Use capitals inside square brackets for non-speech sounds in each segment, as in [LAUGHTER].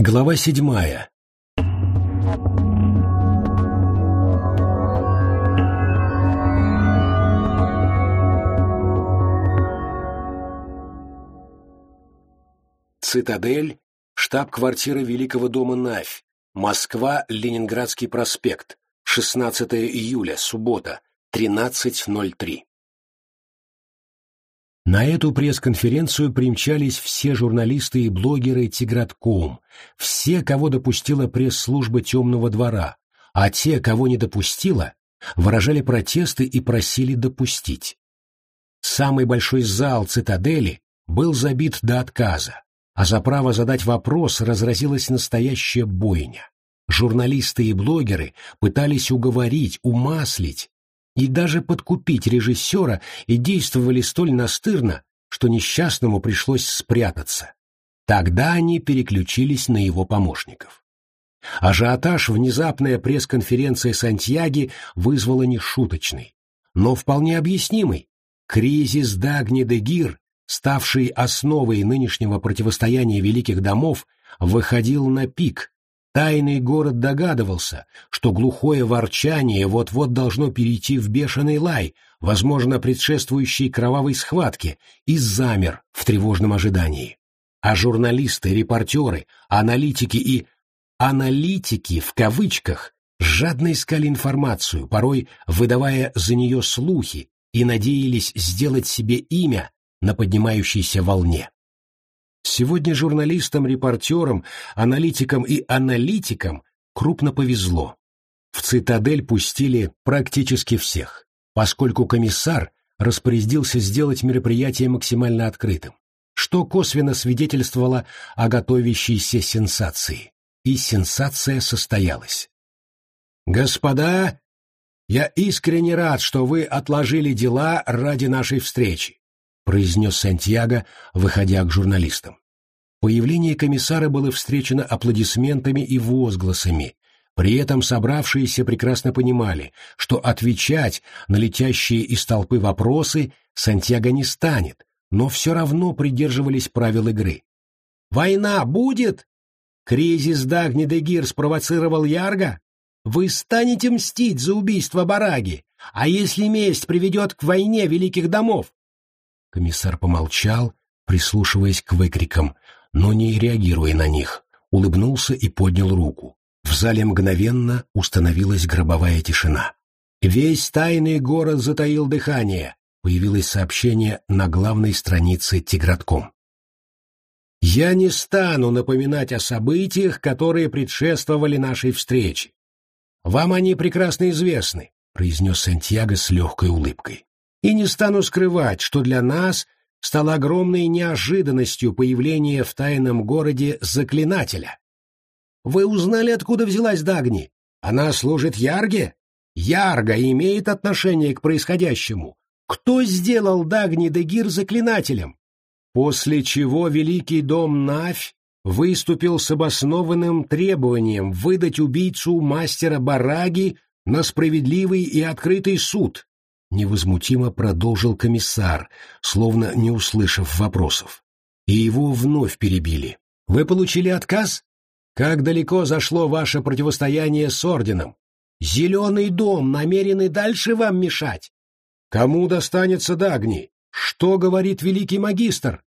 Глава седьмая. Цитадель, штаб-квартира Великого дома Навь, Москва, Ленинградский проспект, 16 июля, суббота, 13.03. На эту пресс-конференцию примчались все журналисты и блогеры Тигратком, все, кого допустила пресс-служба «Темного двора», а те, кого не допустила, выражали протесты и просили допустить. Самый большой зал цитадели был забит до отказа, а за право задать вопрос разразилась настоящая бойня. Журналисты и блогеры пытались уговорить, умаслить, и даже подкупить режиссера и действовали столь настырно, что несчастному пришлось спрятаться. Тогда они переключились на его помощников. Ажиотаж внезапная пресс-конференция Сантьяги вызвала нешуточный, но вполне объяснимый. Кризис Дагни де Гир, ставший основой нынешнего противостояния великих домов, выходил на пик, Тайный город догадывался, что глухое ворчание вот-вот должно перейти в бешеный лай, возможно, предшествующий кровавой схватке, и замер в тревожном ожидании. А журналисты, репортеры, аналитики и «аналитики» в кавычках жадно искали информацию, порой выдавая за нее слухи, и надеялись сделать себе имя на поднимающейся волне. Сегодня журналистам, репортерам, аналитикам и аналитикам крупно повезло. В «Цитадель» пустили практически всех, поскольку комиссар распорядился сделать мероприятие максимально открытым, что косвенно свидетельствовало о готовящейся сенсации. И сенсация состоялась. «Господа, я искренне рад, что вы отложили дела ради нашей встречи произнес Сантьяго, выходя к журналистам. Появление комиссара было встречено аплодисментами и возгласами, при этом собравшиеся прекрасно понимали, что отвечать на летящие из толпы вопросы Сантьяго не станет, но все равно придерживались правил игры. «Война будет?» Кризис Дагни де Гир спровоцировал Ярго? Вы станете мстить за убийство Бараги, а если месть приведет к войне великих домов, Комиссар помолчал, прислушиваясь к выкрикам, но не реагируя на них, улыбнулся и поднял руку. В зале мгновенно установилась гробовая тишина. «Весь тайный город затаил дыхание», — появилось сообщение на главной странице Тигратком. «Я не стану напоминать о событиях, которые предшествовали нашей встрече. Вам они прекрасно известны», — произнес Сантьяго с легкой улыбкой. И не стану скрывать, что для нас стало огромной неожиданностью появление в тайном городе заклинателя. Вы узнали, откуда взялась Дагни? Она служит Ярге? Ярга имеет отношение к происходящему. Кто сделал Дагни Дегир заклинателем? После чего Великий дом Навь выступил с обоснованным требованием выдать убийцу мастера Бараги на справедливый и открытый суд, невозмутимо продолжил комиссар, словно не услышав вопросов. И его вновь перебили. «Вы получили отказ? Как далеко зашло ваше противостояние с орденом? Зеленый дом намерен и дальше вам мешать? Кому достанется Дагни? Что говорит великий магистр?»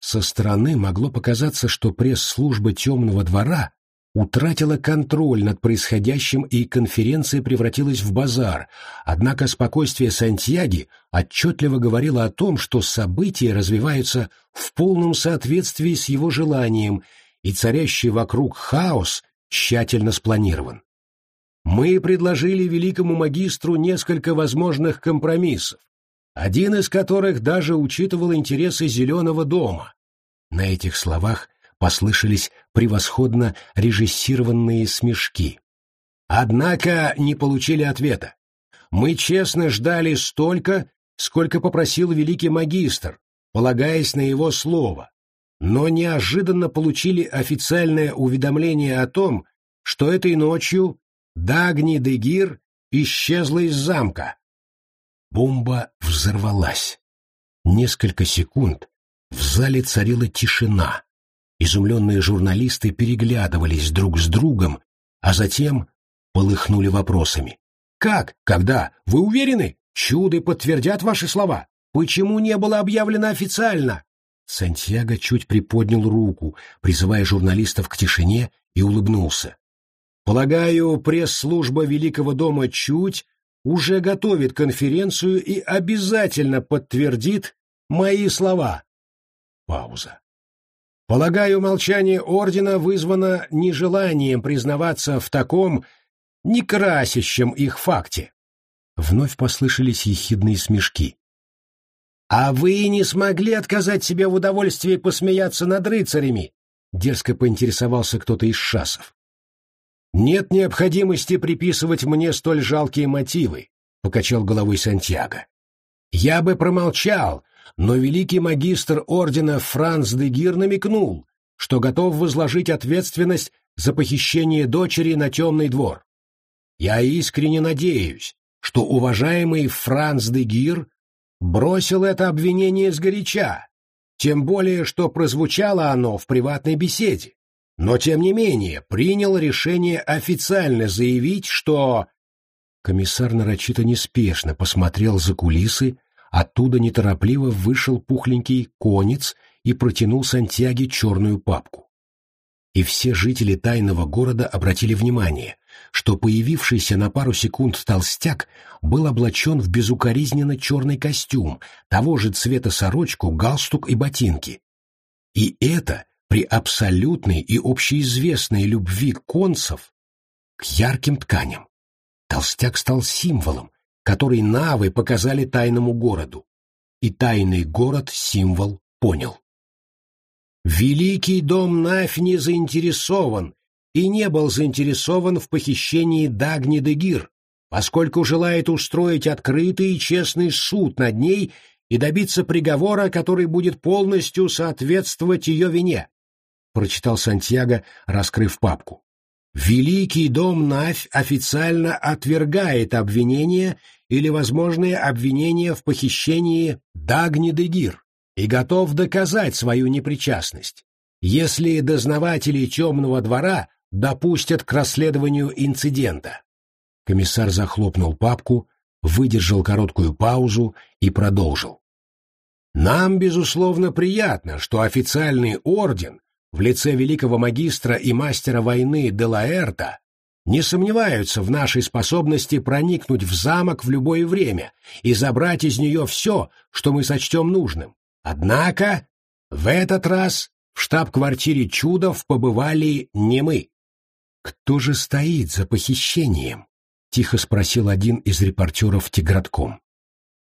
Со стороны могло показаться, что пресс-служба темного двора утратила контроль над происходящим и конференция превратилась в базар, однако спокойствие Сантьяги отчетливо говорило о том, что события развиваются в полном соответствии с его желанием, и царящий вокруг хаос тщательно спланирован. Мы предложили великому магистру несколько возможных компромиссов, один из которых даже учитывал интересы Зеленого дома. На этих словах послышались превосходно режиссированные смешки. Однако не получили ответа. Мы честно ждали столько, сколько попросил великий магистр, полагаясь на его слово, но неожиданно получили официальное уведомление о том, что этой ночью Дагни Дегир исчезла из замка. Бомба взорвалась. Несколько секунд в зале царила тишина, Изумленные журналисты переглядывались друг с другом, а затем полыхнули вопросами. «Как? Когда? Вы уверены? Чуды подтвердят ваши слова? Почему не было объявлено официально?» Сантьяго чуть приподнял руку, призывая журналистов к тишине, и улыбнулся. «Полагаю, пресс-служба Великого дома «Чуть» уже готовит конференцию и обязательно подтвердит мои слова». Пауза. «Полагаю, молчание ордена вызвано нежеланием признаваться в таком некрасящем их факте». Вновь послышались ехидные смешки. «А вы не смогли отказать себе в удовольствии посмеяться над рыцарями?» — дерзко поинтересовался кто-то из шасов. «Нет необходимости приписывать мне столь жалкие мотивы», — покачал головой Сантьяго. «Я бы промолчал, но великий магистр ордена Франц де Гир намекнул, что готов возложить ответственность за похищение дочери на темный двор. Я искренне надеюсь, что уважаемый Франц де Гир бросил это обвинение сгоряча, тем более, что прозвучало оно в приватной беседе, но тем не менее принял решение официально заявить, что... Комиссар нарочито неспешно посмотрел за кулисы, оттуда неторопливо вышел пухленький конец и протянул Сантьяге черную папку. И все жители тайного города обратили внимание, что появившийся на пару секунд толстяк был облачен в безукоризненно черный костюм, того же цвета сорочку, галстук и ботинки. И это при абсолютной и общеизвестной любви концев к ярким тканям. Толстяк стал символом, который навы показали тайному городу. И тайный город символ понял. Великий дом Навь не заинтересован и не был заинтересован в похищении Дагни де Гир, поскольку желает устроить открытый и честный суд над ней и добиться приговора, который будет полностью соответствовать ее вине, прочитал Сантьяго, раскрыв папку. Великий дом Навь официально отвергает обвинения или возможные обвинения в похищении Дагни де Гир и готов доказать свою непричастность, если дознаватели темного двора допустят к расследованию инцидента. Комиссар захлопнул папку, выдержал короткую паузу и продолжил. Нам, безусловно, приятно, что официальный орден в лице великого магистра и мастера войны Делаэрта не сомневаются в нашей способности проникнуть в замок в любое время и забрать из нее все, что мы сочтем нужным. Однако в этот раз в штаб-квартире Чудов побывали не мы. «Кто же стоит за похищением?» — тихо спросил один из репортеров Тигратком.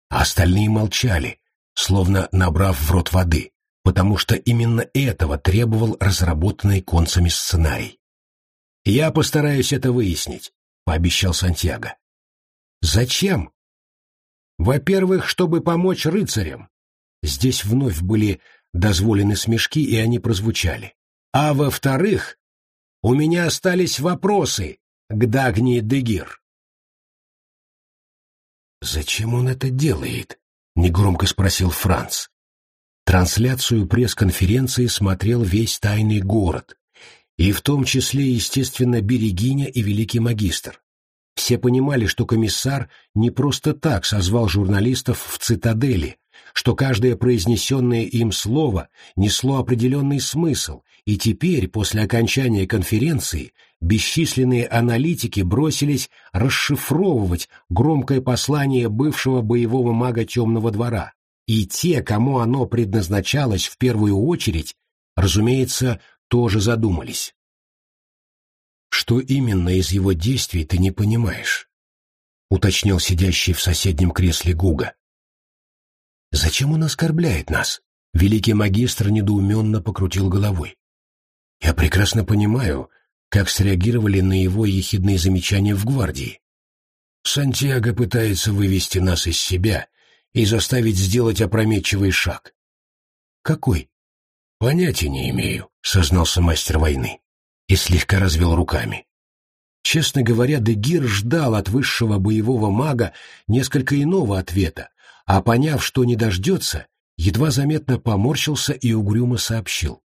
А остальные молчали, словно набрав в рот воды, потому что именно этого требовал разработанный концами сценарий. «Я постараюсь это выяснить», — пообещал Сантьяго. «Зачем?» «Во-первых, чтобы помочь рыцарям». Здесь вновь были дозволены смешки, и они прозвучали. «А во-вторых, у меня остались вопросы к Дагни Дегир. «Зачем он это делает?» — негромко спросил Франц. Трансляцию пресс-конференции смотрел весь тайный город, и в том числе, естественно, Берегиня и Великий Магистр. Все понимали, что комиссар не просто так созвал журналистов в цитадели, что каждое произнесенное им слово несло определенный смысл, и теперь, после окончания конференции, бесчисленные аналитики бросились расшифровывать громкое послание бывшего боевого мага Темного двора. И те, кому оно предназначалось в первую очередь, разумеется, тоже задумались. «Что именно из его действий ты не понимаешь?» — уточнил сидящий в соседнем кресле Гуга. Зачем он оскорбляет нас? Великий магистр недоуменно покрутил головой. Я прекрасно понимаю, как среагировали на его ехидные замечания в гвардии. Сантьяго пытается вывести нас из себя и заставить сделать опрометчивый шаг. Какой? Понятия не имею, сознался мастер войны и слегка развел руками. Честно говоря, Дегир ждал от высшего боевого мага несколько иного ответа, а поняв, что не дождется, едва заметно поморщился и угрюмо сообщил.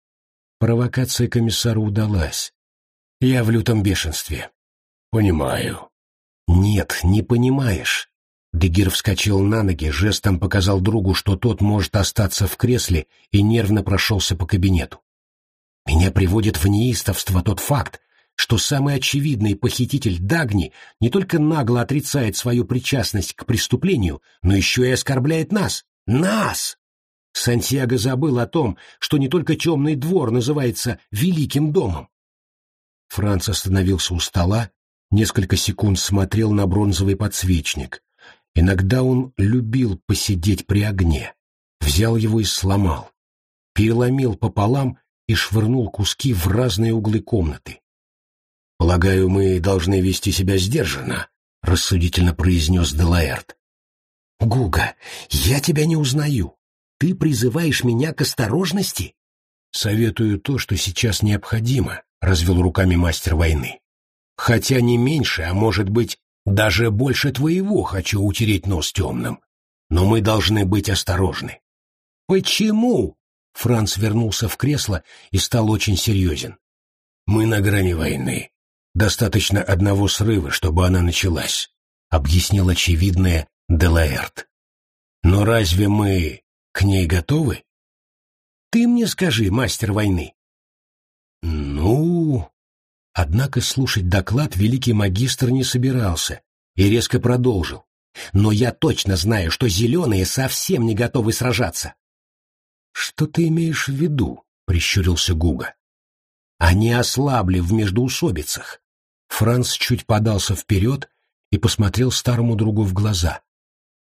Провокация комиссара удалась. Я в лютом бешенстве. Понимаю. Нет, не понимаешь. Дегир вскочил на ноги, жестом показал другу, что тот может остаться в кресле, и нервно прошелся по кабинету. Меня приводит в неистовство тот факт, что самый очевидный похититель Дагни не только нагло отрицает свою причастность к преступлению, но еще и оскорбляет нас. Нас! Сантьяго забыл о том, что не только темный двор называется «великим домом». Франц остановился у стола, несколько секунд смотрел на бронзовый подсвечник. Иногда он любил посидеть при огне. Взял его и сломал. Переломил пополам и швырнул куски в разные углы комнаты. «Полагаю, мы должны вести себя сдержанно», — рассудительно произнес Делаэрт. «Гуга, я тебя не узнаю. Ты призываешь меня к осторожности?» «Советую то, что сейчас необходимо», — развел руками мастер войны. «Хотя не меньше, а может быть, даже больше твоего хочу утереть нос темным. Но мы должны быть осторожны». «Почему?» Франц вернулся в кресло и стал очень серьезен. «Мы на грани войны. Достаточно одного срыва, чтобы она началась», — объяснил очевидное Делаэрт. «Но разве мы к ней готовы?» «Ты мне скажи, мастер войны». «Ну...» Однако слушать доклад великий магистр не собирался и резко продолжил. «Но я точно знаю, что зеленые совсем не готовы сражаться». «Что ты имеешь в виду?» — прищурился Гуга. «Они ослабли в междоусобицах». Франц чуть подался вперед и посмотрел старому другу в глаза.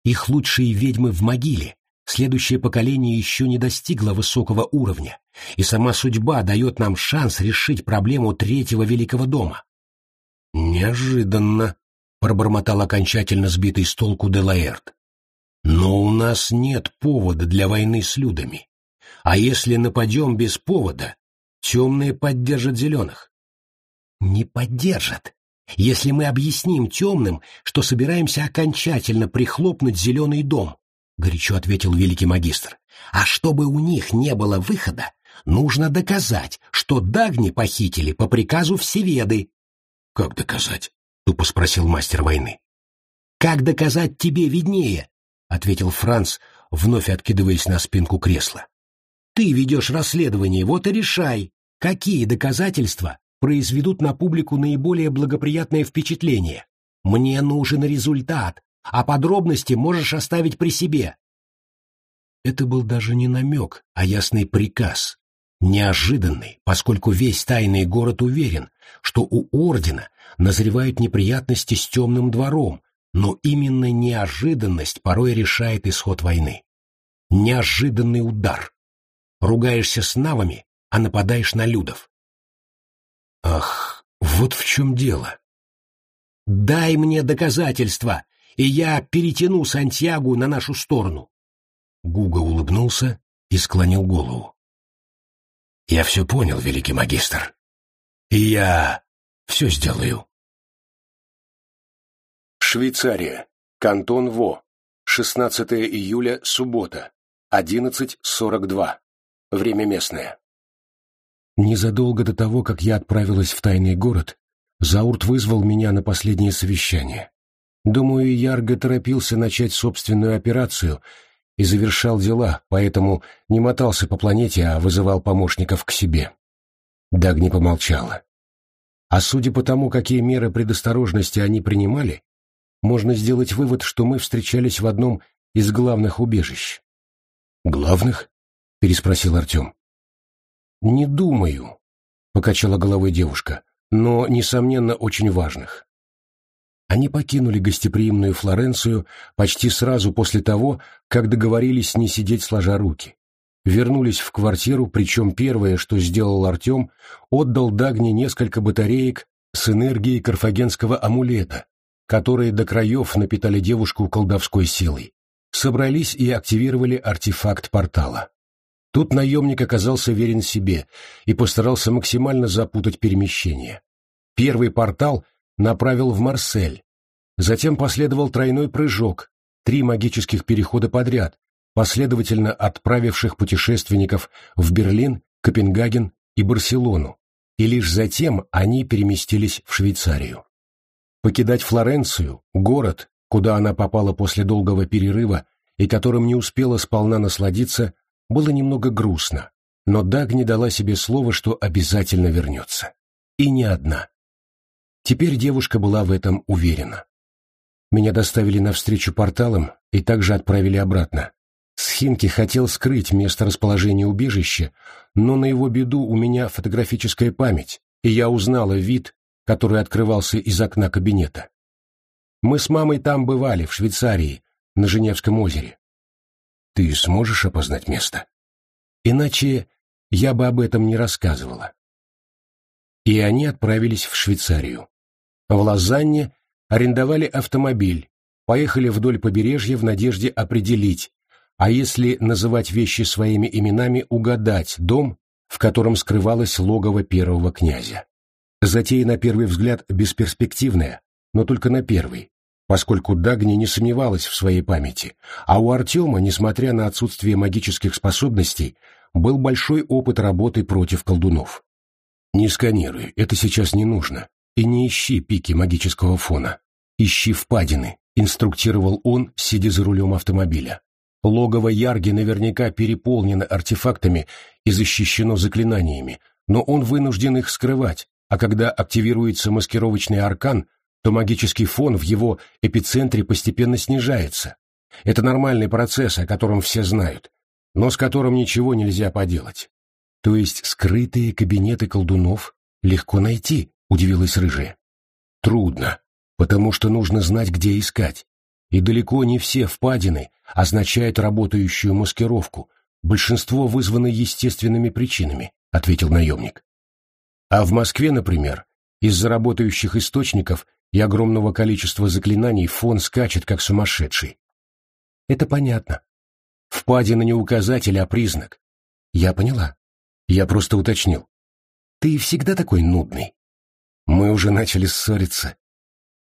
«Их лучшие ведьмы в могиле, следующее поколение еще не достигло высокого уровня, и сама судьба дает нам шанс решить проблему третьего великого дома». «Неожиданно», — пробормотал окончательно сбитый с толку Делаэрт. «Но у нас нет повода для войны с людами. А если нападем без повода, темные поддержат зеленых. Не поддержат, если мы объясним темным, что собираемся окончательно прихлопнуть зеленый дом, горячо ответил великий магистр. А чтобы у них не было выхода, нужно доказать, что Дагни похитили по приказу Всеведы. Как доказать? тупо спросил мастер войны. Как доказать тебе виднее, ответил Франц, вновь откидываясь на спинку кресла. Ты ведешь расследование, вот и решай, какие доказательства произведут на публику наиболее благоприятное впечатление. Мне нужен результат, а подробности можешь оставить при себе. Это был даже не намек, а ясный приказ. Неожиданный, поскольку весь тайный город уверен, что у Ордена назревают неприятности с темным двором, но именно неожиданность порой решает исход войны. Неожиданный удар ругаешься с навами, а нападаешь на людов. Ах, вот в чем дело. Дай мне доказательства, и я перетяну Сантьягу на нашу сторону. Гуга улыбнулся и склонил голову. Я все понял, великий магистр. И я все сделаю. Швейцария. Кантон Во. 16 июля, суббота. 11.42. Время местное. Незадолго до того, как я отправилась в тайный город, Заурт вызвал меня на последнее совещание. Думаю, Ярго торопился начать собственную операцию и завершал дела, поэтому не мотался по планете, а вызывал помощников к себе. Дагни помолчала. А судя по тому, какие меры предосторожности они принимали, можно сделать вывод, что мы встречались в одном из главных убежищ. Главных? — переспросил Артем. «Не думаю», — покачала головой девушка, — «но, несомненно, очень важных». Они покинули гостеприимную Флоренцию почти сразу после того, как договорились не сидеть сложа руки. Вернулись в квартиру, причем первое, что сделал Артем, отдал Дагне несколько батареек с энергией карфагенского амулета, которые до краев напитали девушку колдовской силой. Собрались и активировали артефакт портала. Тут наемник оказался верен себе и постарался максимально запутать перемещение. Первый портал направил в Марсель. Затем последовал тройной прыжок, три магических перехода подряд, последовательно отправивших путешественников в Берлин, Копенгаген и Барселону, и лишь затем они переместились в Швейцарию. Покидать Флоренцию, город, куда она попала после долгого перерыва и которым не успела сполна насладиться, было немного грустно, но Дагни дала себе слово, что обязательно вернется. И не одна. Теперь девушка была в этом уверена. Меня доставили навстречу порталам и также отправили обратно. Схинки хотел скрыть место расположения убежища, но на его беду у меня фотографическая память, и я узнала вид, который открывался из окна кабинета. Мы с мамой там бывали, в Швейцарии, на Женевском озере. Ты сможешь опознать место? Иначе я бы об этом не рассказывала. И они отправились в Швейцарию. В Лозанне арендовали автомобиль, поехали вдоль побережья в надежде определить, а если называть вещи своими именами, угадать дом, в котором скрывалось логово первого князя. Затея на первый взгляд бесперспективная, но только на первый, поскольку Дагни не сомневалась в своей памяти, а у Артема, несмотря на отсутствие магических способностей, был большой опыт работы против колдунов. «Не сканируй, это сейчас не нужно. И не ищи пики магического фона. Ищи впадины», — инструктировал он, сидя за рулем автомобиля. Логово Ярги наверняка переполнено артефактами и защищено заклинаниями, но он вынужден их скрывать, а когда активируется маскировочный аркан, то магический фон в его эпицентре постепенно снижается. Это нормальный процесс, о котором все знают, но с которым ничего нельзя поделать. То есть скрытые кабинеты колдунов легко найти, удивилась рыжая. Трудно, потому что нужно знать, где искать. И далеко не все впадины означают работающую маскировку, большинство вызвано естественными причинами, ответил наемник. А в Москве, например, из-за работающих источников и огромного количества заклинаний фон скачет, как сумасшедший. Это понятно. Впадина не указатель, а признак. Я поняла. Я просто уточнил. Ты всегда такой нудный. Мы уже начали ссориться.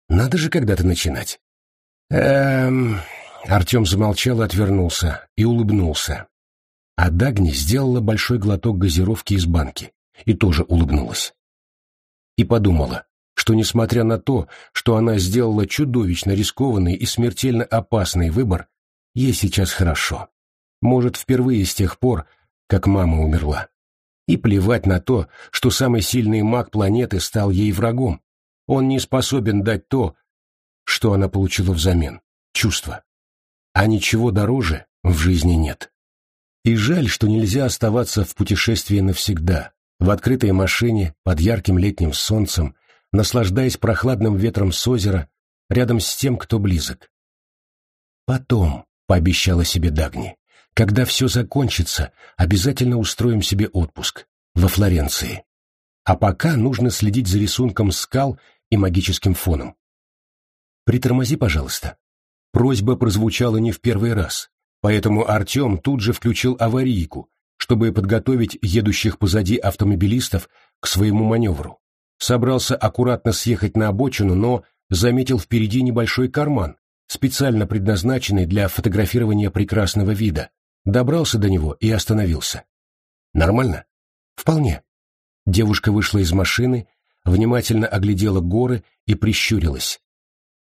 Надо же когда-то начинать. Эм... Артем замолчал и отвернулся, и улыбнулся. А Дагни сделала большой глоток газировки из банки и тоже улыбнулась. И подумала, что несмотря на то, что она сделала чудовищно рискованный и смертельно опасный выбор, ей сейчас хорошо. Может, впервые с тех пор, как мама умерла. И плевать на то, что самый сильный маг планеты стал ей врагом. Он не способен дать то, что она получила взамен — чувство. А ничего дороже в жизни нет. И жаль, что нельзя оставаться в путешествии навсегда, в открытой машине, под ярким летним солнцем, наслаждаясь прохладным ветром с озера, рядом с тем, кто близок. «Потом», — пообещала себе Дагни, — «когда все закончится, обязательно устроим себе отпуск. Во Флоренции. А пока нужно следить за рисунком скал и магическим фоном. Притормози, пожалуйста». Просьба прозвучала не в первый раз, поэтому Артем тут же включил аварийку, чтобы подготовить едущих позади автомобилистов к своему маневру. Собрался аккуратно съехать на обочину, но заметил впереди небольшой карман, специально предназначенный для фотографирования прекрасного вида. Добрался до него и остановился. «Нормально?» «Вполне». Девушка вышла из машины, внимательно оглядела горы и прищурилась.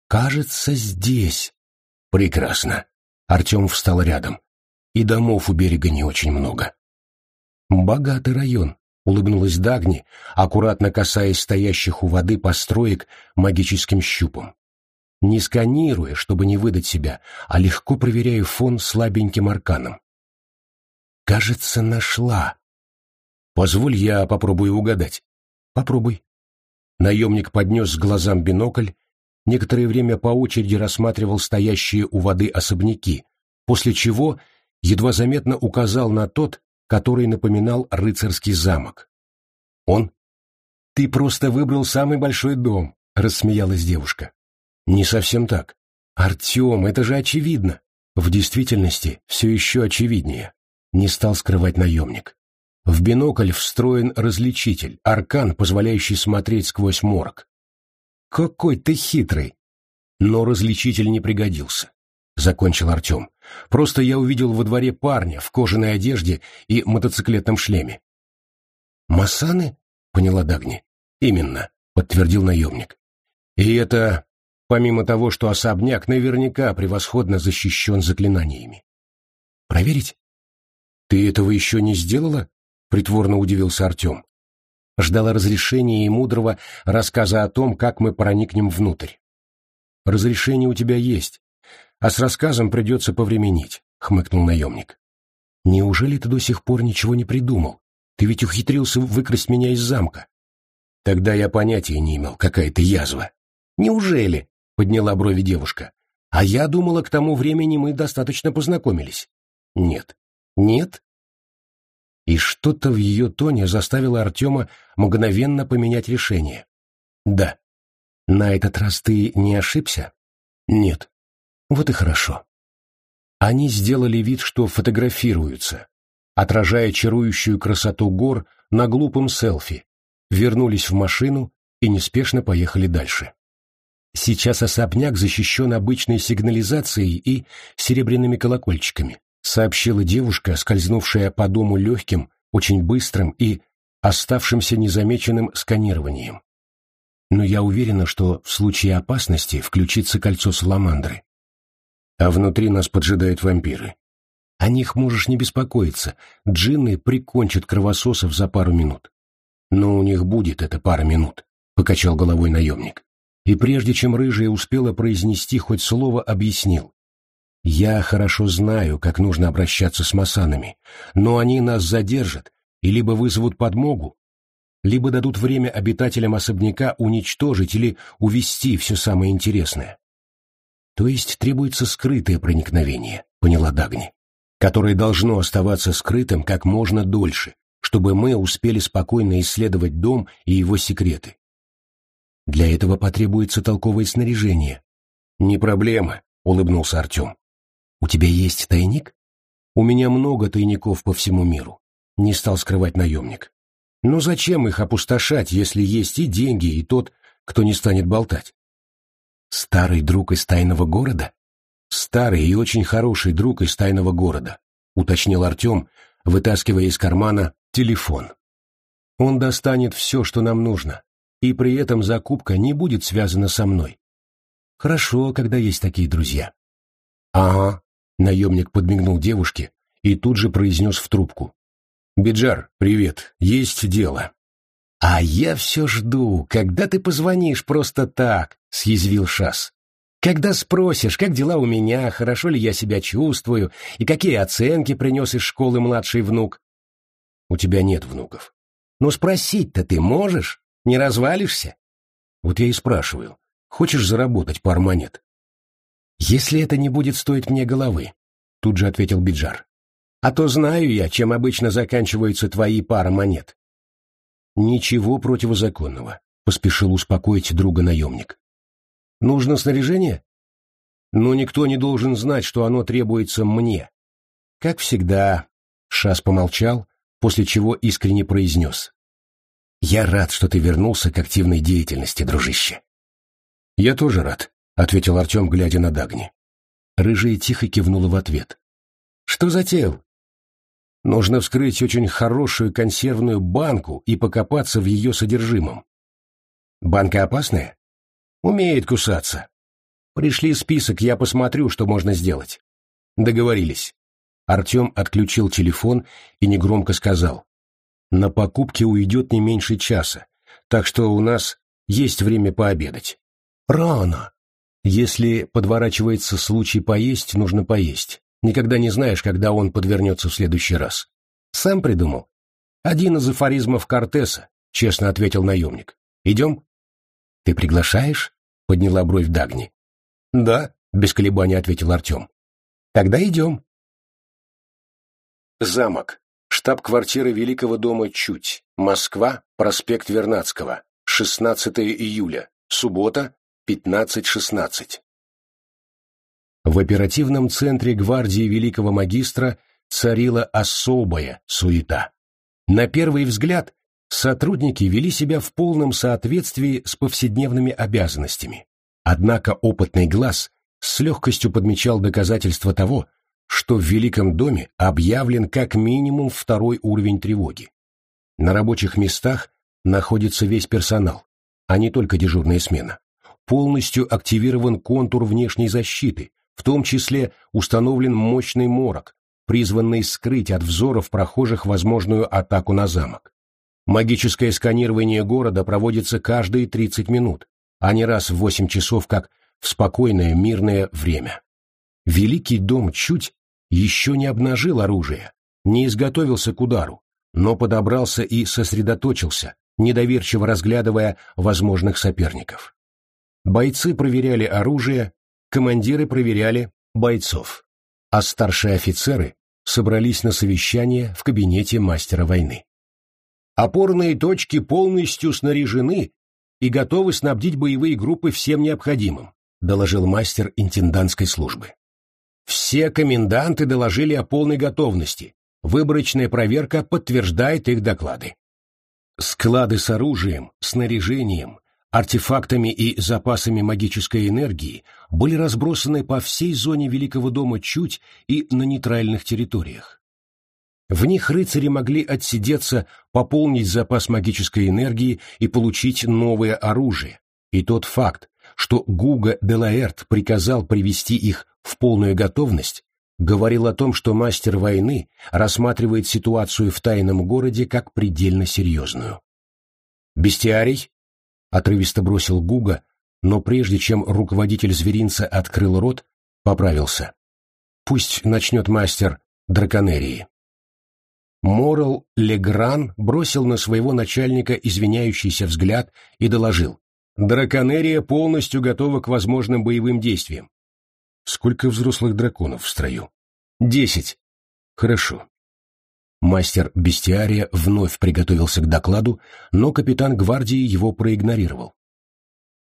«Кажется, здесь». «Прекрасно». Артем встал рядом. «И домов у берега не очень много». «Богатый район», — улыбнулась Дагни, аккуратно касаясь стоящих у воды построек магическим щупом. Не сканируя, чтобы не выдать себя, а легко проверяя фон слабеньким арканом. «Кажется, нашла». «Позволь, я попробую угадать». «Попробуй». Наемник поднес к глазам бинокль, некоторое время по очереди рассматривал стоящие у воды особняки, после чего едва заметно указал на тот, который напоминал рыцарский замок. «Он?» «Ты просто выбрал самый большой дом», — рассмеялась девушка. «Не совсем так. Артем, это же очевидно». В действительности все еще очевиднее. Не стал скрывать наемник. В бинокль встроен различитель, аркан, позволяющий смотреть сквозь морг. «Какой ты хитрый!» Но различитель не пригодился. — закончил Артем. «Просто я увидел во дворе парня в кожаной одежде и мотоциклетном шлеме. Масаны? Поняла Дагни. Именно, подтвердил наемник. И это помимо того, что особняк наверняка превосходно защищен заклинаниями. Проверить? Ты этого еще не сделала? Притворно удивился Артем. Ждала разрешения и мудрого рассказа о том, как мы проникнем внутрь. Разрешение у тебя есть, а с рассказом придется повременить, хмыкнул наемник. Неужели ты до сих пор ничего не придумал? Ты ведь ухитрился выкрасть меня из замка. Тогда я понятия не имел, какая ты язва. Неужели? Подняла брови девушка. А я думала, к тому времени мы достаточно познакомились. Нет. Нет? И что-то в ее тоне заставило Артема мгновенно поменять решение. Да. На этот раз ты не ошибся? Нет. Вот и хорошо. Они сделали вид, что фотографируются, отражая чарующую красоту гор на глупом селфи, вернулись в машину и неспешно поехали дальше. Сейчас особняк защищен обычной сигнализацией и серебряными колокольчиками, сообщила девушка, скользнувшая по дому легким, очень быстрым и оставшимся незамеченным сканированием. Но я уверена, что в случае опасности включится кольцо саламандры. А внутри нас поджидают вампиры. О них можешь не беспокоиться, джинны прикончат кровососов за пару минут. Но у них будет эта пара минут, — покачал головой наемник. И прежде чем рыжая успела произнести хоть слово, объяснил. Я хорошо знаю, как нужно обращаться с масанами, но они нас задержат и либо вызовут подмогу, либо дадут время обитателям особняка уничтожить или увести все самое интересное. То есть требуется скрытое проникновение, поняла Дагни, которое должно оставаться скрытым как можно дольше, чтобы мы успели спокойно исследовать дом и его секреты. Для этого потребуется толковое снаряжение. Не проблема, улыбнулся Артем. «У тебя есть тайник?» «У меня много тайников по всему миру», — не стал скрывать наемник. «Но зачем их опустошать, если есть и деньги, и тот, кто не станет болтать?» «Старый друг из тайного города?» «Старый и очень хороший друг из тайного города», — уточнил Артем, вытаскивая из кармана телефон. «Он достанет все, что нам нужно, и при этом закупка не будет связана со мной. Хорошо, когда есть такие друзья». «Ага, Наемник подмигнул девушке и тут же произнес в трубку. «Биджар, привет, есть дело». «А я все жду, когда ты позвонишь просто так», — съязвил Шас. «Когда спросишь, как дела у меня, хорошо ли я себя чувствую и какие оценки принес из школы младший внук». «У тебя нет внуков». «Ну спросить-то ты можешь? Не развалишься?» «Вот я и спрашиваю. Хочешь заработать пару монет?» «Если это не будет стоить мне головы», — тут же ответил Биджар. «А то знаю я, чем обычно заканчиваются твои пара монет». «Ничего противозаконного», — поспешил успокоить друга наемник. «Нужно снаряжение?» «Но никто не должен знать, что оно требуется мне». «Как всегда», — Шас помолчал, после чего искренне произнес. «Я рад, что ты вернулся к активной деятельности, дружище». «Я тоже рад», — ответил Артем, глядя на Дагни. Рыжая тихо кивнула в ответ. «Что затеял?» «Нужно вскрыть очень хорошую консервную банку и покопаться в ее содержимом». «Банка опасная?» «Умеет кусаться». «Пришли список, я посмотрю, что можно сделать». «Договорились». Артем отключил телефон и негромко сказал. «На покупки уйдет не меньше часа, так что у нас есть время пообедать». «Рано», если подворачивается случай поесть, нужно поесть. Никогда не знаешь, когда он подвернется в следующий раз. Сам придумал. Один из афоризмов Кортеса, честно ответил наемник. Идем? Ты приглашаешь? Подняла бровь Дагни. Да, без колебаний ответил Артем. Тогда идем. Замок. Штаб-квартира Великого дома Чуть. Москва. Проспект Вернадского. 16 июля. Суббота, 15-16. В оперативном центре гвардии великого магистра царила особая суета. На первый взгляд сотрудники вели себя в полном соответствии с повседневными обязанностями. Однако опытный глаз с легкостью подмечал доказательства того, что в Великом доме объявлен как минимум второй уровень тревоги. На рабочих местах находится весь персонал, а не только дежурная смена. Полностью активирован контур внешней защиты, в том числе установлен мощный морок, призванный скрыть от взоров прохожих возможную атаку на замок. Магическое сканирование города проводится каждые 30 минут, а не раз в 8 часов, как в спокойное мирное время. Великий дом чуть еще не обнажил оружие, не изготовился к удару, но подобрался и сосредоточился, недоверчиво разглядывая возможных соперников. Бойцы проверяли оружие, командиры проверяли бойцов, а старшие офицеры собрались на совещание в кабинете мастера войны. Опорные точки полностью снаряжены и готовы снабдить боевые группы всем необходимым, доложил мастер интендантской службы. Все коменданты доложили о полной готовности. Выборочная проверка подтверждает их доклады. Склады с оружием, снаряжением, артефактами и запасами магической энергии были разбросаны по всей зоне Великого дома чуть и на нейтральных территориях. В них рыцари могли отсидеться, пополнить запас магической энергии и получить новое оружие. И тот факт, что Гуга де Лаэрт приказал привести их в полную готовность, говорил о том, что мастер войны рассматривает ситуацию в тайном городе как предельно серьезную. «Бестиарий?» — отрывисто бросил Гуга, но прежде чем руководитель зверинца открыл рот, поправился. «Пусть начнет мастер драконерии». Морал Легран бросил на своего начальника извиняющийся взгляд и доложил. «Драконерия полностью готова к возможным боевым действиям. Сколько взрослых драконов в строю? Десять. Хорошо. Мастер бестиария вновь приготовился к докладу, но капитан гвардии его проигнорировал.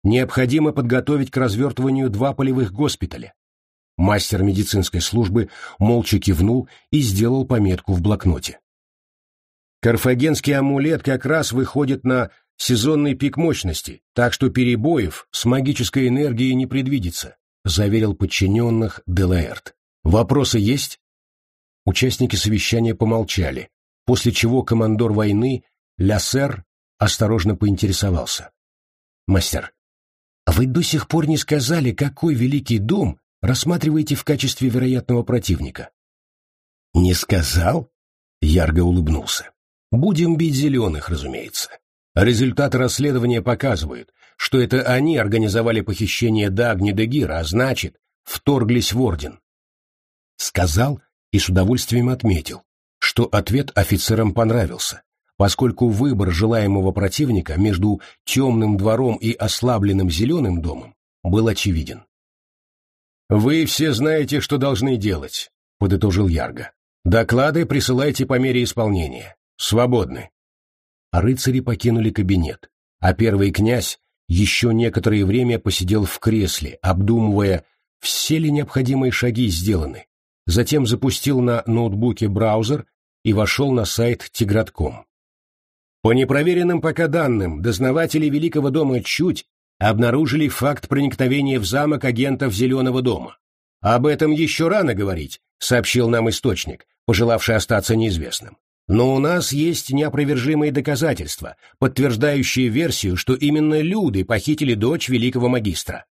Необходимо подготовить к развертыванию два полевых госпиталя. Мастер медицинской службы молча кивнул и сделал пометку в блокноте. Карфагенский амулет как раз выходит на сезонный пик мощности, так что перебоев с магической энергией не предвидится заверил подчиненных Делаэрт. «Вопросы есть?» Участники совещания помолчали, после чего командор войны Лясер осторожно поинтересовался. «Мастер, вы до сих пор не сказали, какой великий дом рассматриваете в качестве вероятного противника?» «Не сказал?» — Ярго улыбнулся. «Будем бить зеленых, разумеется. Результаты расследования показывают, что это они организовали похищение Дагни де а значит, вторглись в орден. Сказал и с удовольствием отметил, что ответ офицерам понравился, поскольку выбор желаемого противника между темным двором и ослабленным зеленым домом был очевиден. «Вы все знаете, что должны делать», — подытожил Ярго. «Доклады присылайте по мере исполнения. Свободны». Рыцари покинули кабинет, а первый князь еще некоторое время посидел в кресле, обдумывая, все ли необходимые шаги сделаны. Затем запустил на ноутбуке браузер и вошел на сайт Тигратком. По непроверенным пока данным, дознаватели Великого дома Чуть обнаружили факт проникновения в замок агентов Зеленого дома. Об этом еще рано говорить, сообщил нам источник, пожелавший остаться неизвестным. Но у нас есть неопровержимые доказательства, подтверждающие версию, что именно люди похитили дочь великого магистра.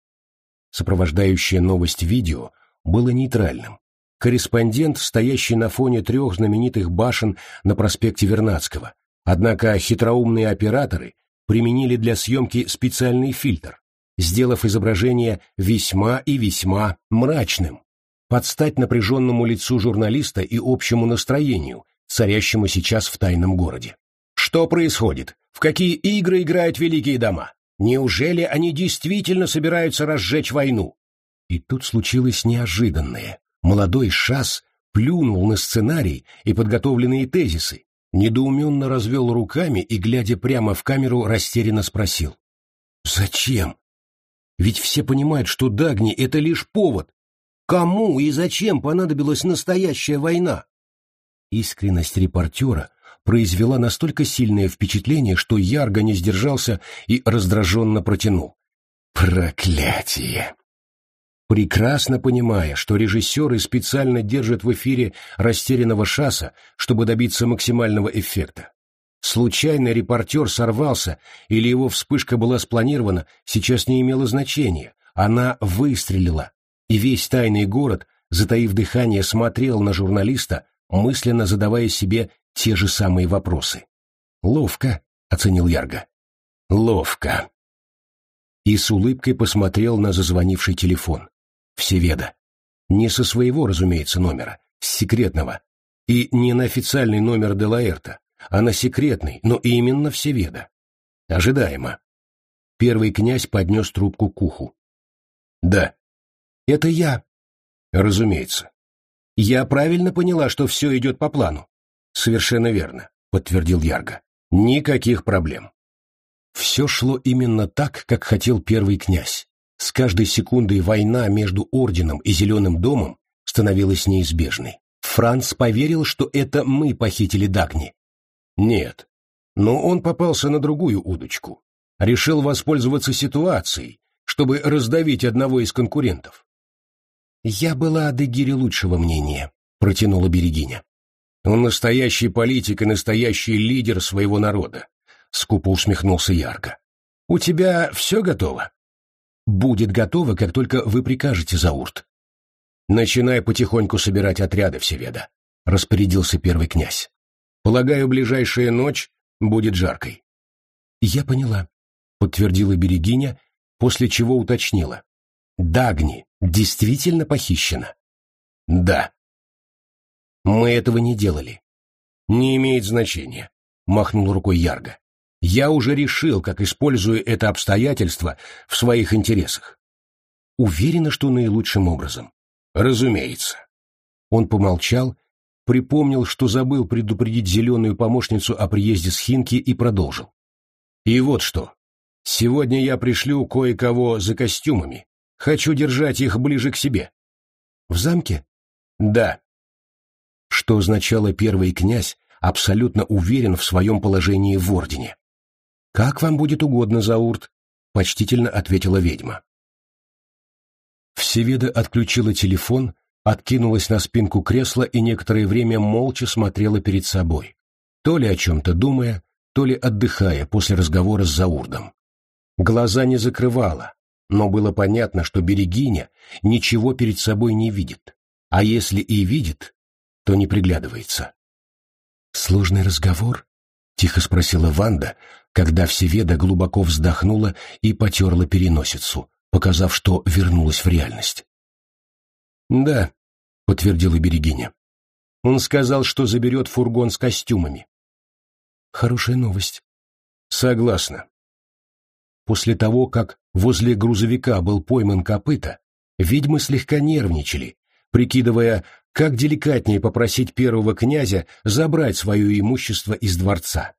Сопровождающее новость видео было нейтральным. Корреспондент, стоящий на фоне трех знаменитых башен на проспекте Вернадского. Однако хитроумные операторы применили для съемки специальный фильтр, сделав изображение весьма и весьма мрачным, под стать напряженному лицу журналиста и общему настроению, царящему сейчас в тайном городе. Что происходит? В какие игры играют великие дома? Неужели они действительно собираются разжечь войну? И тут случилось неожиданное. Молодой Шас плюнул на сценарий и подготовленные тезисы, недоуменно развел руками и, глядя прямо в камеру, растерянно спросил. «Зачем? Ведь все понимают, что Дагни — это лишь повод. Кому и зачем понадобилась настоящая война?» Искренность репортера произвела настолько сильное впечатление, что Ярго не сдержался и раздраженно протянул. «Проклятие!» Прекрасно понимая, что режиссеры специально держат в эфире растерянного шаса, чтобы добиться максимального эффекта. Случайно репортер сорвался или его вспышка была спланирована, сейчас не имело значения. Она выстрелила, и весь тайный город, затаив дыхание, смотрел на журналиста, мысленно задавая себе те же самые вопросы. «Ловко», — оценил Ярго. «Ловко». И с улыбкой посмотрел на зазвонивший телефон. Всеведа. Не со своего, разумеется, номера, с секретного. И не на официальный номер Делаэрта, а на секретный, но именно Всеведа. Ожидаемо. Первый князь поднес трубку к уху. «Да». «Это я». «Разумеется». «Я правильно поняла, что все идет по плану?» «Совершенно верно», — подтвердил Ярго. «Никаких проблем». Все шло именно так, как хотел первый князь. С каждой секундой война между Орденом и Зеленым домом становилась неизбежной. Франц поверил, что это мы похитили Дагни. Нет. Но он попался на другую удочку. Решил воспользоваться ситуацией, чтобы раздавить одного из конкурентов. «Я была о Дегире лучшего мнения», — протянула Берегиня. «Он настоящий политик и настоящий лидер своего народа», — скупо усмехнулся Ярко. «У тебя все готово?» «Будет готово, как только вы прикажете, Заурт». «Начинай потихоньку собирать отряды Всеведа», — распорядился первый князь. «Полагаю, ближайшая ночь будет жаркой». «Я поняла», — подтвердила Берегиня после чего уточнила. «Дагни действительно похищена?» «Да». «Мы этого не делали». «Не имеет значения», — махнул рукой Ярго. «Я уже решил, как использую это обстоятельство в своих интересах». «Уверена, что наилучшим образом». «Разумеется». Он помолчал, припомнил, что забыл предупредить зеленую помощницу о приезде с Хинки и продолжил. «И вот что. Сегодня я пришлю кое-кого за костюмами. Хочу держать их ближе к себе. В замке? Да. Что означало первый князь, абсолютно уверен в своем положении в Ордене. «Как вам будет угодно, Заурт», — почтительно ответила ведьма. Всеведа отключила телефон, откинулась на спинку кресла и некоторое время молча смотрела перед собой, то ли о чем-то думая, то ли отдыхая после разговора с Заурдом. Глаза не закрывала, но было понятно, что Берегиня ничего перед собой не видит, а если и видит, то не приглядывается. «Сложный разговор?» — тихо спросила Ванда, когда Всеведа глубоко вздохнула и потерла переносицу, показав, что вернулась в реальность. «Да», — подтвердила Берегиня. «Он сказал, что заберет фургон с костюмами». «Хорошая новость». «Согласна. После того, как возле грузовика был пойман копыта, ведьмы слегка нервничали, прикидывая, как деликатнее попросить первого князя забрать свое имущество из дворца.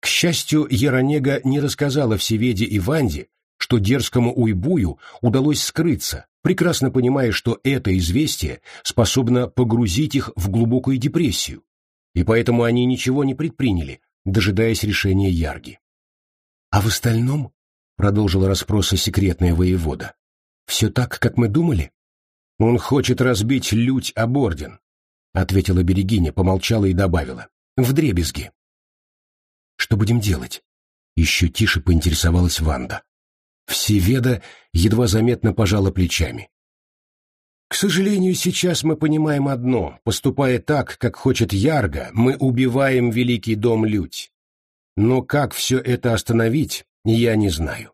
К счастью, Яронега не рассказала Всеведе и Ванде, что дерзкому уйбую удалось скрыться, прекрасно понимая, что это известие способно погрузить их в глубокую депрессию, и поэтому они ничего не предприняли, дожидаясь решения Ярги. А в остальном — продолжила расспросы секретная воевода. «Все так, как мы думали?» «Он хочет разбить лють об орден», — ответила Берегиня, помолчала и добавила. «В дребезги». «Что будем делать?» Еще тише поинтересовалась Ванда. Всеведа едва заметно пожала плечами. «К сожалению, сейчас мы понимаем одно. Поступая так, как хочет Ярго, мы убиваем Великий дом Людь. Но как все это остановить, я не знаю.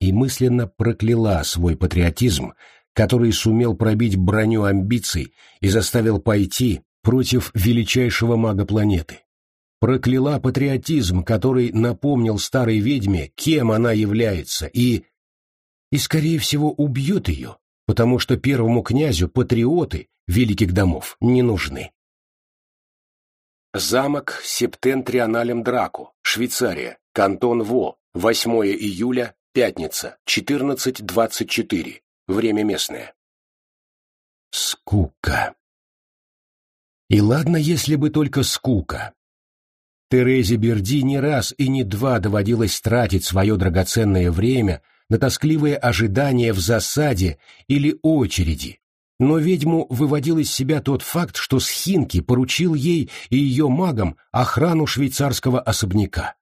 И мысленно прокляла свой патриотизм, который сумел пробить броню амбиций и заставил пойти против величайшего мага планеты. Прокляла патриотизм, который напомнил старой ведьме, кем она является, и... и, скорее всего, убьет ее, потому что первому князю патриоты великих домов не нужны. Замок Септентрионалем Драку, Швейцария, кантон Во, 8 июля, пятница, 14.24. Время местное. Скука. И ладно, если бы только скука. Терезе Берди не раз и не два доводилось тратить свое драгоценное время на тоскливое ожидание в засаде или очереди, Но ведьму выводил из себя тот факт, что Схинки поручил ей и ее магам охрану швейцарского особняка.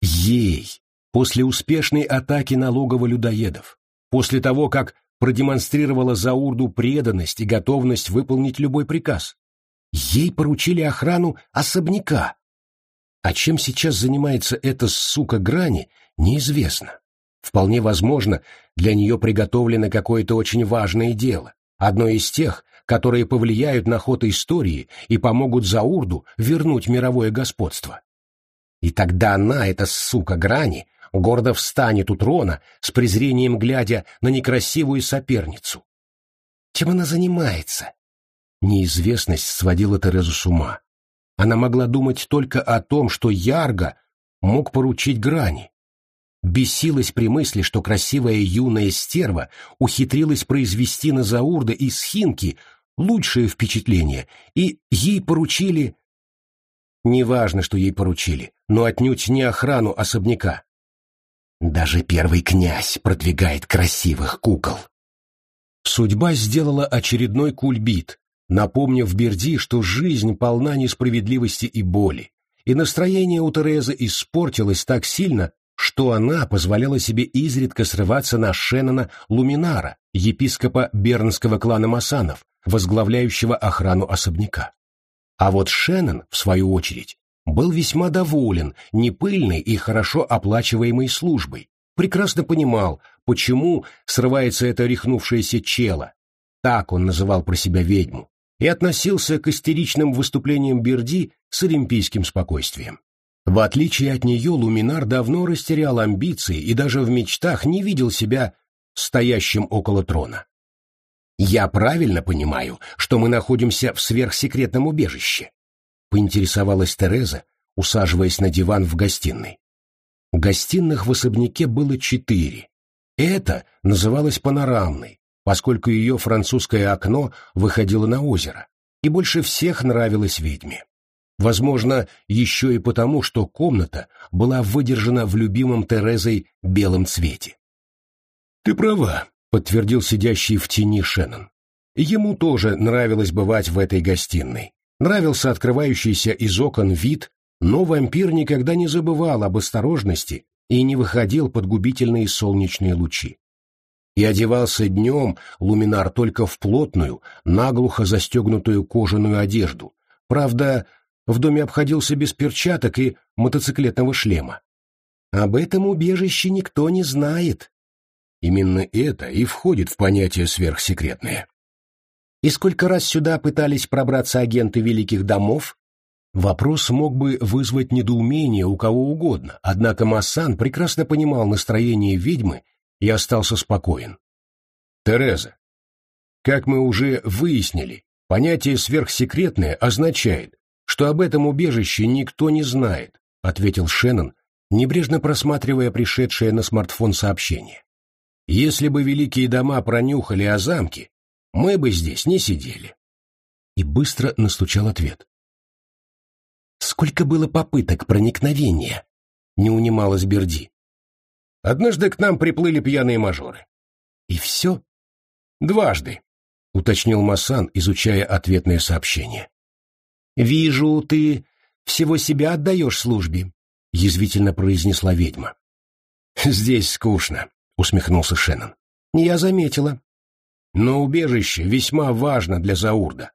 Ей, после успешной атаки на логово людоедов, после того, как продемонстрировала Заурду преданность и готовность выполнить любой приказ. Ей поручили охрану особняка. А чем сейчас занимается эта сука Грани, неизвестно. Вполне возможно, для нее приготовлено какое-то очень важное дело, одно из тех, которые повлияют на ход истории и помогут Заурду вернуть мировое господство. И тогда она, эта сука Грани, гордо встанет у трона, с презрением глядя на некрасивую соперницу. Чем она занимается? Неизвестность сводила Терезу с ума. Она могла думать только о том, что Ярго мог поручить Грани, бесилась при мысли, что красивая юная стерва ухитрилась произвести на Заурда из Хинки лучшее впечатление, и ей поручили... Неважно, что ей поручили, но отнюдь не охрану особняка. Даже первый князь продвигает красивых кукол. Судьба сделала очередной кульбит, напомнив Берди, что жизнь полна несправедливости и боли, и настроение у Терезы испортилось так сильно, что она позволяла себе изредка срываться на Шеннона Луминара, епископа бернского клана Масанов, возглавляющего охрану особняка. А вот Шеннон, в свою очередь, был весьма доволен непыльной и хорошо оплачиваемой службой, прекрасно понимал, почему срывается это рехнувшееся чело, так он называл про себя ведьму, и относился к истеричным выступлениям Берди с олимпийским спокойствием. В отличие от нее, Луминар давно растерял амбиции и даже в мечтах не видел себя стоящим около трона. «Я правильно понимаю, что мы находимся в сверхсекретном убежище?» — поинтересовалась Тереза, усаживаясь на диван в гостиной. Гостиных в особняке было четыре. Это называлось панорамной, поскольку ее французское окно выходило на озеро, и больше всех нравилось ведьме. Возможно, еще и потому, что комната была выдержана в любимом Терезой белом цвете. «Ты права», — подтвердил сидящий в тени Шеннон. Ему тоже нравилось бывать в этой гостиной. Нравился открывающийся из окон вид, но вампир никогда не забывал об осторожности и не выходил под губительные солнечные лучи. И одевался днем луминар только в плотную, наглухо застегнутую кожаную одежду. Правда, в доме обходился без перчаток и мотоциклетного шлема. Об этом убежище никто не знает. Именно это и входит в понятие сверхсекретное. И сколько раз сюда пытались пробраться агенты великих домов? Вопрос мог бы вызвать недоумение у кого угодно, однако Массан прекрасно понимал настроение ведьмы и остался спокоен. Тереза, как мы уже выяснили, понятие сверхсекретное означает, что об этом убежище никто не знает, ответил Шеннон, небрежно просматривая пришедшее на смартфон сообщение. Если бы великие дома пронюхали о замке, мы бы здесь не сидели. И быстро настучал ответ. Сколько было попыток проникновения? Не унималась Берди. Однажды к нам приплыли пьяные мажоры. И все? Дважды, уточнил Масан, изучая ответное сообщение. «Вижу, ты всего себя отдаешь службе», — язвительно произнесла ведьма. «Здесь скучно», — усмехнулся Шеннон. «Я заметила». «Но убежище весьма важно для Заурда,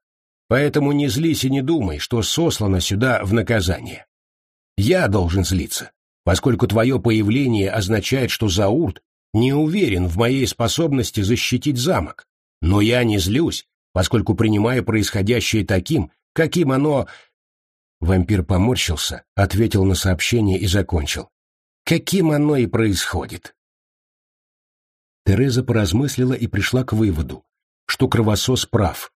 поэтому не злись и не думай, что сослано сюда в наказание. Я должен злиться, поскольку твое появление означает, что Заурд не уверен в моей способности защитить замок. Но я не злюсь, поскольку принимаю происходящее таким, Каким оно...» Вампир поморщился, ответил на сообщение и закончил. «Каким оно и происходит?» Тереза поразмыслила и пришла к выводу, что кровосос прав.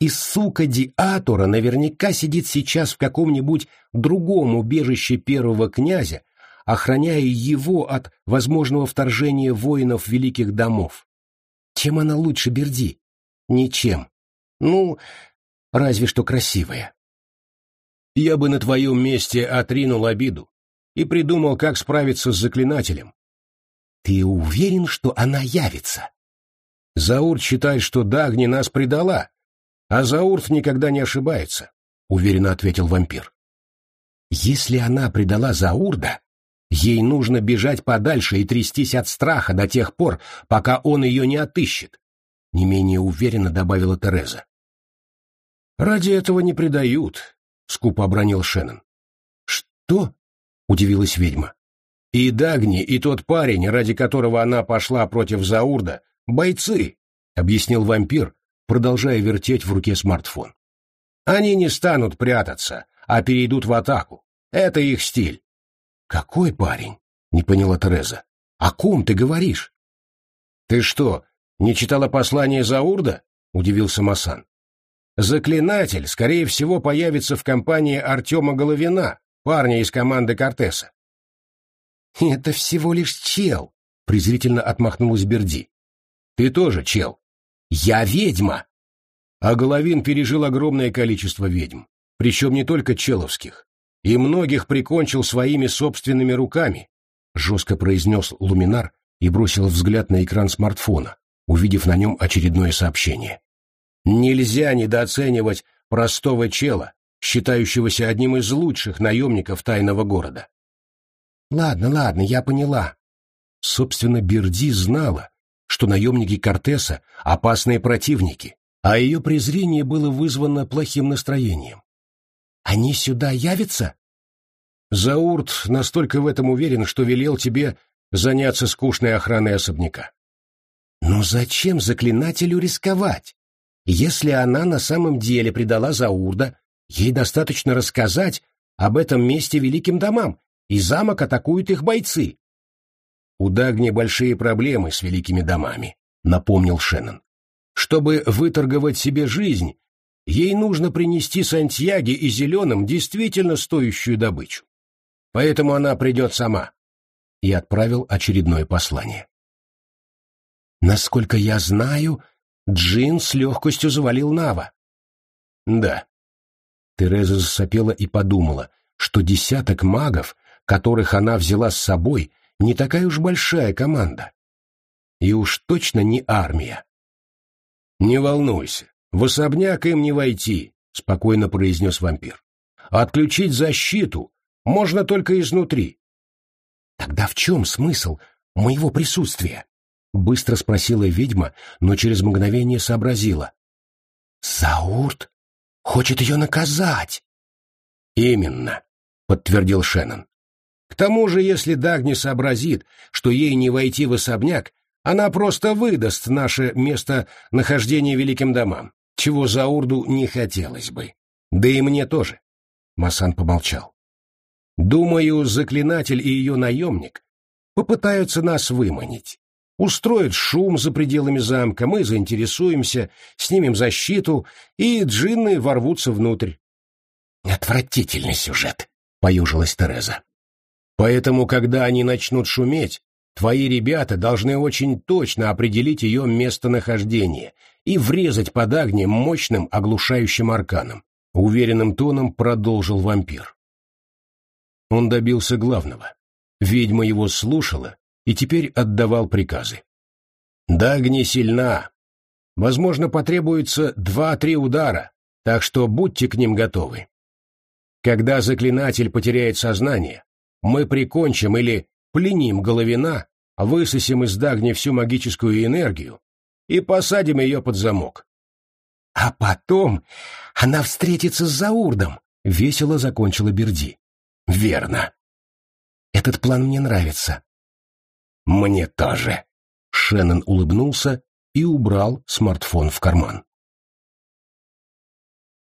И сука Диатора наверняка сидит сейчас в каком-нибудь другом убежище первого князя, охраняя его от возможного вторжения воинов великих домов. Чем она лучше Берди? Ничем. Ну, разве что красивая. Я бы на твоем месте отринул обиду и придумал, как справиться с заклинателем. Ты уверен, что она явится? Заурт считает, что Дагни нас предала, а Заурт никогда не ошибается, — уверенно ответил вампир. Если она предала Заурда, ей нужно бежать подальше и трястись от страха до тех пор, пока он ее не отыщет, — не менее уверенно добавила Тереза. «Ради этого не предают», — скупо обронил Шеннон. «Что?» — удивилась ведьма. «И Дагни, и тот парень, ради которого она пошла против Заурда, бойцы», — объяснил вампир, продолжая вертеть в руке смартфон. «Они не станут прятаться, а перейдут в атаку. Это их стиль». «Какой парень?» — не поняла Тереза. «О ком ты говоришь?» «Ты что, не читала послание Заурда?» — удивился Масан. «Заклинатель, скорее всего, появится в компании Артема Головина, парня из команды Кортеса». «Это всего лишь чел», — презрительно отмахнулась Берди. «Ты тоже чел». «Я ведьма!» А Головин пережил огромное количество ведьм, причем не только человских, и многих прикончил своими собственными руками, жестко произнес Луминар и бросил взгляд на экран смартфона, увидев на нем очередное сообщение. Нельзя недооценивать простого чела, считающегося одним из лучших наемников тайного города. Ладно, ладно, я поняла. Собственно, Берди знала, что наемники Кортеса — опасные противники, а ее презрение было вызвано плохим настроением. «Они сюда явятся?» Заурт настолько в этом уверен, что велел тебе заняться скучной охраной особняка. Но зачем заклинателю рисковать? Если она на самом деле предала Заурда, ей достаточно рассказать об этом месте великим домам, и замок атакуют их бойцы. У Дагни большие проблемы с великими домами, напомнил Шеннон. Чтобы выторговать себе жизнь, ей нужно принести Сантьяге и Зеленым действительно стоящую добычу. Поэтому она придет сама. И отправил очередное послание. Насколько я знаю, Джин с легкостью завалил Нава. Да. Тереза засопела и подумала, что десяток магов, которых она взяла с собой, не такая уж большая команда. И уж точно не армия. «Не волнуйся, в особняк им не войти», — спокойно произнес вампир. «Отключить защиту можно только изнутри». «Тогда в чем смысл моего присутствия?» — быстро спросила ведьма, но через мгновение сообразила. «Саурт хочет ее наказать!» «Именно», — подтвердил Шеннон. Тому же, если Дагни сообразит, что ей не войти в особняк, она просто выдаст наше место нахождения великим домам, чего за Урду не хотелось бы. Да и мне тоже. Масан помолчал. Думаю, заклинатель и ее наемник попытаются нас выманить. Устроят шум за пределами замка, мы заинтересуемся, снимем защиту, и джинны ворвутся внутрь. «Отвратительный сюжет», — поюжилась Тереза. Поэтому, когда они начнут шуметь, твои ребята должны очень точно определить ее местонахождение и врезать под огнем мощным оглушающим арканом. Уверенным тоном продолжил вампир. Он добился главного. Ведьма его слушала и теперь отдавал приказы. Дагни сильна. Возможно, потребуется два-три удара, так что будьте к ним готовы. Когда заклинатель потеряет сознание, мы прикончим или пленим Головина, высосим из Дагни всю магическую энергию и посадим ее под замок. А потом она встретится с Заурдом, — весело закончила Берди. Верно. Этот план мне нравится. Мне тоже. Шеннон улыбнулся и убрал смартфон в карман.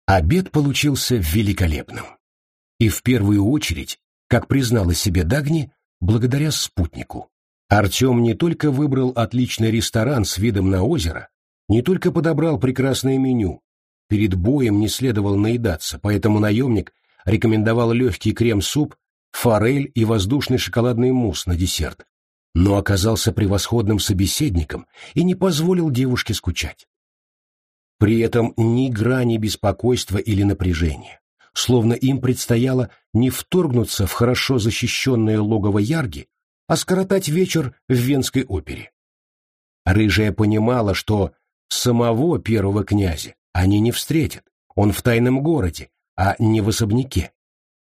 Обед получился великолепным. И в первую очередь как признала себе Дагни, благодаря спутнику. Артем не только выбрал отличный ресторан с видом на озеро, не только подобрал прекрасное меню. Перед боем не следовало наедаться, поэтому наемник рекомендовал легкий крем-суп, форель и воздушный шоколадный мусс на десерт, но оказался превосходным собеседником и не позволил девушке скучать. При этом ни грани беспокойства или напряжения словно им предстояло не вторгнуться в хорошо защищенное логово Ярги, а скоротать вечер в Венской опере. Рыжая понимала, что самого первого князя они не встретят, он в тайном городе, а не в особняке.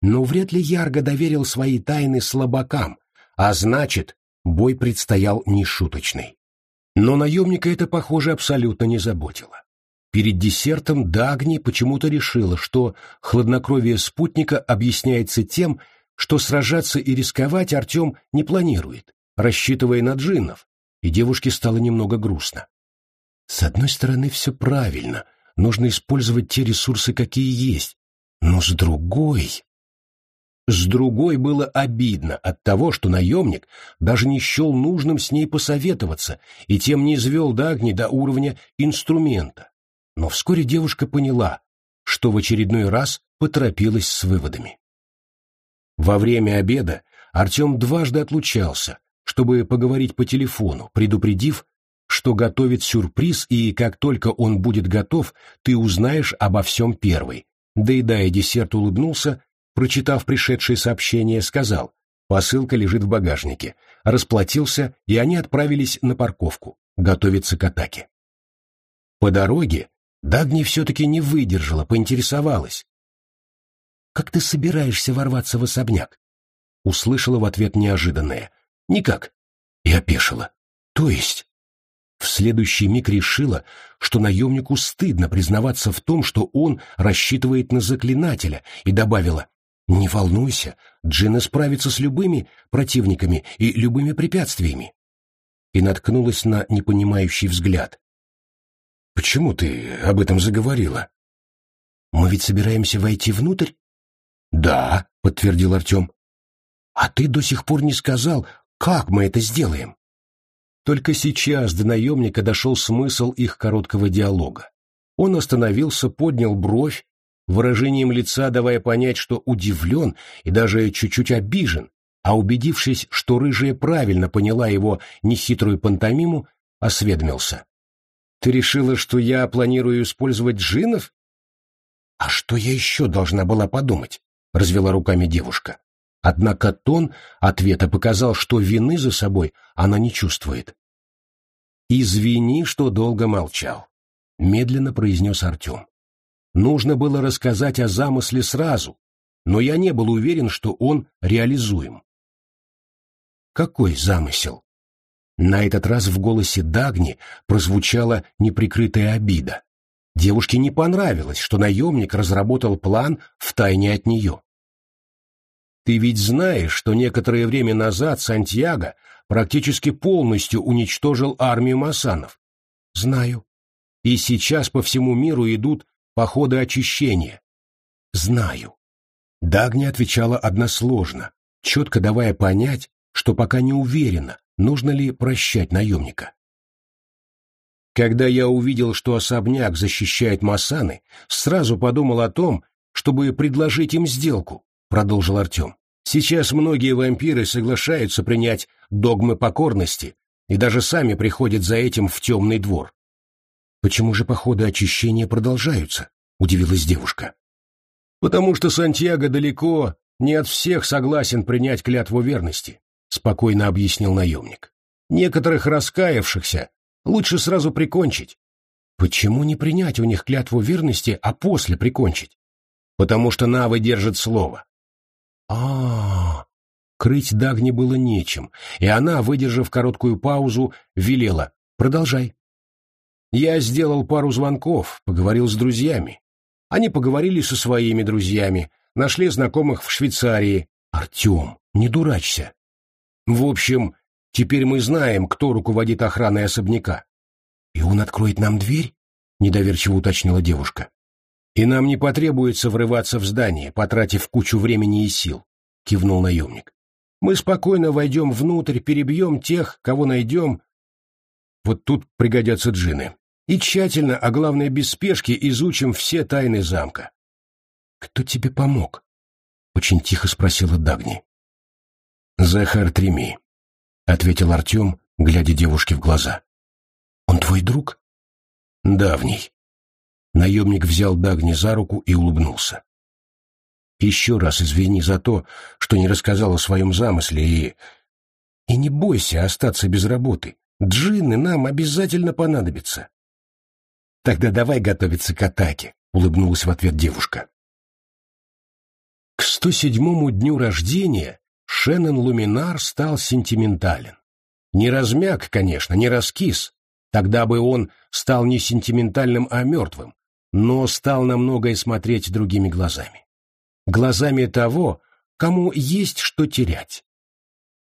Но вряд ли Ярго доверил свои тайны слабакам, а значит, бой предстоял нешуточный. Но наемника это, похоже, абсолютно не заботило. Перед десертом Дагни почему-то решила, что хладнокровие спутника объясняется тем, что сражаться и рисковать Артем не планирует, рассчитывая на джиннов, и девушке стало немного грустно. С одной стороны, все правильно, нужно использовать те ресурсы, какие есть, но с другой... С другой было обидно от того, что наемник даже не счел нужным с ней посоветоваться и тем не извел Дагни до уровня инструмента. Но вскоре девушка поняла, что в очередной раз поторопилась с выводами. Во время обеда Артем дважды отлучался, чтобы поговорить по телефону, предупредив, что готовит сюрприз, и как только он будет готов, ты узнаешь обо всем первый. Доедая десерт, улыбнулся, прочитав пришедшее сообщение, сказал, посылка лежит в багажнике, расплатился, и они отправились на парковку, готовиться к атаке. По дороге Дагни все-таки не выдержала, поинтересовалась. «Как ты собираешься ворваться в особняк?» Услышала в ответ неожиданное. «Никак». И опешила. «То есть?» В следующий миг решила, что наемнику стыдно признаваться в том, что он рассчитывает на заклинателя, и добавила «Не волнуйся, Джина справится с любыми противниками и любыми препятствиями». И наткнулась на непонимающий взгляд. «Почему ты об этом заговорила?» «Мы ведь собираемся войти внутрь?» «Да», — подтвердил Артем. «А ты до сих пор не сказал, как мы это сделаем?» Только сейчас до наемника дошел смысл их короткого диалога. Он остановился, поднял бровь, выражением лица давая понять, что удивлен и даже чуть-чуть обижен, а убедившись, что рыжая правильно поняла его нехитрую пантомиму, осведомился. «Ты решила, что я планирую использовать джинов?» «А что я еще должна была подумать?» — развела руками девушка. Однако тон ответа показал, что вины за собой она не чувствует. «Извини, что долго молчал», — медленно произнес Артем. «Нужно было рассказать о замысле сразу, но я не был уверен, что он реализуем». «Какой замысел?» На этот раз в голосе Дагни прозвучала неприкрытая обида. Девушке не понравилось, что наемник разработал план втайне от нее. Ты ведь знаешь, что некоторое время назад Сантьяго практически полностью уничтожил армию масанов? Знаю. И сейчас по всему миру идут походы очищения. Знаю. Дагни отвечала односложно, четко давая понять, что пока не уверена, нужно ли прощать наемника. Когда я увидел, что особняк защищает Масаны, сразу подумал о том, чтобы предложить им сделку. — продолжил Артем. «Сейчас многие вампиры соглашаются принять догмы покорности и даже сами приходят за этим в темный двор». «Почему же походы очищения продолжаются?» — удивилась девушка. «Потому что Сантьяго далеко не от всех согласен принять клятву верности», — спокойно объяснил наемник. «Некоторых раскаявшихся лучше сразу прикончить». «Почему не принять у них клятву верности, а после прикончить?» «Потому что навы держат слово а, Крыть Дагни было нечем, и она, выдержав короткую паузу, велела «Продолжай». Я сделал пару звонков, поговорил с друзьями. Они поговорили со своими друзьями, нашли знакомых в Швейцарии. Артем, не дурачься. В общем, теперь мы знаем, кто руководит охраной особняка. И он откроет нам дверь? Недоверчиво уточнила девушка и нам не потребуется врываться в здание, потратив кучу времени и сил», — кивнул наемник. «Мы спокойно войдем внутрь, перебьем тех, кого найдем. Вот тут пригодятся джины. И тщательно, а главное без спешки, изучим все тайны замка». «Кто тебе помог?» — очень тихо спросила Дагни. «Захар Треми», — ответил Артем, глядя девушке в глаза. «Он твой друг?» «Давний». Наемник взял Дагни за руку и улыбнулся. «Еще раз извини за то, что не рассказал о своем замысле и... И не бойся остаться без работы. Джинны нам обязательно понадобятся. Тогда давай готовиться к атаке, улыбнулась в ответ девушка. К 107-му дню рождения Шеннон Луминар стал сентиментален. Не размяк, конечно, не раскис. Тогда бы он стал не сентиментальным, а мертвым, но стал на многое смотреть другими глазами. Глазами того, кому есть что терять.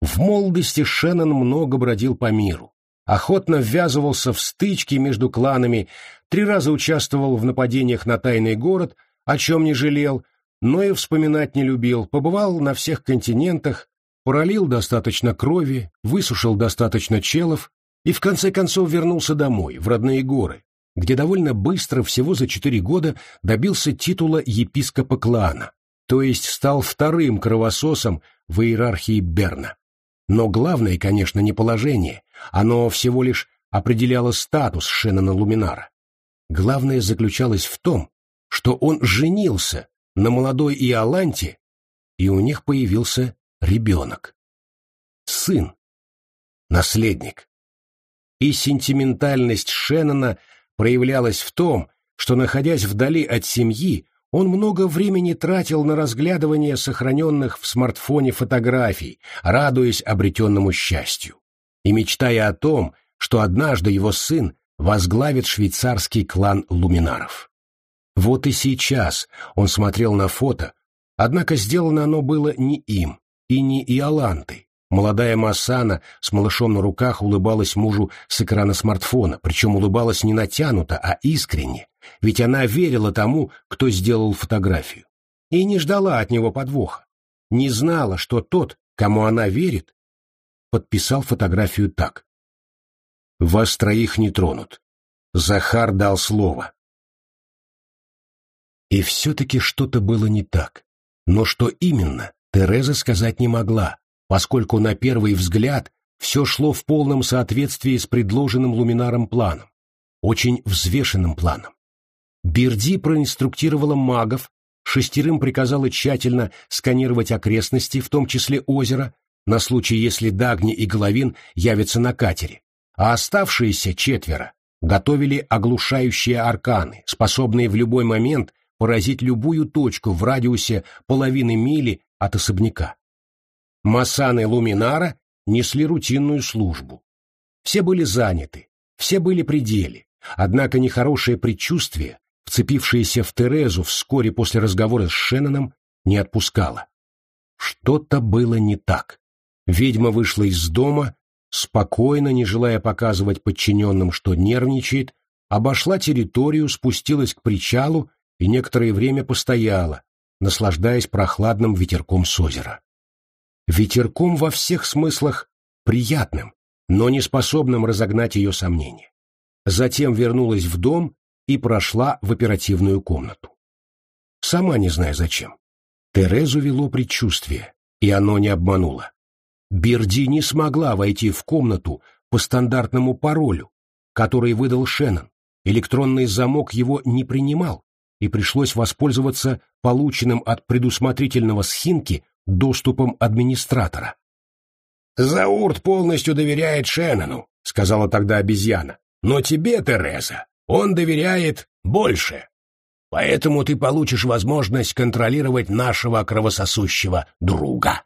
В молодости Шеннон много бродил по миру, охотно ввязывался в стычки между кланами, три раза участвовал в нападениях на тайный город, о чем не жалел, но и вспоминать не любил, побывал на всех континентах, пролил достаточно крови, высушил достаточно челов и в конце концов вернулся домой, в родные горы, где довольно быстро, всего за четыре года, добился титула епископа клана, то есть стал вторым кровососом в иерархии Берна. Но главное, конечно, не положение, оно всего лишь определяло статус Шеннона Луминара. Главное заключалось в том, что он женился на молодой Иоланте, и у них появился ребенок. Сын. Наследник. И сентиментальность Шеннона проявлялась в том, что, находясь вдали от семьи, он много времени тратил на разглядывание сохраненных в смартфоне фотографий, радуясь обретенному счастью, и мечтая о том, что однажды его сын возглавит швейцарский клан луминаров. Вот и сейчас он смотрел на фото, однако сделано оно было не им и не Иолантой. Молодая Массана с малышом на руках улыбалась мужу с экрана смартфона, причем улыбалась не натянуто, а искренне, ведь она верила тому, кто сделал фотографию. И не ждала от него подвоха. Не знала, что тот, кому она верит, подписал фотографию так. «Вас троих не тронут. Захар дал слово». И все-таки что-то было не так. Но что именно, Тереза сказать не могла, поскольку на первый взгляд все шло в полном соответствии с предложенным Луминаром планом, очень взвешенным планом. Берди проинструктировала магов, шестерым приказала тщательно сканировать окрестности, в том числе озеро, на случай, если Дагни и Головин явятся на катере, а оставшиеся четверо готовили оглушающие арканы, способные в любой момент поразить любую точку в радиусе половины мили от особняка. Масаны Луминара несли рутинную службу. Все были заняты, все были при деле, однако нехорошее предчувствие, вцепившееся в Терезу вскоре после разговора с Шенноном, не отпускало. Что-то было не так. Ведьма вышла из дома, спокойно, не желая показывать подчиненным, что нервничает, обошла территорию, спустилась к причалу и некоторое время постояла, наслаждаясь прохладным ветерком с озера. Ветерком во всех смыслах приятным, но не способным разогнать ее сомнения. Затем вернулась в дом и прошла в оперативную комнату. Сама не зная зачем. Терезу вело предчувствие, и оно не обмануло. Берди не смогла войти в комнату по стандартному паролю, который выдал Шеннон. Электронный замок его не принимал, и пришлось воспользоваться полученным от предусмотрительного схинки доступом администратора. «Заурт полностью доверяет Шеннону», — сказала тогда обезьяна. «Но тебе, Тереза, он доверяет больше. Поэтому ты получишь возможность контролировать нашего кровососущего друга».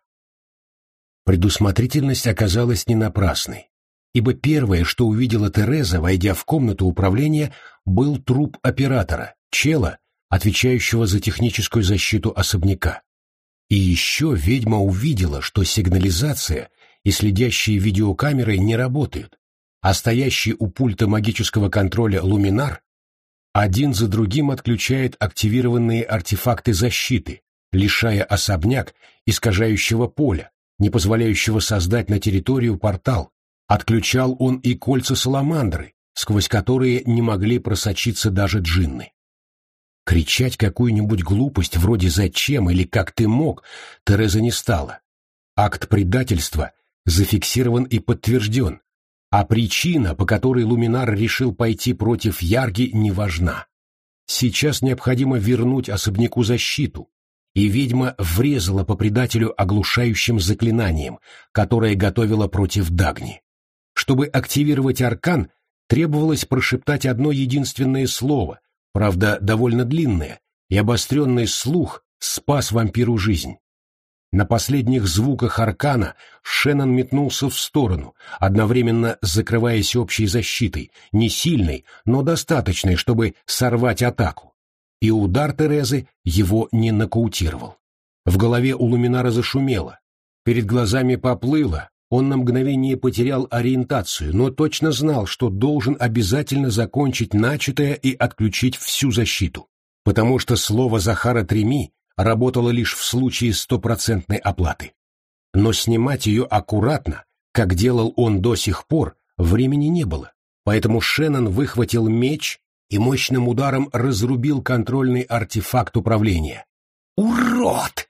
Предусмотрительность оказалась не напрасной, ибо первое, что увидела Тереза, войдя в комнату управления, был труп оператора, чела, отвечающего за техническую защиту особняка. И еще ведьма увидела, что сигнализация и следящие видеокамеры не работают, а стоящий у пульта магического контроля луминар один за другим отключает активированные артефакты защиты, лишая особняк искажающего поля, не позволяющего создать на территорию портал. Отключал он и кольца саламандры, сквозь которые не могли просочиться даже джинны. Кричать какую-нибудь глупость вроде «зачем» или «как ты мог» Тереза не стала. Акт предательства зафиксирован и подтвержден, а причина, по которой Луминар решил пойти против Ярги, не важна. Сейчас необходимо вернуть особняку защиту, и ведьма врезала по предателю оглушающим заклинанием, которое готовила против Дагни. Чтобы активировать аркан, требовалось прошептать одно единственное слово, правда, довольно длинное, и обостренный слух спас вампиру жизнь. На последних звуках аркана Шеннон метнулся в сторону, одновременно закрываясь общей защитой, не сильной, но достаточной, чтобы сорвать атаку. И удар Терезы его не нокаутировал. В голове у Луминара зашумело, перед глазами поплыло, он на мгновение потерял ориентацию, но точно знал, что должен обязательно закончить начатое и отключить всю защиту, потому что слово Захара Треми работала лишь в случае стопроцентной оплаты. Но снимать ее аккуратно, как делал он до сих пор, времени не было, поэтому Шеннон выхватил меч и мощным ударом разрубил контрольный артефакт управления. «Урод!»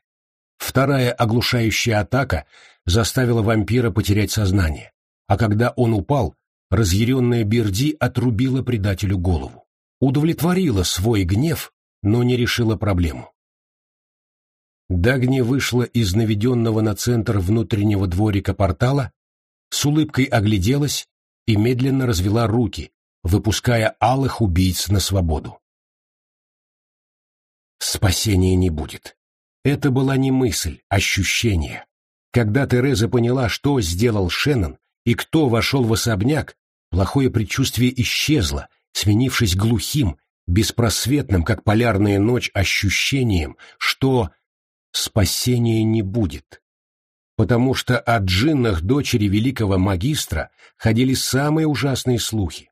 Вторая оглушающая атака заставила вампира потерять сознание, а когда он упал, разъяренная Берди отрубила предателю голову. Удовлетворила свой гнев, но не решила проблему. Дагни вышла из наведенного на центр внутреннего дворика портала, с улыбкой огляделась и медленно развела руки, выпуская алых убийц на свободу. Спасения не будет. Это была не мысль, ощущение. Когда Тереза поняла, что сделал Шеннон и кто вошел в особняк, плохое предчувствие исчезло, сменившись глухим, беспросветным, как полярная ночь, ощущением, что спасения не будет. Потому что о джиннах дочери великого магистра ходили самые ужасные слухи.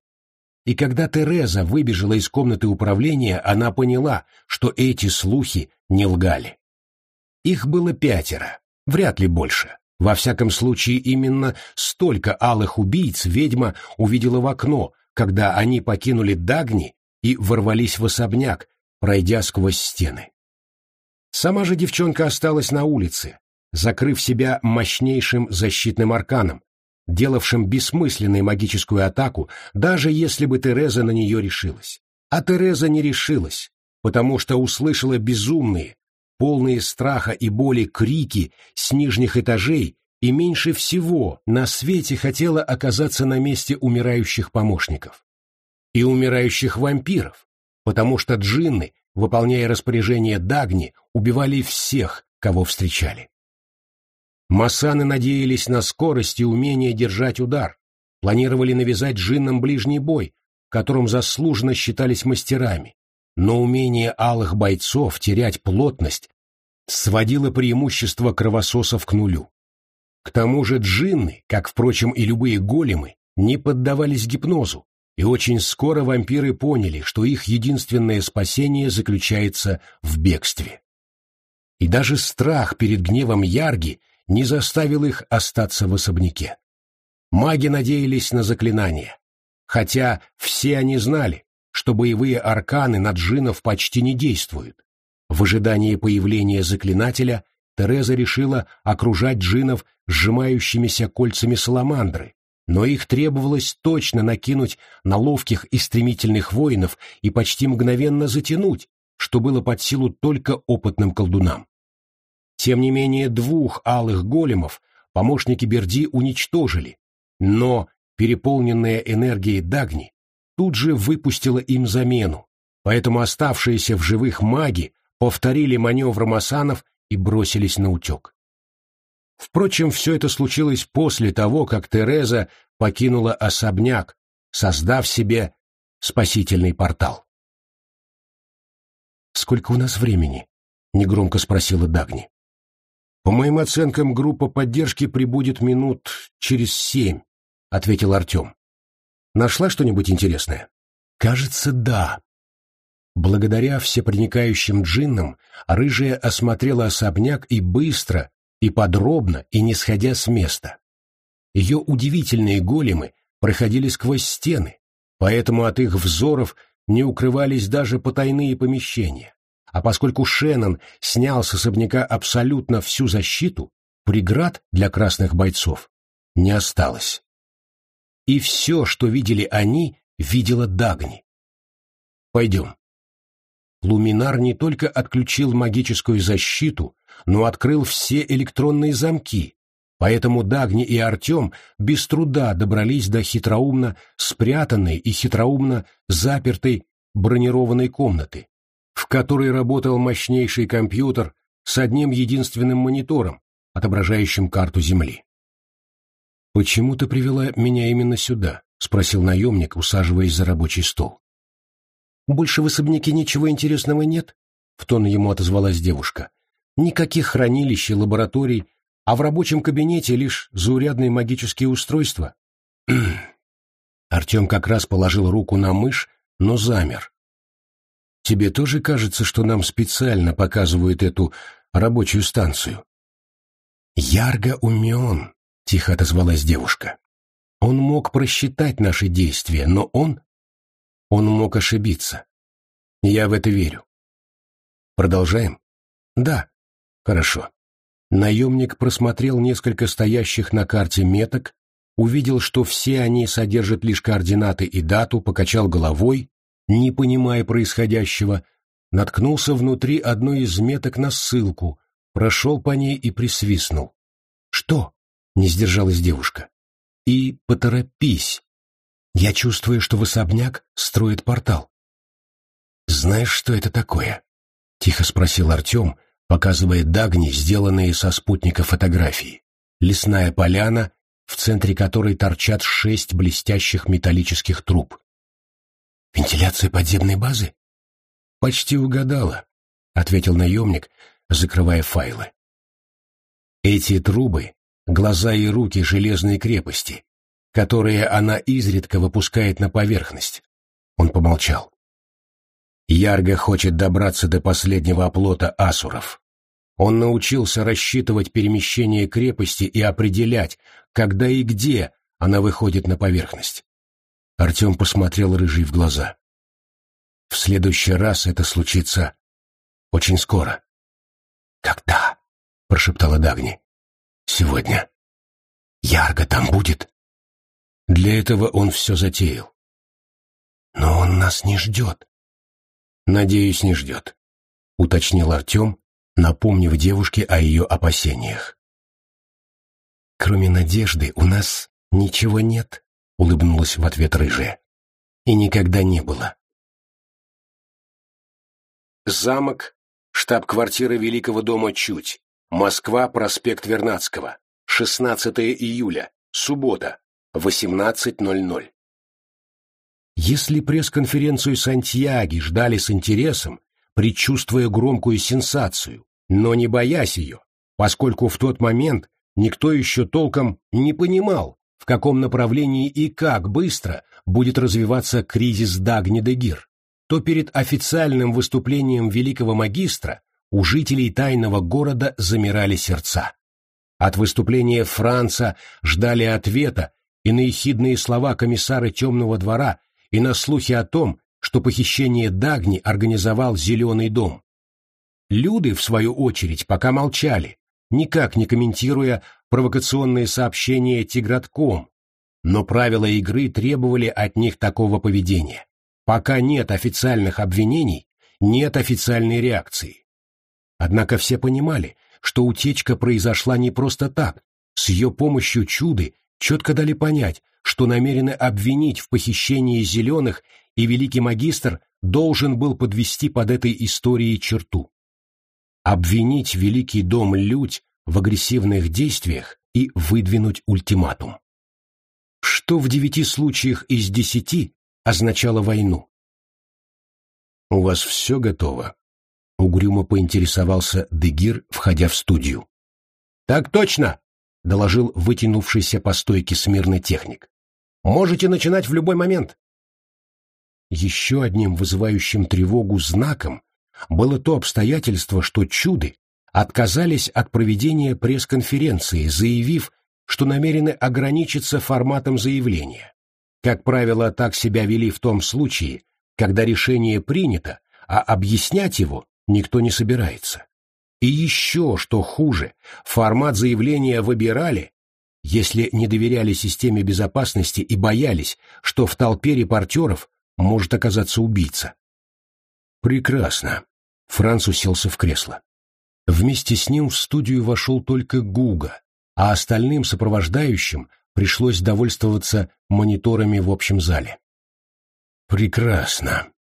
И когда Тереза выбежала из комнаты управления, она поняла, что эти слухи не лгали. Их было пятеро, вряд ли больше. Во всяком случае, именно столько алых убийц ведьма увидела в окно, когда они покинули Дагни и ворвались в особняк, пройдя сквозь стены. Сама же девчонка осталась на улице, закрыв себя мощнейшим защитным арканом, делавшим бессмысленной магическую атаку, даже если бы Тереза на нее решилась. А Тереза не решилась, потому что услышала безумные, полные страха и боли крики с нижних этажей и меньше всего на свете хотела оказаться на месте умирающих помощников. И умирающих вампиров, потому что джинны выполняя распоряжение Дагни, убивали всех, кого встречали. Масаны надеялись на скорость и умение держать удар, планировали навязать джиннам ближний бой, которым заслуженно считались мастерами, но умение алых бойцов терять плотность сводило преимущество кровососов к нулю. К тому же джинны, как, впрочем, и любые големы, не поддавались гипнозу, и очень скоро вампиры поняли, что их единственное спасение заключается в бегстве. И даже страх перед гневом Ярги не заставил их остаться в особняке. Маги надеялись на заклинания, хотя все они знали, что боевые арканы на джинов почти не действуют. В ожидании появления заклинателя Тереза решила окружать джинов сжимающимися кольцами саламандры, но их требовалось точно накинуть на ловких и стремительных воинов и почти мгновенно затянуть, что было под силу только опытным колдунам. Тем не менее двух алых големов помощники Берди уничтожили, но переполненная энергией Дагни тут же выпустила им замену, поэтому оставшиеся в живых маги повторили маневр масанов и бросились на утек. Впрочем, все это случилось после того, как Тереза покинула особняк, создав себе спасительный портал. «Сколько у нас времени?» — негромко спросила Дагни. «По моим оценкам, группа поддержки прибудет минут через семь», — ответил Артем. «Нашла что-нибудь интересное?» «Кажется, да». Благодаря всепроникающим джиннам, рыжая осмотрела особняк и быстро, и подробно, и не сходя с места. Ее удивительные големы проходили сквозь стены, поэтому от их взоров не укрывались даже потайные помещения. А поскольку Шеннон снял с особняка абсолютно всю защиту, преград для красных бойцов не осталось. И все, что видели они, видела Дагни. «Пойдем». Луминар не только отключил магическую защиту, но открыл все электронные замки, Поэтому Дагни и Артем без труда добрались до хитроумно спрятанной и хитроумно запертой бронированной комнаты, в которой работал мощнейший компьютер с одним единственным монитором, отображающим карту Земли. «Почему ты привела меня именно сюда?» — спросил наемник, усаживаясь за рабочий стол. «Больше в особняке ничего интересного нет?» — в тон ему отозвалась девушка. «Никаких хранилищ и лабораторий, а в рабочем кабинете лишь заурядные магические устройства». [CLEARS THROAT] Артем как раз положил руку на мышь, но замер. «Тебе тоже кажется, что нам специально показывают эту рабочую станцию?» «Ярго умен», — тихо отозвалась девушка. «Он мог просчитать наши действия, но он...» «Он мог ошибиться. Я в это верю». «Продолжаем?» «Да». «Хорошо». Наемник просмотрел несколько стоящих на карте меток, увидел, что все они содержат лишь координаты и дату, покачал головой, не понимая происходящего, наткнулся внутри одной из меток на ссылку, прошел по ней и присвистнул. «Что?» — не сдержалась девушка. «И поторопись. Я чувствую, что в особняк строит портал». «Знаешь, что это такое?» — тихо спросил Артем, показывая Дагни, сделанные со спутника фотографии. Лесная поляна, в центре которой торчат шесть блестящих металлических труб. «Вентиляция подземной базы?» «Почти угадала», — ответил наемник, закрывая файлы. Эти трубы — глаза и руки железной крепости, которые она изредка выпускает на поверхность. Он помолчал. Ярго хочет добраться до последнего оплота асуров. Он научился рассчитывать перемещение крепости и определять, когда и где она выходит на поверхность. Артем посмотрел рыжий в глаза. В следующий раз это случится очень скоро. «Когда?» — прошептала Дагни. «Сегодня. Ярго там будет?» Для этого он все затеял. «Но он нас не ждет». «Надеюсь, не ждет», — уточнил Артем, напомнив девушке о ее опасениях. «Кроме надежды у нас ничего нет», — улыбнулась в ответ рыжая. «И никогда не было». Замок Штаб-квартира Великого дома Чуть. Москва, проспект Вернадского. 16 июля. Суббота. 18.00. Если пресс-конференцию Сантьяги ждали с интересом, предчувствуя громкую сенсацию, но не боясь ее, поскольку в тот момент никто еще толком не понимал, в каком направлении и как быстро будет развиваться кризис Дагни-де-Гир, то перед официальным выступлением великого магистра у жителей тайного города замирали сердца. От выступления Франца ждали ответа и на ехидные слова комиссара Темного двора, и на слухи о том, что похищение Дагни организовал Зеленый дом. Люди, в свою очередь, пока молчали, никак не комментируя провокационные сообщения Тигратком, но правила игры требовали от них такого поведения. Пока нет официальных обвинений, нет официальной реакции. Однако все понимали, что утечка произошла не просто так. С ее помощью чуды четко дали понять, что намерены обвинить в похищении зеленых, и великий магистр должен был подвести под этой историей черту. Обвинить великий дом Людь в агрессивных действиях и выдвинуть ультиматум. Что в девяти случаях из десяти означало войну. «У вас все готово?» — угрюмо поинтересовался Дегир, входя в студию. «Так точно!» — доложил вытянувшийся по стойке смирный техник. «Можете начинать в любой момент!» Еще одним вызывающим тревогу знаком было то обстоятельство, что чуды отказались от проведения пресс-конференции, заявив, что намерены ограничиться форматом заявления. Как правило, так себя вели в том случае, когда решение принято, а объяснять его никто не собирается. И еще, что хуже, формат заявления выбирали, если не доверяли системе безопасности и боялись, что в толпе репортеров может оказаться убийца. Прекрасно. Франц уселся в кресло. Вместе с ним в студию вошел только Гуга, а остальным сопровождающим пришлось довольствоваться мониторами в общем зале. «Прекрасно!»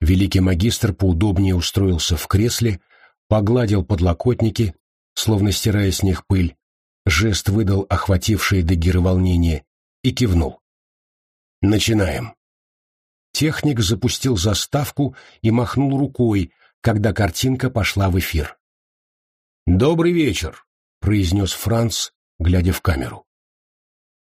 Великий магистр поудобнее устроился в кресле, погладил подлокотники, словно стирая с них пыль, жест выдал охватившее Дегира волнение и кивнул. «Начинаем». Техник запустил заставку и махнул рукой, когда картинка пошла в эфир. «Добрый вечер», — произнес Франц, глядя в камеру.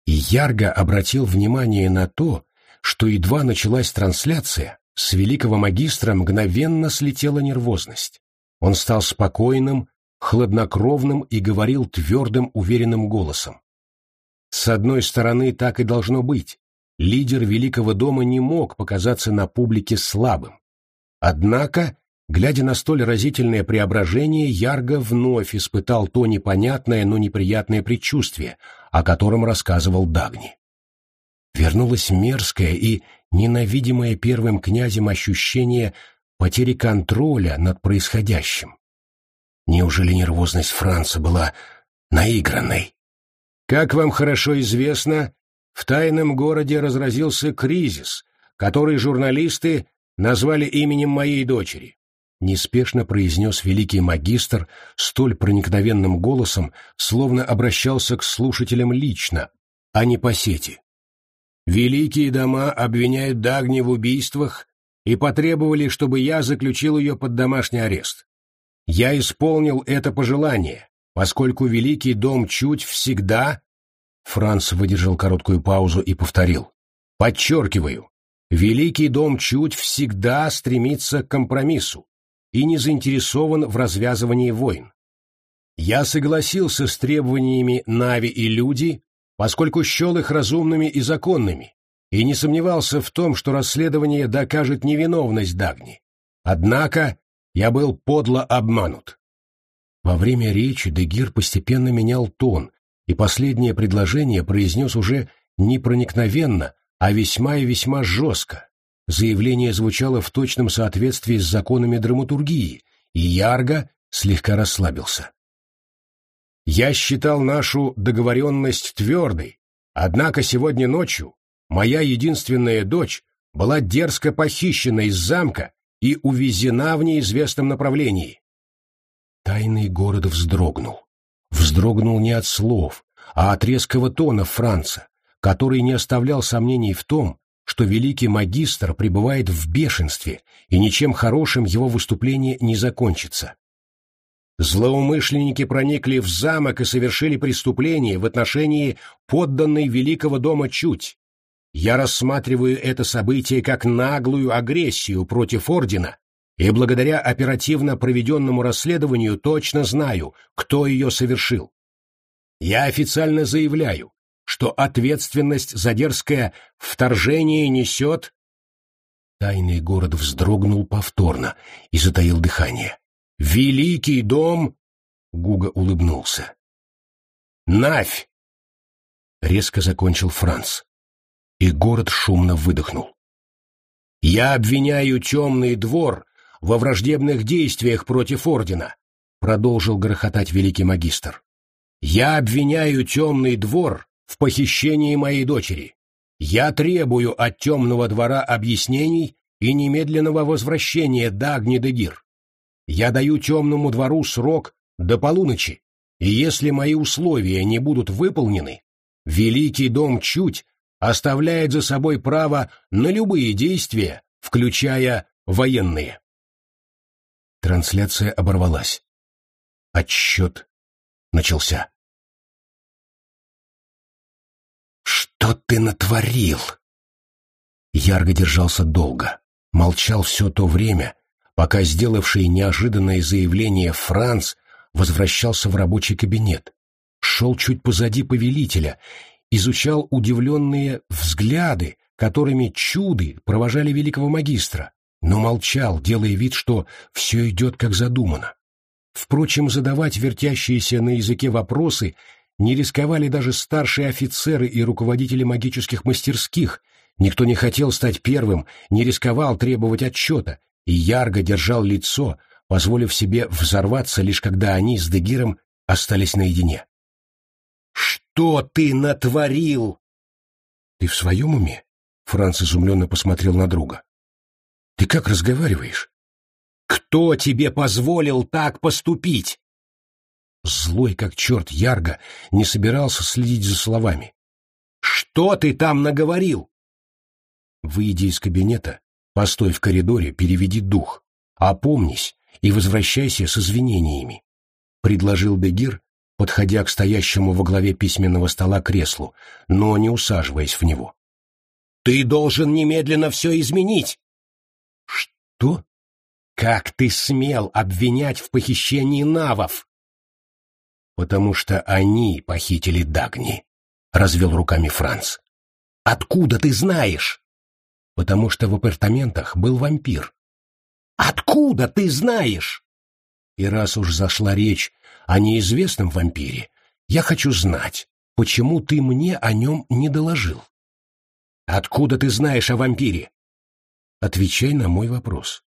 Ярго обратил внимание на то, что едва началась трансляция, с великого магистра мгновенно слетела нервозность. Он стал спокойным, хладнокровным и говорил твердым, уверенным голосом. С одной стороны, так и должно быть. Лидер Великого дома не мог показаться на публике слабым. Однако, глядя на столь разительное преображение, Ярго вновь испытал то непонятное, но неприятное предчувствие, о котором рассказывал Дагни. Вернулось мерзкое и ненавидимое первым князем ощущение потери контроля над происходящим. Неужели нервозность Франца была наигранной? Как вам хорошо известно, в тайном городе разразился кризис, который журналисты назвали именем моей дочери. Неспешно произнес великий магистр столь проникновенным голосом, словно обращался к слушателям лично, а не по сети. Великие дома обвиняют Дагни в убийствах и потребовали, чтобы я заключил ее под домашний арест. Я исполнил это пожелание, поскольку Великий дом чуть всегда... Франц выдержал короткую паузу и повторил. Подчеркиваю, Великий дом чуть всегда стремится к компромиссу и не заинтересован в развязывании войн. Я согласился с требованиями Нави и Люди, поскольку счел их разумными и законными, и не сомневался в том, что расследование докажет невиновность Дагни. Однако я был подло обманут. Во время речи Дегир постепенно менял тон, и последнее предложение произнес уже не проникновенно, а весьма и весьма жестко. Заявление звучало в точном соответствии с законами драматургии, и Ярго слегка расслабился. «Я считал нашу договоренность твердой, однако сегодня ночью моя единственная дочь была дерзко похищена из замка и увезена в неизвестном направлении. Тайный город вздрогнул. Вздрогнул не от слов, а от резкого тона Франца, который не оставлял сомнений в том, что великий магистр пребывает в бешенстве, и ничем хорошим его выступление не закончится. Злоумышленники проникли в замок и совершили преступление в отношении подданной великого дома Чуть, я рассматриваю это событие как наглую агрессию против Ордена, и благодаря оперативно проведенному расследованию точно знаю, кто ее совершил. Я официально заявляю, что ответственность за дерзкое вторжение несет... Тайный город вздрогнул повторно и затаил дыхание. «Великий дом...» — Гуга улыбнулся. «Навь!» — резко закончил Франц и город шумно выдохнул. «Я обвиняю темный двор во враждебных действиях против Ордена», продолжил грохотать великий магистр. «Я обвиняю темный двор в похищении моей дочери. Я требую от темного двора объяснений и немедленного возвращения Дагни Дегир. Я даю темному двору срок до полуночи, и если мои условия не будут выполнены, Великий дом Чуть оставляет за собой право на любые действия, включая военные. Трансляция оборвалась. Отсчет начался. «Что ты натворил?» Ярго держался долго, молчал все то время, пока сделавший неожиданное заявление Франц возвращался в рабочий кабинет, шел чуть позади повелителя изучал удивленные взгляды, которыми чуды провожали великого магистра, но молчал, делая вид, что все идет как задумано. Впрочем, задавать вертящиеся на языке вопросы не рисковали даже старшие офицеры и руководители магических мастерских, никто не хотел стать первым, не рисковал требовать отчета, и ярко держал лицо, позволив себе взорваться лишь когда они с Дегиром остались наедине. Что ты натворил? Ты в своем уме? Франц изумленно посмотрел на друга. Ты как разговариваешь? Кто тебе позволил так поступить? Злой как черт Ярго не собирался следить за словами. «Что ты там наговорил?» Выйди из кабинета, постой в коридоре, переведи дух, опомнись и возвращайся с извинениями, — предложил Бегир, подходя к стоящему во главе письменного стола креслу, но не усаживаясь в него. «Ты должен немедленно все изменить!» «Что? Как ты смел обвинять в похищении навов?» «Потому что они похитили Дагни», — развел руками Франц. «Откуда ты знаешь?» «Потому что в апартаментах был вампир». «Откуда ты знаешь?» И раз уж зашла речь о неизвестном вампире, я хочу знать, почему ты мне о нем не доложил. Откуда ты знаешь о вампире? Отвечай на мой вопрос.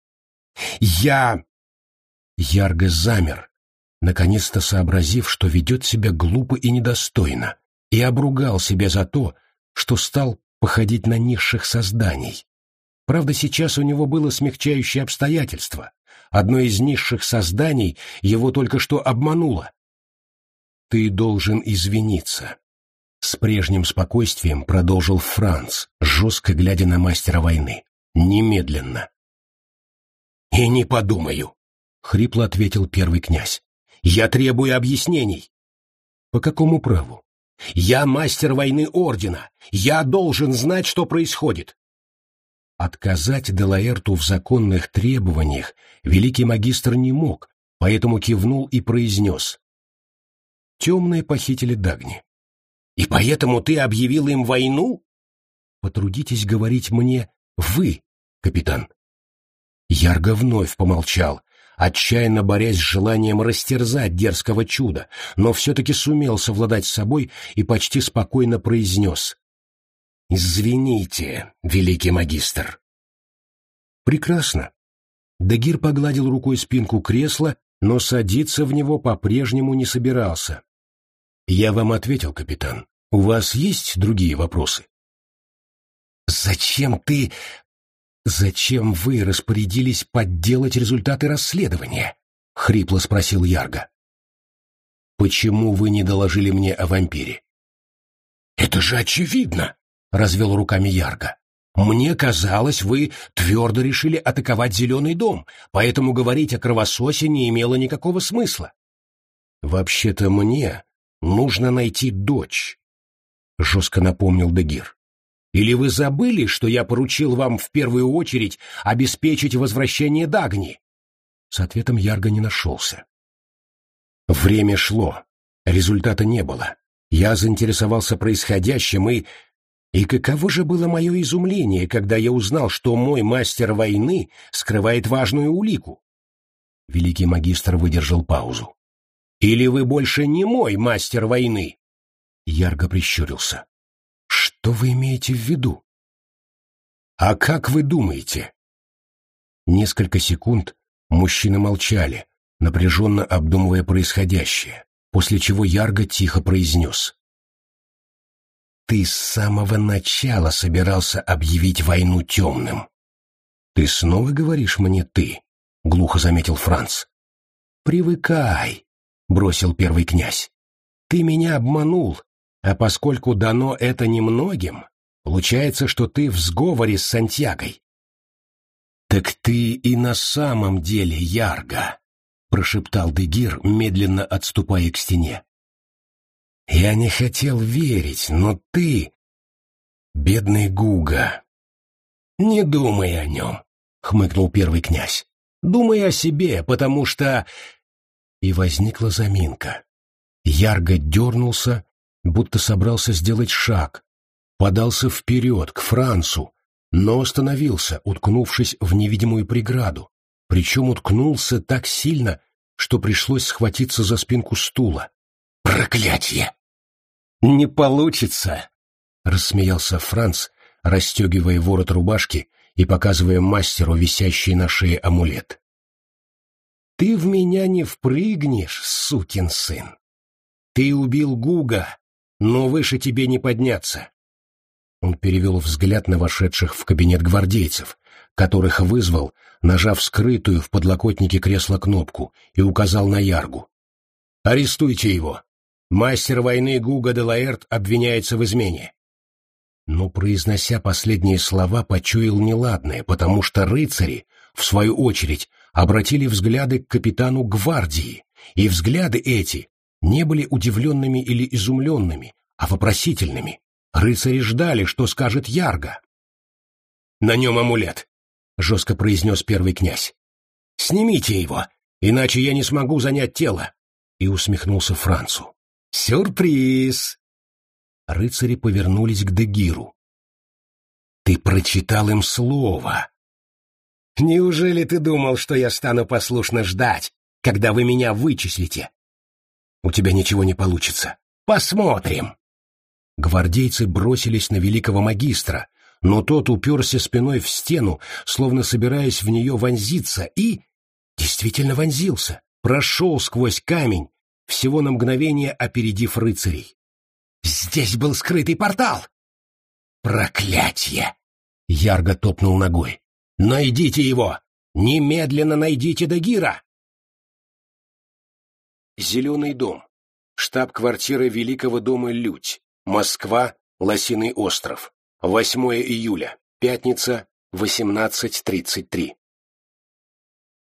Я... Ярго замер, наконец-то сообразив, что ведет себя глупо и недостойно, и обругал себя за то, что стал походить на низших созданий. Правда, сейчас у него было смягчающее обстоятельство. Одно из низших созданий его только что обмануло. «Ты должен извиниться», — с прежним спокойствием продолжил Франц, жестко глядя на мастера войны. «Немедленно». «И не подумаю», — хрипло ответил первый князь. Я требую объяснений. По какому праву? Я мастер войны Ордена. Я должен знать, что происходит. Отказать Делаэрту в законных требованиях великий магистр не мог, поэтому кивнул и произнес. Темные похитили Дагни. И поэтому ты объявил им войну? Потрудитесь говорить мне «вы», капитан. Ярго вновь помолчал, отчаянно борясь с желанием растерзать дерзкого чуда, но все-таки сумел совладать с собой и почти спокойно произнес «Извините, великий магистр». «Прекрасно». Дагир погладил рукой спинку кресла, но садиться в него по-прежнему не собирался. «Я вам ответил, капитан. У вас есть другие вопросы?» «Зачем ты «Зачем вы распорядились подделать результаты расследования?» — хрипло спросил Ярго. «Почему вы не доложили мне о вампире?» «Это же очевидно!» — развел руками Ярго. «Мне казалось, вы твердо решили атаковать Зеленый дом, поэтому говорить о кровососе не имело никакого смысла». «Вообще-то мне нужно найти дочь», — жестко напомнил Дегир. Или вы забыли, что я поручил вам в первую очередь обеспечить возвращение Дагни?» С ответом Ярго не нашелся. Время шло, результата не было. Я заинтересовался происходящим, и... И каково же было мое изумление, когда я узнал, что мой мастер войны скрывает важную улику. Великий магистр выдержал паузу. «Или вы больше не мой мастер войны?» Ярго прищурился. Что вы имеете в виду? А как вы думаете? Несколько секунд мужчины молчали, напряженно обдумывая происходящее, после чего Ярго тихо произнес. «Ты с самого начала собирался объявить войну темным». «Ты снова говоришь мне «ты», — глухо заметил Франц. «Привыкай», — бросил первый князь. «Ты меня обманул, а поскольку дано это немногим, получается, что ты в сговоре с Сантьягой. «Так ты и на самом деле Ярго», — прошептал Дегир, медленно отступая к стене. «Я не хотел верить, но ты...» «Бедный Гуга!» «Не думай о нем», — хмыкнул первый князь. «Думай о себе, потому что...» И возникла заминка. Ярго дернулся, будто собрался сделать шаг, подался вперед, к Францу, но остановился, уткнувшись в невидимую преграду, причем уткнулся так сильно, что пришлось схватиться за спинку стула. «Проклятье!» «Не получится!» — рассмеялся Франц, расстегивая ворот рубашки и показывая мастеру висящий на шее амулет. «Ты в меня не впрыгнешь, сукин сын! Ты убил Гуга, но выше тебе не подняться. Он перевел взгляд на вошедших в кабинет гвардейцев, которых вызвал, нажав скрытую в подлокотнике кресла кнопку, и указал на Яргу. «Арестуйте его! Мастер войны Гуга де Лаэрт обвиняется в измене!» Но, произнося последние слова, почуял неладное, потому что рыцари, в свою очередь, обратили взгляды к капитану гвардии, и взгляды эти не были удивленными или изумленными, а вопросительными. Рыцари ждали, что скажет Ярга. «На нем амулет», — жестко произнес первый князь. «Снимите его, иначе я не смогу занять тело», — и усмехнулся Францу. «Сюрприз!» Рыцари повернулись к Дегиру. «Ты прочитал им слово!» «Неужели ты думал, что я стану послушно ждать, когда вы меня вычислите?» «У тебя ничего не получится. Посмотрим!» Гвардейцы бросились на великого магистра, но тот уперся спиной в стену, словно собираясь в нее вонзиться, и... Действительно вонзился, прошел сквозь камень, всего на мгновение опередив рыцарей. «Здесь был скрытый портал!» «Проклятье!» — Ярго топнул ногой. «Найдите его! Немедленно найдите Дагира!» Зеленый дом. Штаб-квартира Великого дома Людь. Москва, Лосиный остров. 8 июля. Пятница, 18.33.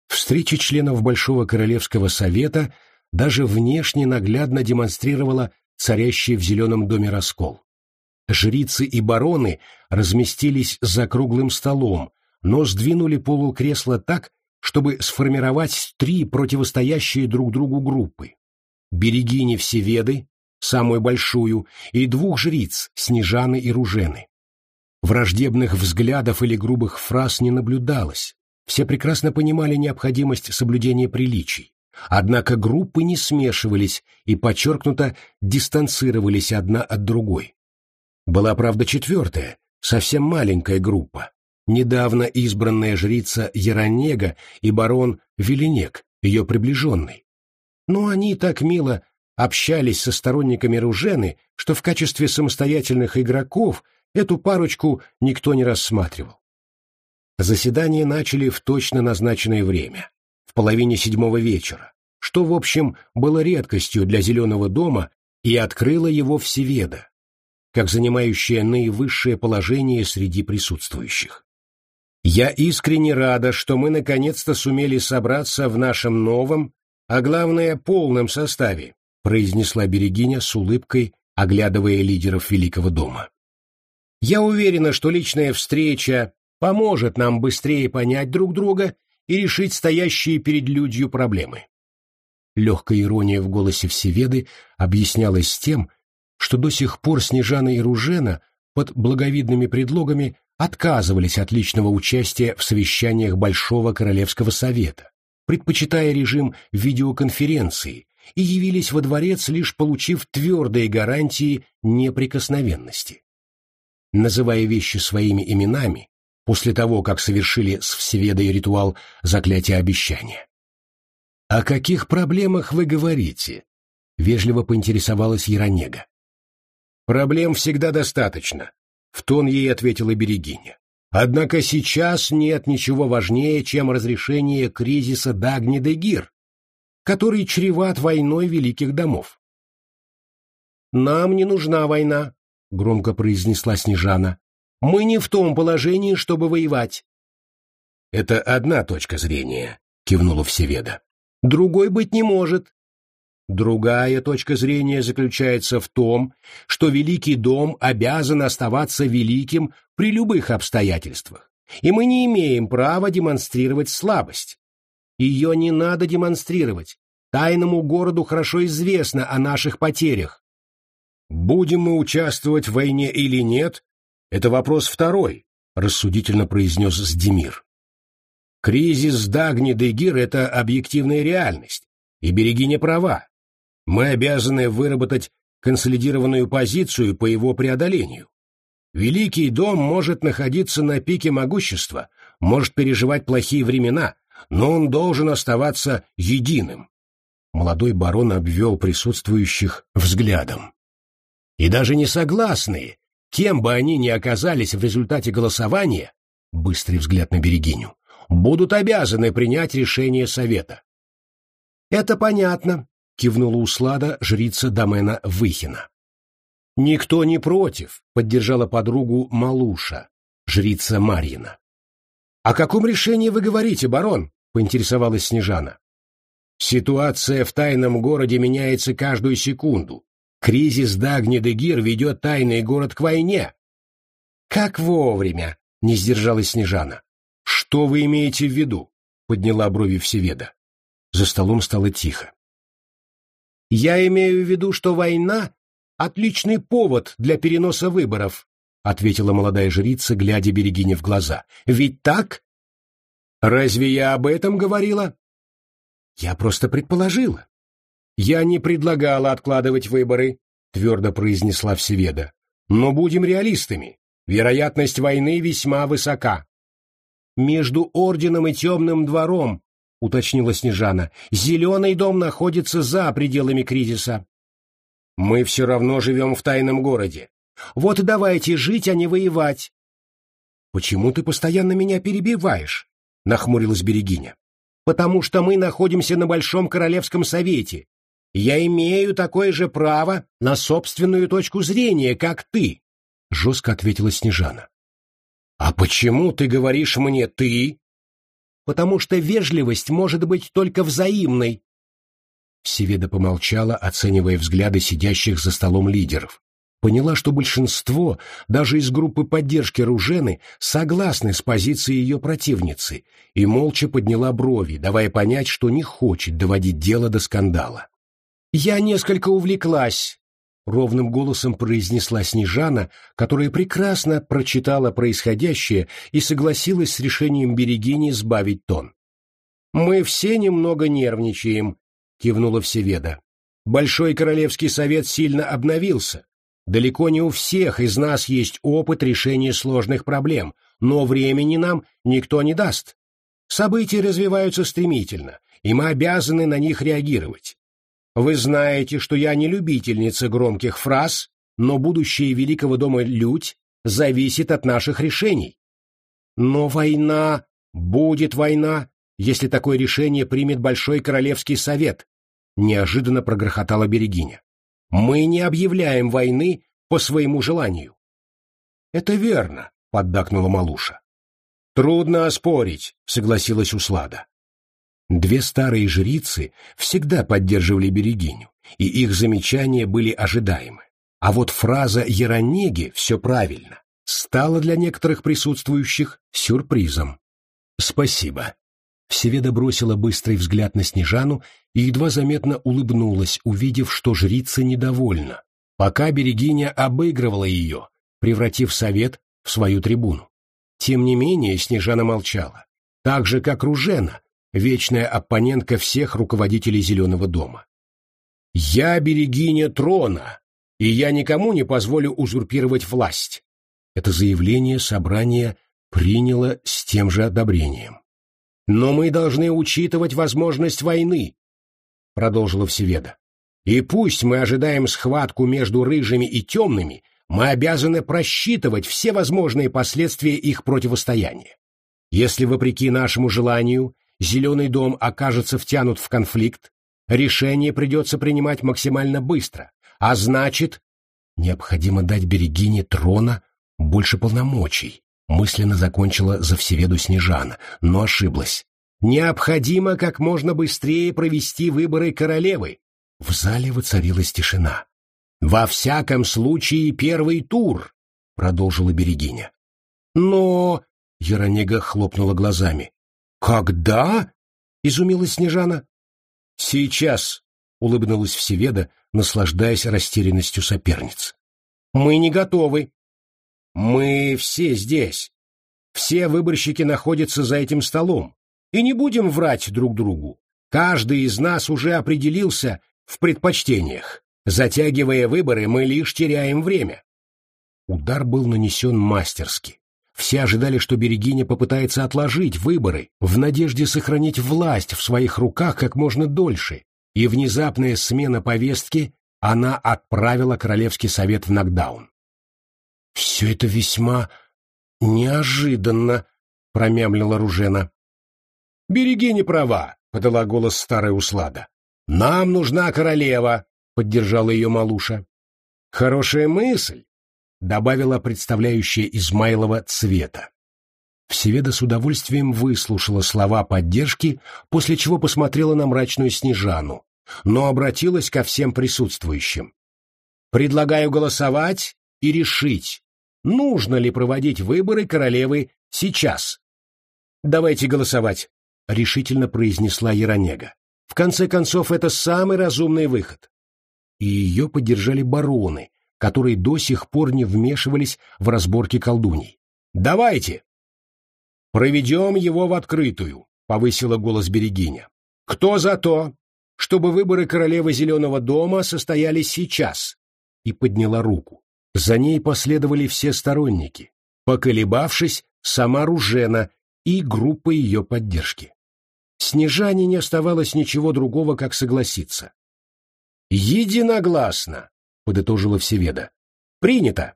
Встреча членов Большого Королевского Совета даже внешне наглядно демонстрировала царящий в Зеленом доме раскол. Жрицы и бароны разместились за круглым столом, но сдвинули полукресла так, чтобы сформировать три противостоящие друг другу группы. Берегини Всеведы, самую большую, и двух жриц, Снежаны и Ружены. Враждебных взглядов или грубых фраз не наблюдалось. Все прекрасно понимали необходимость соблюдения приличий. Однако группы не смешивались и подчеркнуто дистанцировались одна от другой. Была, правда, четвертая, совсем маленькая группа. Недавно избранная жрица Яронега и барон Веленек, ее приближенный. Но они так мило общались со сторонниками Ружены, что в качестве самостоятельных игроков эту парочку никто не рассматривал. Заседание начали в точно назначенное время, в половине седьмого вечера, что, в общем, было редкостью для Зеленого дома и открыло его Всеведа, как занимающее наивысшее положение среди присутствующих. Я искренне рада, что мы наконец-то сумели собраться в нашем новом, а главное, полном составе, произнесла Берегиня с улыбкой, оглядывая лидеров Великого дома. Я уверена, что личная встреча поможет нам быстрее понять друг друга и решить стоящие перед людью проблемы. Легкая ирония в голосе Всеведы объяснялась тем, что до сих пор Снежана и Ружена под благовидными предлогами отказывались от личного участия в совещаниях Большого Королевского Совета, предпочитая режим видеоконференции и явились во дворец, лишь получив твердые гарантии неприкосновенности. Называя вещи своими именами, после того, как совершили с Всеведой ритуал заклятия обещания. «О каких проблемах вы говорите?» — вежливо поинтересовалась Яронега. «Проблем всегда достаточно», — в тон ей ответила Берегиня. «Однако сейчас нет ничего важнее, чем разрешение кризиса Дагни-де-Гир, который чреват войной великих домов. «Нам не нужна война», — громко произнесла Снежана. «Мы не в том положении, чтобы воевать». «Это одна точка зрения», — кивнула Всеведа. «Другой быть не может». Другая точка зрения заключается в том, что Великий дом обязан оставаться великим при любых обстоятельствах, и мы не имеем права демонстрировать слабость. Ее не надо демонстрировать. Тайному городу хорошо известно о наших потерях. Будем мы участвовать в войне или нет, это вопрос второй, рассудительно произнес Сдемир. Кризис Дагни Дегир — это объективная реальность, и береги не права. Мы обязаны выработать консолидированную позицию по его преодолению. Великий дом может находиться на пике могущества, может переживать плохие времена, но он должен оставаться единым. Молодой барон обвел присутствующих взглядом. и даже несогласные, кем бы они ни оказались в результате голосования, быстрый взгляд на Берегиню, будут обязаны принять решение совета. «Это понятно», — кивнула Услада жрица Домена Выхина. «Никто не против», — поддержала подругу Малуша, жрица Марьина. «О каком решении вы говорите, барон?» — поинтересовалась Снежана. «Ситуация в тайном городе меняется каждую секунду. Кризис Дагни-де-Гир ведет тайный город к войне». «Как вовремя!» — не сдержалась Снежана. «Что вы имеете в виду?» — подняла брови Всеведа. За столом стало тихо. «Я имею в виду, что война — отличный повод для переноса выборов», — ответила молодая жрица, глядя Берегине в глаза. «Ведь так?» «Разве я об этом говорила?» «Я просто предположила». «Я не предлагала откладывать выборы», — твердо произнесла Всеведа. «Но будем реалистами. Вероятность войны весьма высока». «Между Орденом и Темным двором — уточнила Снежана. «Зеленый дом находится за пределами кризиса». «Мы все равно живем в тайном городе. Вот давайте жить, а не воевать». «Почему ты постоянно меня перебиваешь?» — нахмурилась Берегиня. «Потому что мы находимся на Большом Королевском Совете. Я имею такое же право на собственную точку зрения, как ты», — жестко ответила Снежана. «А почему ты говоришь мне «ты», потому что вежливость может быть только взаимной. Севеда помолчала, оценивая взгляды сидящих за столом лидеров. Поняла, что большинство, даже из группы поддержки Ружены, согласны с позицией ее противницы, и молча подняла брови, давая понять, что не хочет доводить дело до скандала. «Я несколько увлеклась», — ровным голосом произнесла Снежана, которая прекрасно прочитала происходящее и согласилась с решением Берегини сбавить тон. «Мы все немного нервничаем», — кивнула Всеведа. «Большой Королевский совет сильно обновился. Далеко не у всех из нас есть опыт решения сложных проблем, но времени нам никто не даст. События развиваются стремительно, и мы обязаны на них реагировать. Вы знаете, что я не любительница громких фраз, но будущее Великого дома Людь зависит от наших решений. Но война, будет война, если такое решение примет Большой Королевский Совет, неожиданно прогрохотала Берегиня. Мы не объявляем войны по своему желанию. Это верно, поддакнула Малуша. Трудно оспорить, согласилась Услада. Две старые жрицы всегда поддерживали Берегиню, и их замечания были ожидаемы. А вот фраза Яронеги «все правильно» стала для некоторых присутствующих сюрпризом. «Спасибо». Всеведа бросила быстрый взгляд на Снежану и едва заметно улыбнулась, увидев, что жрица недовольна, пока Берегиня обыгрывала ее, превратив совет в свою трибуну. Тем не менее Снежана молчала, так же, как Ружена, вечная оппонентка всех руководителей Зеленого дома. «Я берегиня трона, и я никому не позволю узурпировать власть». Это заявление собрание приняло с тем же одобрением. «Но мы должны учитывать возможность войны», — продолжила Всеведа. «И пусть мы ожидаем схватку между рыжими и темными, мы обязаны просчитывать все возможные последствия их противостояния. Если, вопреки нашему желанию, Зеленый дом окажется втянут в конфликт, решение придется принимать максимально быстро, а значит, необходимо дать Берегине трона больше полномочий, мысленно закончила за всеведу Снежана, но ошиблась. Необходимо как можно быстрее провести выборы королевы. В зале воцарилась тишина. «Во всяком случае, первый тур», — продолжила Берегиня. «Но...» — Яронега хлопнула глазами. «Когда?» — изумилась Снежана. «Сейчас», — улыбнулась Всеведа, наслаждаясь растерянностью соперниц. «Мы не готовы. Мы все здесь. Все выборщики находятся за этим столом. И не будем врать друг другу. Каждый из нас уже определился в предпочтениях. Затягивая выборы, мы лишь теряем время». Удар был нанесен мастерски. Все ожидали, что Берегиня попытается отложить выборы в надежде сохранить власть в своих руках как можно дольше, и внезапная смена повестки она отправила Королевский совет в нокдаун. «Все это весьма неожиданно», — промямлила Ружена. «Береги не права», — подала голос старая услада. «Нам нужна королева», — поддержала ее Малуша. «Хорошая мысль», — добавила представляющая Измайлова Цвета. Всеведа с удовольствием выслушала слова поддержки, после чего посмотрела на мрачную Снежану, но обратилась ко всем присутствующим. «Предлагаю голосовать и решить, нужно ли проводить выборы королевы сейчас». «Давайте голосовать», — решительно произнесла Яронега. «В конце концов, это самый разумный выход». И ее поддержали бароны, которые до сих пор не вмешивались в разборки колдуний. «Давайте!» «Проведем его в открытую», — повысила голос Берегиня. «Кто за то, чтобы выборы королевы Зеленого дома состоялись сейчас?» И подняла руку. За ней последовали все сторонники, поколебавшись, сама Ружена и группа ее поддержки. Снежане не оставалось ничего другого, как согласиться. «Единогласно», — подытожила Всеведа. «Принято».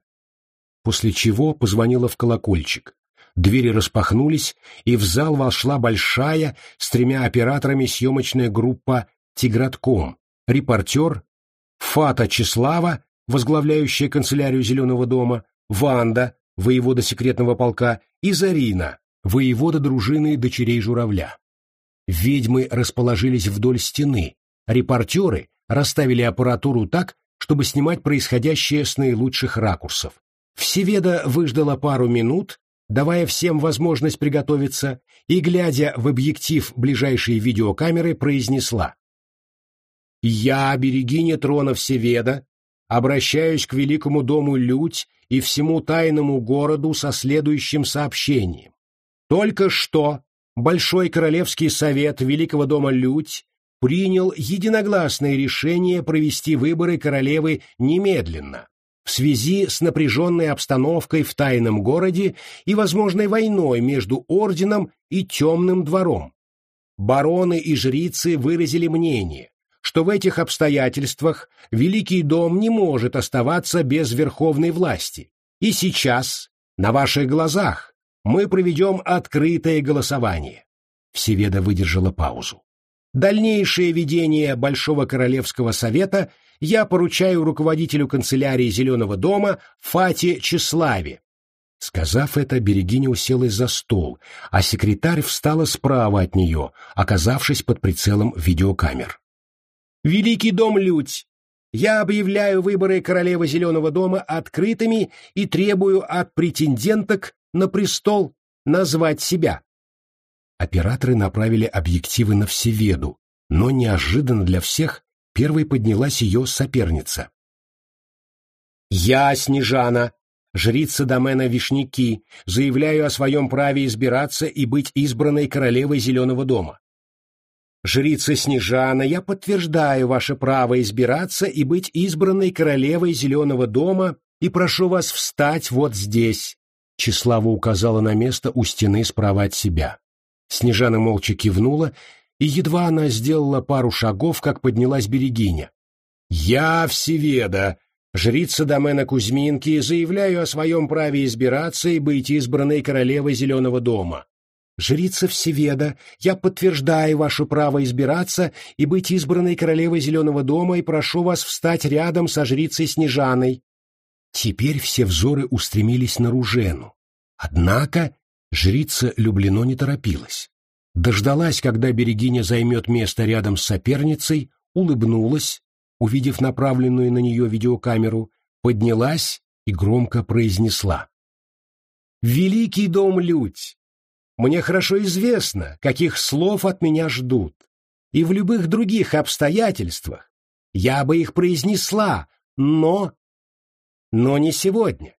После чего позвонила в колокольчик. Двери распахнулись, и в зал вошла большая с тремя операторами съемочная группа «Тигратком», репортер, Фата Числава, возглавляющая канцелярию Зеленого дома, Ванда, воевода секретного полка, и Зарина, воевода дружины дочерей журавля. Ведьмы расположились вдоль стены, репортеры расставили аппаратуру так, чтобы снимать происходящее с наилучших ракурсов. Всеведа выждала пару минут, давая всем возможность приготовиться, и, глядя в объектив ближайшей видеокамеры, произнесла «Я, берегиня трона Всеведа, обращаюсь к великому дому Людь и всему тайному городу со следующим сообщением. Только что Большой Королевский Совет Великого дома Людь принял единогласное решение провести выборы королевы немедленно, в связи с напряженной обстановкой в тайном городе и возможной войной между орденом и темным двором. Бароны и жрицы выразили мнение, что в этих обстоятельствах Великий дом не может оставаться без верховной власти. И сейчас, на ваших глазах, мы проведем открытое голосование. Всеведа выдержала паузу. Дальнейшее ведение Большого Королевского Совета я поручаю руководителю канцелярии Зеленого дома Фате Чеславе. Сказав это, Берегиня уселась за стол, а секретарь встала справа от нее, оказавшись под прицелом видеокамер. «Великий дом Людь, я объявляю выборы королевы Зеленого дома открытыми и требую от претенденток на престол назвать себя». Операторы направили объективы на Всеведу, но неожиданно для всех Первой поднялась ее соперница. «Я, Снежана, жрица домена Вишняки, заявляю о своем праве избираться и быть избранной королевой Зеленого дома. Жрица Снежана, я подтверждаю ваше право избираться и быть избранной королевой Зеленого дома и прошу вас встать вот здесь». Числава указала на место у стены справа от себя. Снежана молча кивнула и едва она сделала пару шагов, как поднялась Берегиня. «Я Всеведа, жрица домена Кузьминки, заявляю о своем праве избираться и быть избранной королевой Зеленого дома. Жрица Всеведа, я подтверждаю ваше право избираться и быть избранной королевой Зеленого дома и прошу вас встать рядом со жрицей Снежаной». Теперь все взоры устремились на Ружену. Однако жрица Люблено не торопилась дождалась, когда Берегиня займет место рядом с соперницей, улыбнулась, увидев направленную на нее видеокамеру, поднялась и громко произнесла. «Великий дом Людь! Мне хорошо известно, каких слов от меня ждут, и в любых других обстоятельствах я бы их произнесла, но... Но не сегодня.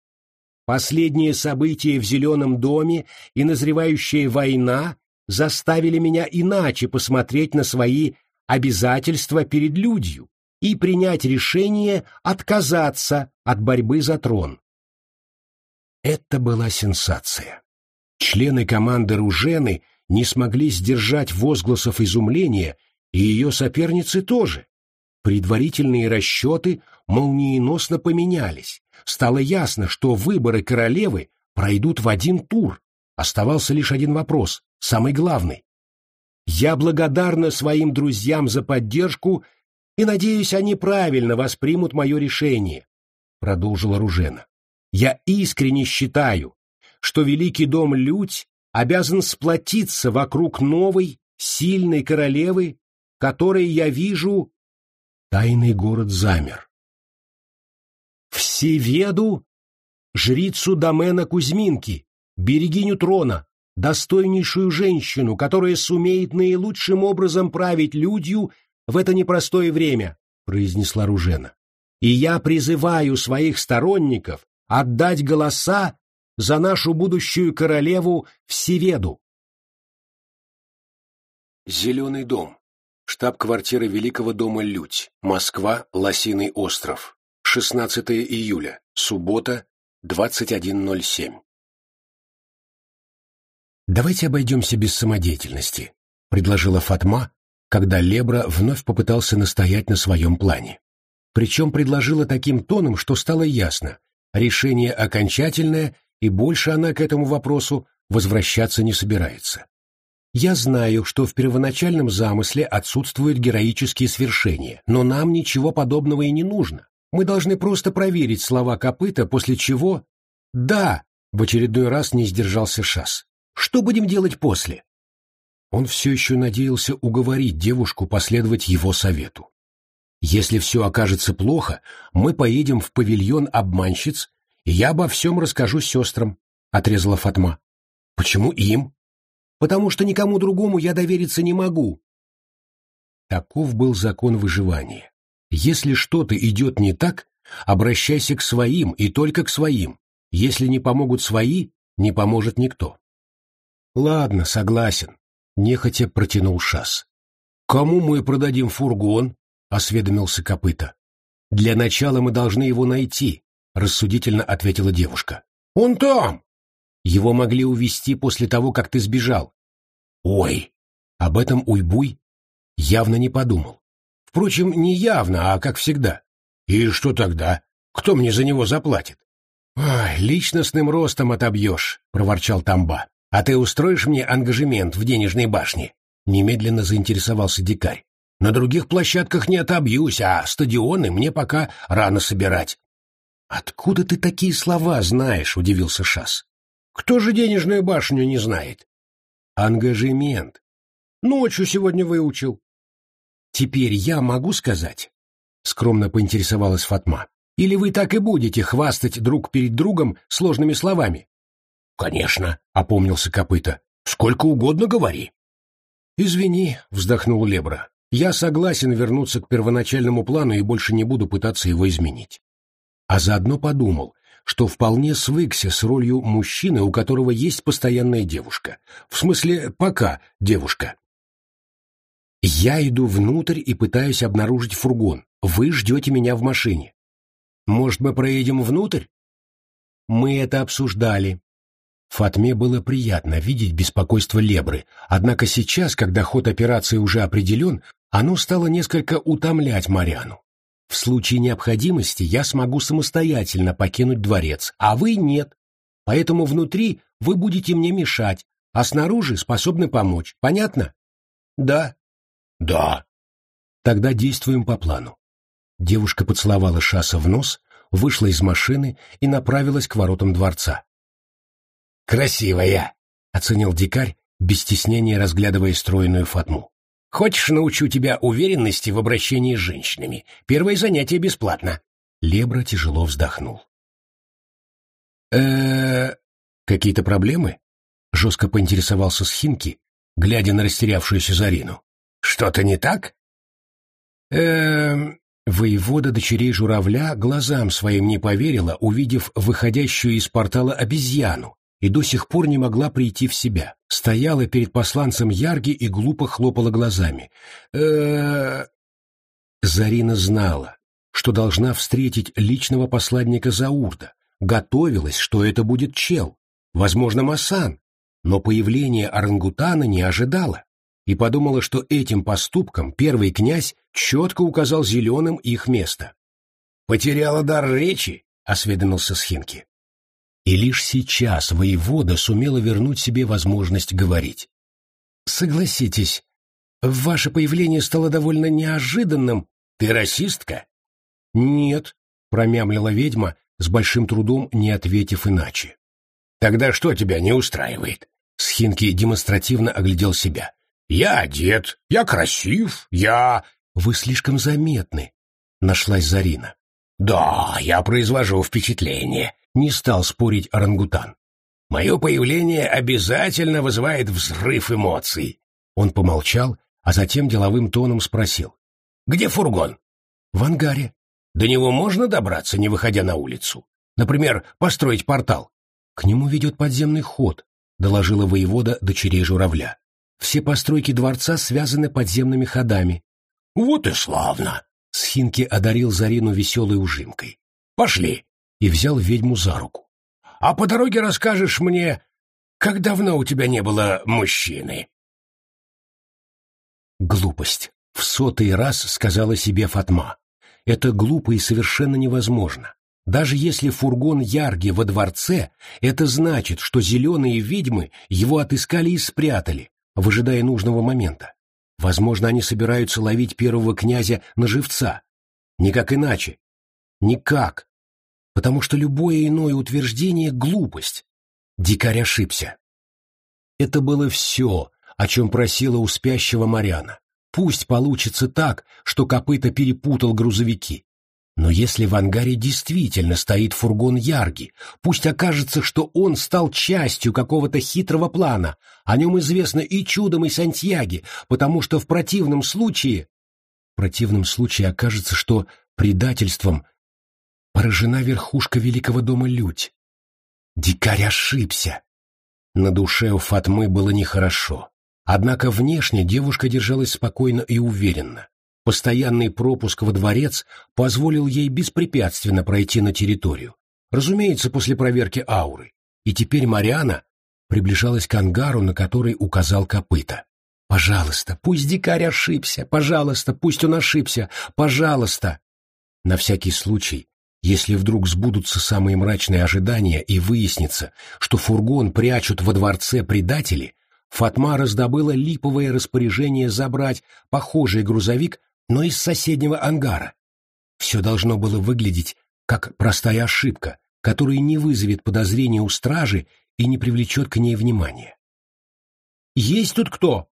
Последние события в Зеленом доме и назревающая война заставили меня иначе посмотреть на свои обязательства перед людью и принять решение отказаться от борьбы за трон. Это была сенсация. Члены команды Ружены не смогли сдержать возгласов изумления, и ее соперницы тоже. Предварительные расчеты молниеносно поменялись. Стало ясно, что выборы королевы пройдут в один тур. Оставался лишь один вопрос, самый главный. Я благодарна своим друзьям за поддержку и надеюсь, они правильно воспримут мое решение, продолжила Ружена. Я искренне считаю, что Великий дом Людь обязан сплотиться вокруг новой, сильной королевы, которой я вижу Тайный город замер. Всеведу, жрицу домена Кузьминки, берегиню трона, достойнейшую женщину, которая сумеет наилучшим образом править людью в это непростое время, произнесла Ружена. И я призываю своих сторонников отдать голоса за нашу будущую королеву Всеведу. Зеленый дом Штаб-квартира Великого дома Людь. Москва, Лосиный остров. 16 июля. Суббота, 21.07. «Давайте обойдемся без самодеятельности», — предложила Фатма, когда Лебра вновь попытался настоять на своем плане. Причем предложила таким тоном, что стало ясно, решение окончательное, и больше она к этому вопросу возвращаться не собирается. Я знаю, что в первоначальном замысле отсутствуют героические свершения, но нам ничего подобного и не нужно. Мы должны просто проверить слова копыта, после чего... Да, в очередной раз не сдержался Шас. Что будем делать после? Он все еще надеялся уговорить девушку последовать его совету. Если все окажется плохо, мы поедем в павильон обманщиц, и я обо всем расскажу сестрам, — отрезала Фатма. Почему им? потому что никому другому я довериться не могу. Таков был закон выживания. Если что-то идет не так, обращайся к своим и только к своим. Если не помогут свои, не поможет никто. Ладно, согласен, нехотя протянул Шас. Кому мы продадим фургон? осведомился копыта. Для начала мы должны его найти, рассудительно ответила девушка. Он там, его могли увести после того, как ты сбежал. Ой, об этом Уйбуй явно не подумал. Впрочем, не явно, а как всегда. И что тогда? Кто мне за него заплатит? Личностным ростом отобьешь, проворчал Тамба. А ты устроишь мне ангажемент в денежной башне? Немедленно заинтересовался дикарь. На других площадках не отобьюсь, а стадионы мне пока рано собирать. Откуда ты такие слова знаешь? удивился Шас. Кто же денежную башню не знает? Ангажемент. Ночью сегодня выучил. Теперь я могу сказать? Скромно поинтересовалась Фатма. Или вы так и будете хвастать друг перед другом сложными словами? Конечно, опомнился копыта. Сколько угодно говори. Извини, вздохнул Лебра. Я согласен вернуться к первоначальному плану и больше не буду пытаться его изменить. А заодно подумал, что вполне свыкся с ролью мужчины, у которого есть постоянная девушка. В смысле, пока девушка. Я иду внутрь и пытаюсь обнаружить фургон. Вы ждете меня в машине. Может, мы проедем внутрь? Мы это обсуждали. Фатме было приятно видеть беспокойство Лебры, однако сейчас, когда ход операции уже определен, оно стало несколько утомлять Мариану. В случае необходимости я смогу самостоятельно покинуть дворец, а вы нет. Поэтому внутри вы будете мне мешать, а снаружи способны помочь. Понятно? Да. Да. Тогда действуем по плану. Девушка поцеловала Шаса в нос, вышла из машины и направилась к воротам дворца. «Красивая!» — оценил дикарь, без стеснения разглядывая стройную Фатму. Хочешь, научу тебя уверенности в обращении с женщинами? Первое занятие бесплатно. Лебра тяжело вздохнул. э какие-то проблемы?» — жестко поинтересовался Схинки, глядя на растерявшуюся Зарину. «Что-то не так?» э Воевода дочерей журавля глазам своим не поверила, увидев выходящую из портала обезьяну, и до сих пор не могла прийти в себя. Стояла перед посланцем Ярги и глупо хлопала глазами. э Зарина знала, что должна встретить личного посланника Заурда, готовилась, что это будет чел, возможно, Масан, но появление орангутана не ожидала и подумала, что этим поступком первый князь четко указал зеленым их место. «Потеряла дар речи?» — осведомился Схинки. И лишь сейчас воевода сумела вернуть себе возможность говорить. «Согласитесь, ваше появление стало довольно неожиданным. Ты расистка?» «Нет», — промямлила ведьма, с большим трудом не ответив иначе. «Тогда что тебя не устраивает?» Схинки демонстративно оглядел себя. «Я одет, я красив, я...» «Вы слишком заметны», — нашлась Зарина. «Да, я произвожу впечатление», — не стал спорить орангутан. «Мое появление обязательно вызывает взрыв эмоций». Он помолчал, а затем деловым тоном спросил. «Где фургон?» «В ангаре». «До него можно добраться, не выходя на улицу? Например, построить портал?» «К нему ведет подземный ход», — доложила воевода дочерей журавля. «Все постройки дворца связаны подземными ходами». «Вот и славно!» — Схинки одарил Зарину веселой ужимкой. «Пошли!» — и взял ведьму за руку. «А по дороге расскажешь мне, как давно у тебя не было мужчины?» Глупость. В сотый раз сказала себе Фатма. Это глупо и совершенно невозможно. Даже если фургон Ярги во дворце, это значит, что зеленые ведьмы его отыскали и спрятали, выжидая нужного момента. Возможно, они собираются ловить первого князя на живца. Никак иначе. Никак. Потому что любое иное утверждение — глупость. Дикарь ошибся. Это было все, о чем просила у спящего Маряна. Пусть получится так, что копыта перепутал грузовики. Но если в ангаре действительно стоит фургон Ярги, пусть окажется, что он стал частью какого-то хитрого плана, о нем известно и чудом, и Сантьяги, потому что в противном случае... В противном случае окажется, что предательством поражена верхушка великого дома Людь. Дикарь ошибся. На душе у Фатмы было нехорошо. Однако внешне девушка держалась спокойно и уверенно. Постоянный пропуск во дворец позволил ей беспрепятственно пройти на территорию. Разумеется, после проверки ауры. И теперь Мариана приближалась к ангару, на который указал копыта. «Пожалуйста, пусть дикарь ошибся! Пожалуйста, пусть он ошибся! Пожалуйста!» На всякий случай, если вдруг сбудутся самые мрачные ожидания и выяснится, что фургон прячут во дворце предатели, Фатма раздобыла липовое распоряжение забрать похожий грузовик но из соседнего ангара. Все должно было выглядеть как простая ошибка, которая не вызовет подозрения у стражи и не привлечет к ней внимания. «Есть тут кто?»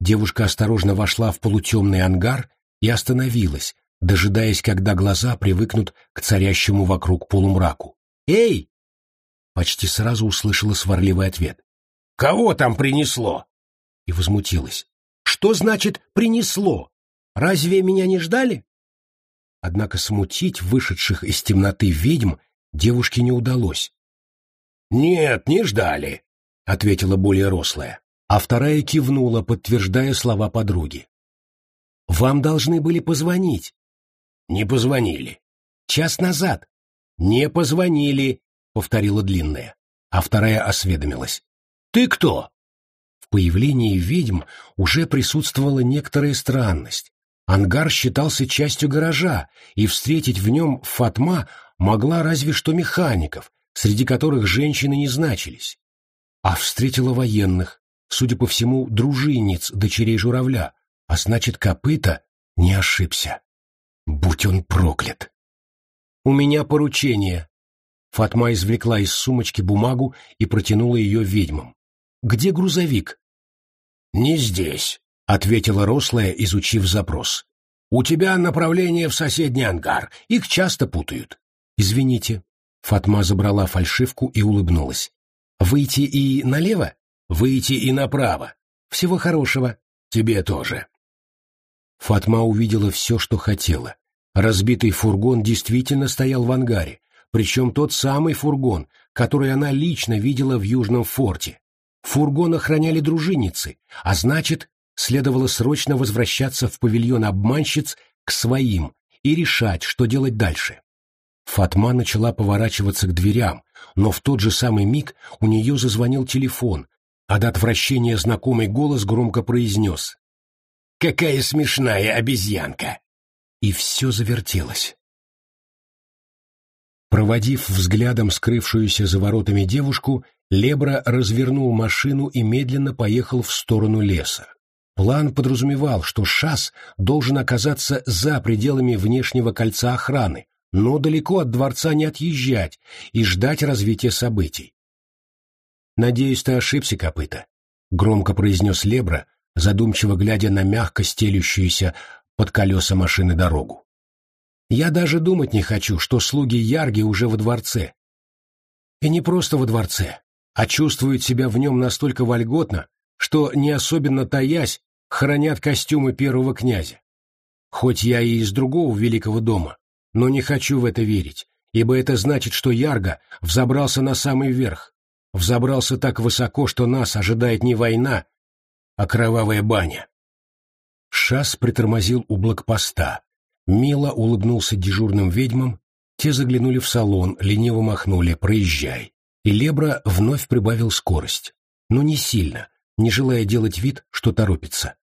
Девушка осторожно вошла в полутемный ангар и остановилась, дожидаясь, когда глаза привыкнут к царящему вокруг полумраку. «Эй!» Почти сразу услышала сварливый ответ. «Кого там принесло?» И возмутилась. «Что значит «принесло»? Разве меня не ждали? Однако смутить вышедших из темноты ведьм девушке не удалось. «Нет, не ждали», — ответила более рослая, а вторая кивнула, подтверждая слова подруги. «Вам должны были позвонить». «Не позвонили». «Час назад». «Не позвонили», — повторила длинная, а вторая осведомилась. «Ты кто?» В появлении ведьм уже присутствовала некоторая странность. Ангар считался частью гаража, и встретить в нем Фатма могла разве что механиков, среди которых женщины не значились. А встретила военных, судя по всему, дружинниц дочерей журавля, а значит, копыта не ошибся. Будь он проклят! «У меня поручение!» Фатма извлекла из сумочки бумагу и протянула ее ведьмам. «Где грузовик?» «Не здесь», — ответила рослая, изучив запрос. «У тебя направление в соседний ангар. Их часто путают». «Извините». Фатма забрала фальшивку и улыбнулась. «Выйти и налево?» «Выйти и направо. Всего хорошего». «Тебе тоже». Фатма увидела все, что хотела. Разбитый фургон действительно стоял в ангаре, причем тот самый фургон, который она лично видела в Южном форте. Фургон охраняли дружинницы, а значит, следовало срочно возвращаться в павильон обманщиц к своим и решать, что делать дальше. Фатма начала поворачиваться к дверям, но в тот же самый миг у нее зазвонил телефон, а до отвращения знакомый голос громко произнес. какая смешная обезьянка!» И все завертелось. Проводив взглядом скрывшуюся за воротами девушку, Лебра развернул машину и медленно поехал в сторону леса. План подразумевал, что Шас должен оказаться за пределами внешнего кольца охраны, но далеко от дворца не отъезжать и ждать развития событий. «Надеюсь, ты ошибся, копыта», — громко произнес Лебра, задумчиво глядя на мягко стелющуюся под колеса машины дорогу. «Я даже думать не хочу, что слуги Ярги уже во дворце. И не просто во дворце, а чувствуют себя в нем настолько вольготно, что, не особенно таясь, хранят костюмы первого князя. Хоть я и из другого великого дома, но не хочу в это верить, ибо это значит, что Ярго взобрался на самый верх, взобрался так высоко, что нас ожидает не война, а кровавая баня. Шас притормозил у блокпоста. Мило улыбнулся дежурным ведьмам, те заглянули в салон, лениво махнули «проезжай». И Лебра вновь прибавил скорость, но не сильно, не желая делать вид, что торопится.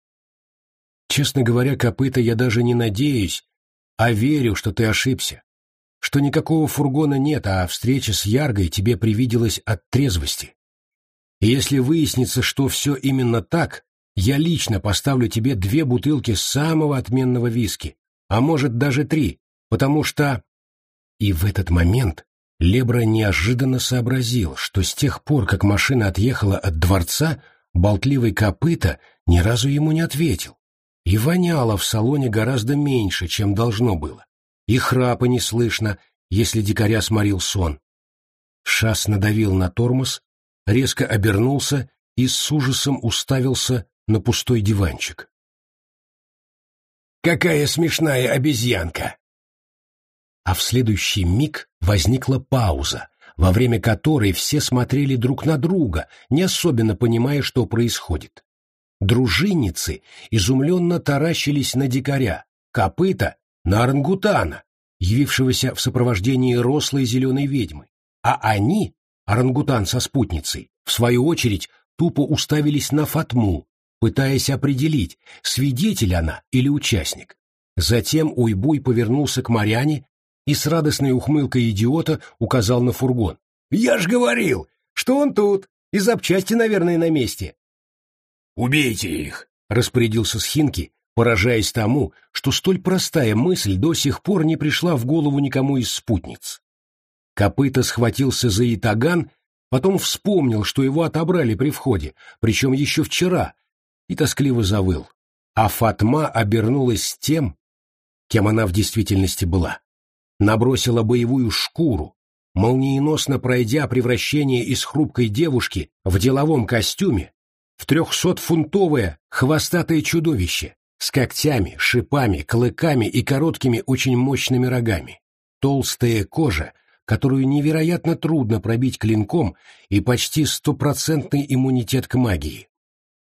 Честно говоря, копыта, я даже не надеюсь, а верю, что ты ошибся, что никакого фургона нет, а встреча с Яргой тебе привиделась от трезвости. И если выяснится, что все именно так, я лично поставлю тебе две бутылки самого отменного виски, а может даже три, потому что... И в этот момент Лебра неожиданно сообразил, что с тех пор, как машина отъехала от дворца, болтливый копыта ни разу ему не ответил. И воняло в салоне гораздо меньше, чем должно было. И храпа не слышно, если дикаря сморил сон. Шас надавил на тормоз, резко обернулся и с ужасом уставился на пустой диванчик. «Какая смешная обезьянка!» А в следующий миг возникла пауза, во время которой все смотрели друг на друга, не особенно понимая, что происходит. Дружинницы изумленно таращились на дикаря, копыта на орангутана, явившегося в сопровождении рослой зеленой ведьмы, а они, орангутан со спутницей, в свою очередь тупо уставились на Фатму, пытаясь определить, свидетель она или участник. Затем Уйбуй повернулся к Марьяне и с радостной ухмылкой идиота указал на фургон. «Я ж говорил, что он тут, и запчасти, наверное, на месте. «Убейте их!» — распорядился Схинки, поражаясь тому, что столь простая мысль до сих пор не пришла в голову никому из спутниц. Копыта схватился за итаган, потом вспомнил, что его отобрали при входе, причем еще вчера, и тоскливо завыл. А Фатма обернулась тем, кем она в действительности была. Набросила боевую шкуру, молниеносно пройдя превращение из хрупкой девушки в деловом костюме, в трехсотфунтовое хвостатое чудовище с когтями, шипами, клыками и короткими очень мощными рогами. Толстая кожа, которую невероятно трудно пробить клинком и почти стопроцентный иммунитет к магии.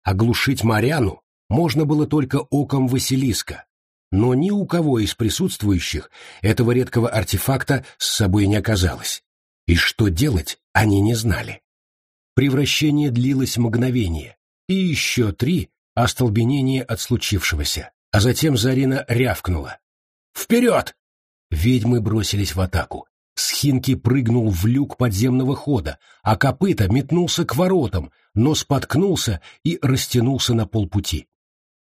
Оглушить Маряну можно было только оком Василиска, но ни у кого из присутствующих этого редкого артефакта с собой не оказалось. И что делать, они не знали. Превращение длилось мгновение, и еще три остолбенения от случившегося, а затем Зарина рявкнула. «Вперед!» Ведьмы бросились в атаку. Схинки прыгнул в люк подземного хода, а копыта метнулся к воротам, но споткнулся и растянулся на полпути.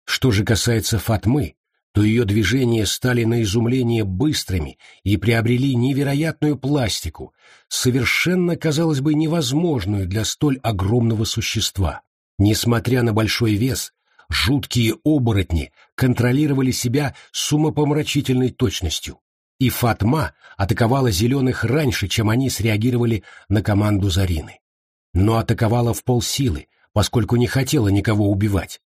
Что же касается Фатмы, то ее движения стали на изумление быстрыми и приобрели невероятную пластику, совершенно, казалось бы, невозможную для столь огромного существа. Несмотря на большой вес, жуткие оборотни контролировали себя с умопомрачительной точностью, и Фатма атаковала зеленых раньше, чем они среагировали на команду Зарины. Но атаковала в полсилы, поскольку не хотела никого убивать.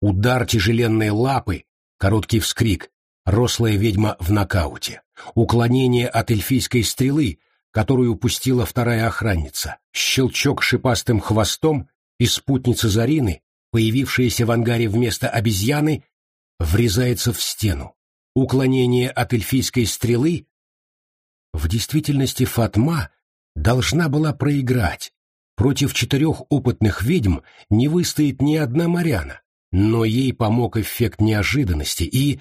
Удар тяжеленной лапы, короткий вскрик, рослая ведьма в нокауте, уклонение от эльфийской стрелы, которую упустила вторая охранница, щелчок шипастым хвостом и спутница Зарины, появившаяся в ангаре вместо обезьяны, врезается в стену. Уклонение от эльфийской стрелы. В действительности Фатма должна была проиграть. Против четырех опытных ведьм не выстоит ни одна Маряна, Но ей помог эффект неожиданности и...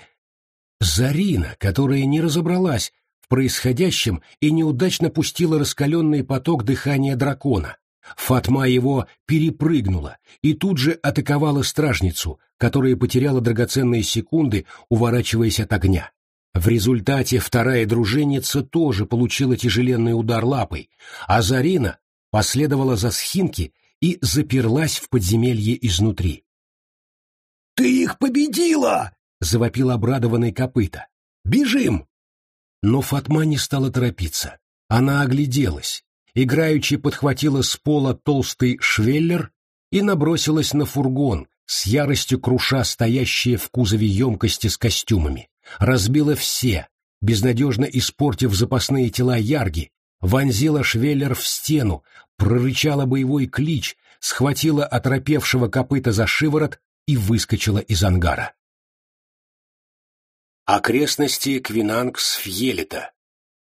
Зарина, которая не разобралась в происходящем и неудачно пустила раскаленный поток дыхания дракона. Фатма его перепрыгнула и тут же атаковала стражницу, которая потеряла драгоценные секунды, уворачиваясь от огня. В результате вторая дружинница тоже получила тяжеленный удар лапой, а Зарина последовала за схинки и заперлась в подземелье изнутри. «Ты их победила!» — завопил обрадованный копыта. «Бежим!» Но Фатма не стала торопиться. Она огляделась, играючи подхватила с пола толстый швеллер и набросилась на фургон, с яростью круша стоящие в кузове емкости с костюмами разбила все, безнадежно испортив запасные тела Ярги, вонзила швеллер в стену, прорычала боевой клич, схватила оторопевшего копыта за шиворот и выскочила из ангара. Окрестности Квинангс-Фьелета.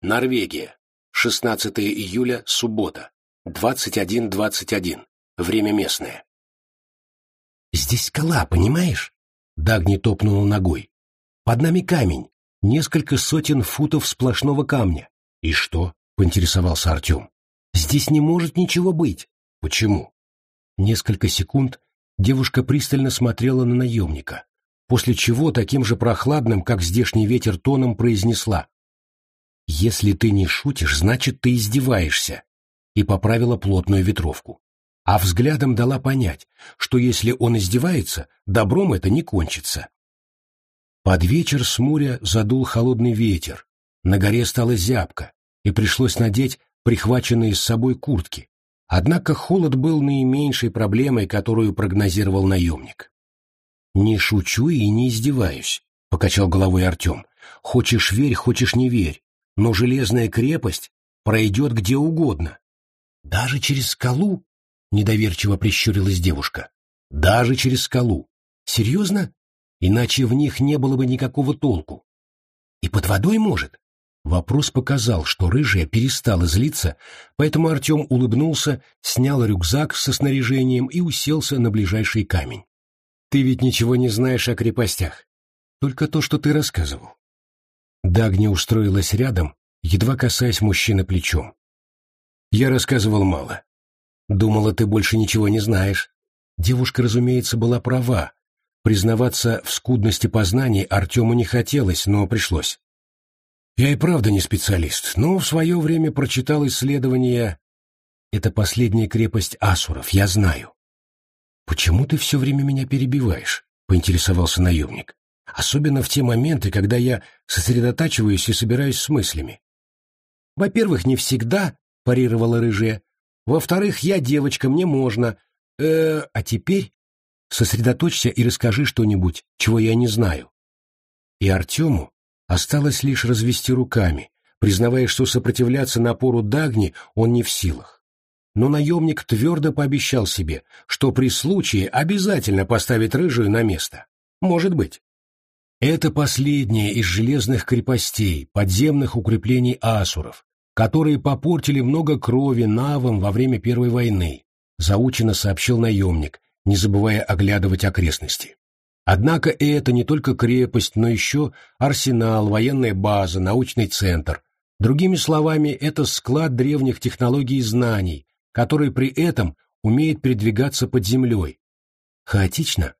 Норвегия. 16 июля, суббота. 21.21. Время местное. «Здесь скала, понимаешь?» Дагни топнула ногой. Под нами камень, несколько сотен футов сплошного камня. И что? поинтересовался Артем. Здесь не может ничего быть. Почему? Несколько секунд девушка пристально смотрела на наемника, после чего таким же прохладным, как здешний ветер, тоном произнесла. «Если ты не шутишь, значит, ты издеваешься», и поправила плотную ветровку. А взглядом дала понять, что если он издевается, добром это не кончится. Под вечер с моря задул холодный ветер, на горе стало зябко, и пришлось надеть прихваченные с собой куртки. Однако холод был наименьшей проблемой, которую прогнозировал наемник. «Не шучу и не издеваюсь», — покачал головой Артем. «Хочешь верь, хочешь не верь, но железная крепость пройдет где угодно». «Даже через скалу?» — недоверчиво прищурилась девушка. «Даже через скалу. Серьезно?» иначе в них не было бы никакого толку. И под водой может? Вопрос показал, что рыжая перестала злиться, поэтому Артем улыбнулся, снял рюкзак со снаряжением и уселся на ближайший камень. «Ты ведь ничего не знаешь о крепостях. Только то, что ты рассказывал». Дагни устроилась рядом, едва касаясь мужчины плечом. «Я рассказывал мало. Думала, ты больше ничего не знаешь». Девушка, разумеется, была права, Признаваться в скудности познаний Артему не хотелось, но пришлось. Я и правда не специалист, но в свое время прочитал исследования. Это последняя крепость Асуров, я знаю. Почему ты все время меня перебиваешь? Поинтересовался наемник. Особенно в те моменты, когда я сосредотачиваюсь и собираюсь с мыслями. Во-первых, не всегда, парировала рыжая. Во-вторых, я девочка, мне можно. Э, а теперь Сосредоточься и расскажи что-нибудь, чего я не знаю. И Артему осталось лишь развести руками, признавая, что сопротивляться напору Дагни он не в силах. Но наемник твердо пообещал себе, что при случае обязательно поставит рыжую на место. Может быть. Это последняя из железных крепостей, подземных укреплений асуров, которые попортили много крови навам во время Первой войны, заучено сообщил наемник, не забывая оглядывать окрестности. Однако это не только крепость, но еще арсенал, военная база, научный центр. Другими словами, это склад древних технологий и знаний, который при этом умеет передвигаться под землей. Хаотично?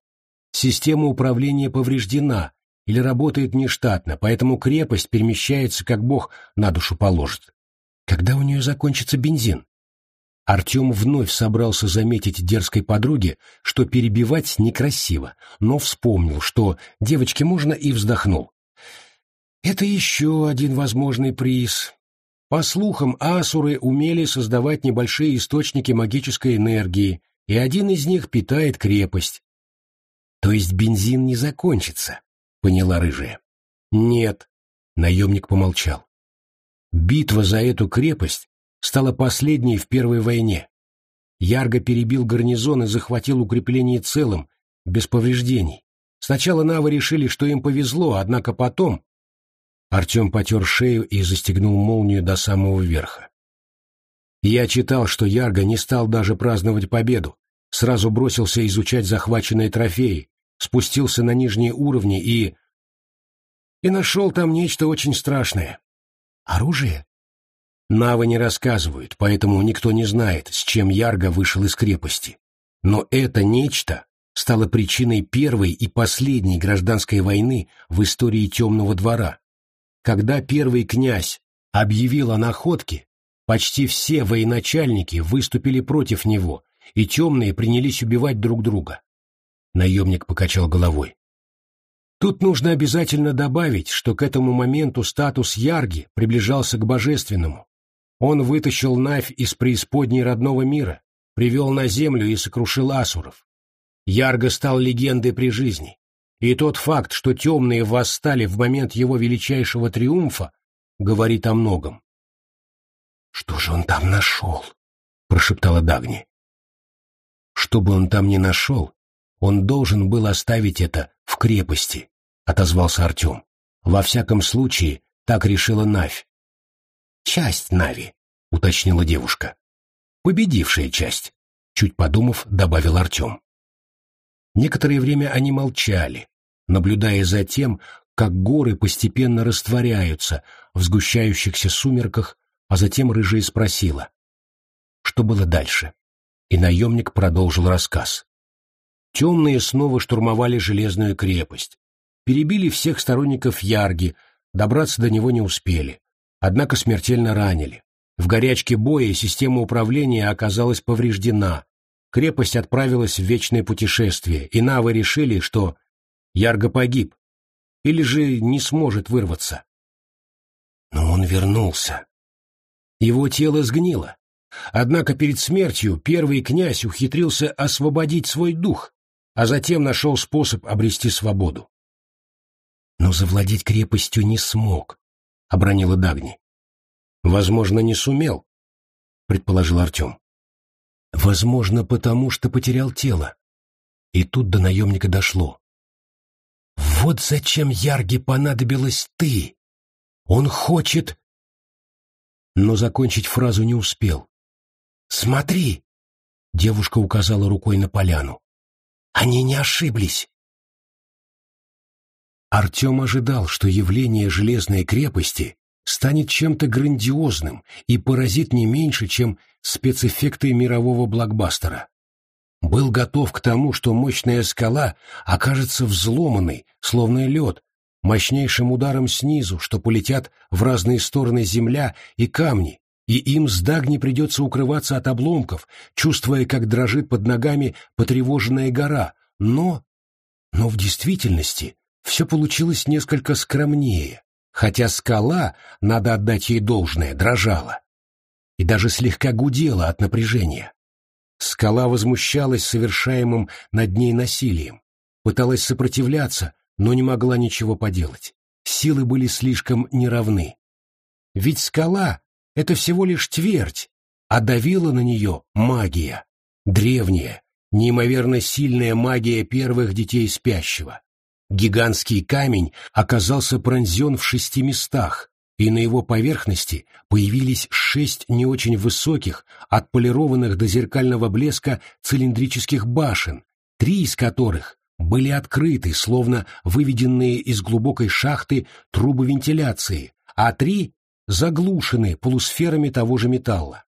Система управления повреждена или работает нештатно, поэтому крепость перемещается, как Бог на душу положит. Когда у нее закончится бензин? Артем вновь собрался заметить дерзкой подруге, что перебивать некрасиво, но вспомнил, что девочке можно, и вздохнул. Это еще один возможный приз. По слухам, асуры умели создавать небольшие источники магической энергии, и один из них питает крепость. То есть бензин не закончится, поняла рыжая. Нет, наемник помолчал. Битва за эту крепость стала последней в Первой войне. Ярго перебил гарнизон и захватил укрепление целым, без повреждений. Сначала навы решили, что им повезло, однако потом... Артем потер шею и застегнул молнию до самого верха. Я читал, что Ярго не стал даже праздновать победу, сразу бросился изучать захваченные трофеи, спустился на нижние уровни и... И нашел там нечто очень страшное. Оружие? Навы не рассказывают, поэтому никто не знает, с чем Ярго вышел из крепости. Но это нечто стало причиной первой и последней гражданской войны в истории Темного двора. Когда первый князь объявил о находке, почти все военачальники выступили против него, и темные принялись убивать друг друга. Наемник покачал головой. Тут нужно обязательно добавить, что к этому моменту статус Ярги приближался к божественному. Он вытащил Навь из преисподней родного мира, привел на землю и сокрушил асуров. Ярго стал легендой при жизни. И тот факт, что темные восстали в момент его величайшего триумфа, говорит о многом. «Что же он там нашел?» — прошептала Дагни. «Что бы он там ни нашел, он должен был оставить это в крепости», — отозвался Артем. «Во всяком случае, так решила Навь». «Часть Нави», — уточнила девушка. «Победившая часть», — чуть подумав, добавил Артем. Некоторое время они молчали, наблюдая за тем, как горы постепенно растворяются в сгущающихся сумерках, а затем рыжая спросила, что было дальше. И наемник продолжил рассказ. Темные снова штурмовали железную крепость, перебили всех сторонников Ярги, добраться до него не успели, однако смертельно ранили. В горячке боя система управления оказалась повреждена, крепость отправилась в вечное путешествие, и навы решили, что Ярго погиб, или же не сможет вырваться. Но он вернулся. Его тело сгнило. Однако перед смертью первый князь ухитрился освободить свой дух, а затем нашел способ обрести свободу. Но завладеть крепостью не смог, — обронила Дагни. Возможно, не сумел, — предположил Артем. Возможно, потому что потерял тело. И тут до наемника дошло. Вот зачем Ярге понадобилась ты. Он хочет... Но закончить фразу не успел. «Смотри!» — девушка указала рукой на поляну. «Они не ошиблись!» Артем ожидал, что явление Железной крепости станет чем-то грандиозным и поразит не меньше, чем спецэффекты мирового блокбастера. Был готов к тому, что мощная скала окажется взломанной, словно лед, мощнейшим ударом снизу, что полетят в разные стороны земля и камни, и им с Дагни придется укрываться от обломков, чувствуя, как дрожит под ногами потревоженная гора, но... Но в действительности все получилось несколько скромнее, хотя скала, надо отдать ей должное, дрожала и даже слегка гудела от напряжения. Скала возмущалась совершаемым над ней насилием, пыталась сопротивляться, но не могла ничего поделать. Силы были слишком неравны. Ведь скала — это всего лишь твердь, а давила на нее магия, древняя, неимоверно сильная магия первых детей спящего. Гигантский камень оказался пронзен в шести местах, и на его поверхности появились шесть не очень высоких, отполированных до зеркального блеска цилиндрических башен, три из которых были открыты, словно выведенные из глубокой шахты трубы вентиляции, а три заглушены полусферами того же металла.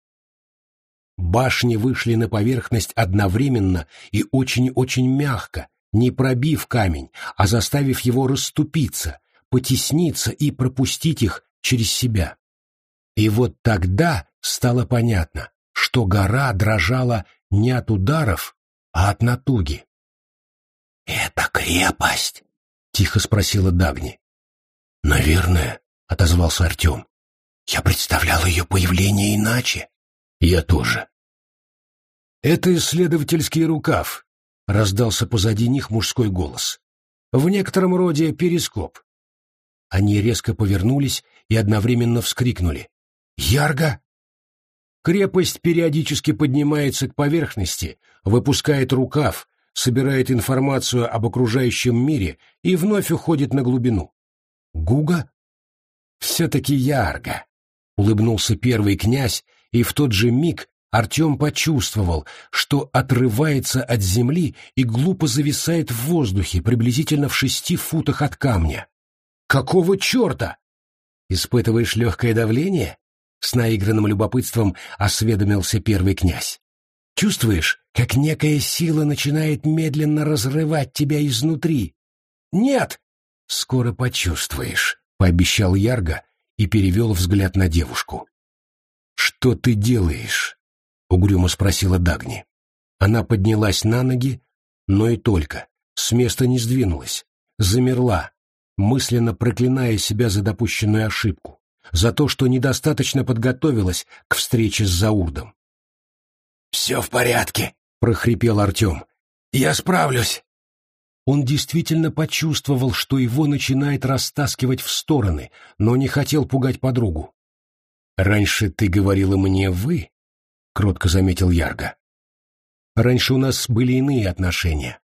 Башни вышли на поверхность одновременно и очень-очень мягко, не пробив камень, а заставив его расступиться, потесниться и пропустить их через себя. И вот тогда стало понятно, что гора дрожала не от ударов, а от натуги. «Это крепость?» — тихо спросила Дагни. «Наверное», — отозвался Артем. «Я представлял ее появление иначе». «Я тоже». «Это исследовательский рукав», — раздался позади них мужской голос. «В некотором роде перископ». Они резко повернулись и одновременно вскрикнули. «Ярго!» Крепость периодически поднимается к поверхности, выпускает рукав, собирает информацию об окружающем мире и вновь уходит на глубину. «Гуга?» «Все-таки Ярго!» — улыбнулся первый князь, и в тот же миг Артем почувствовал, что отрывается от земли и глупо зависает в воздухе, приблизительно в шести футах от камня. «Какого черта?» «Испытываешь легкое давление?» С наигранным любопытством осведомился первый князь. «Чувствуешь, как некая сила начинает медленно разрывать тебя изнутри?» «Нет!» «Скоро почувствуешь», — пообещал Ярго и перевел взгляд на девушку. «Что ты делаешь?» — угрюмо спросила Дагни. Она поднялась на ноги, но и только, с места не сдвинулась, замерла, мысленно проклиная себя за допущенную ошибку, за то, что недостаточно подготовилась к встрече с Заурдом. «Все в порядке», — прохрипел Артем. «Я справлюсь». Он действительно почувствовал, что его начинает растаскивать в стороны, но не хотел пугать подругу. «Раньше ты говорила мне «вы», — кротко заметил Ярго. «Раньше у нас были иные отношения.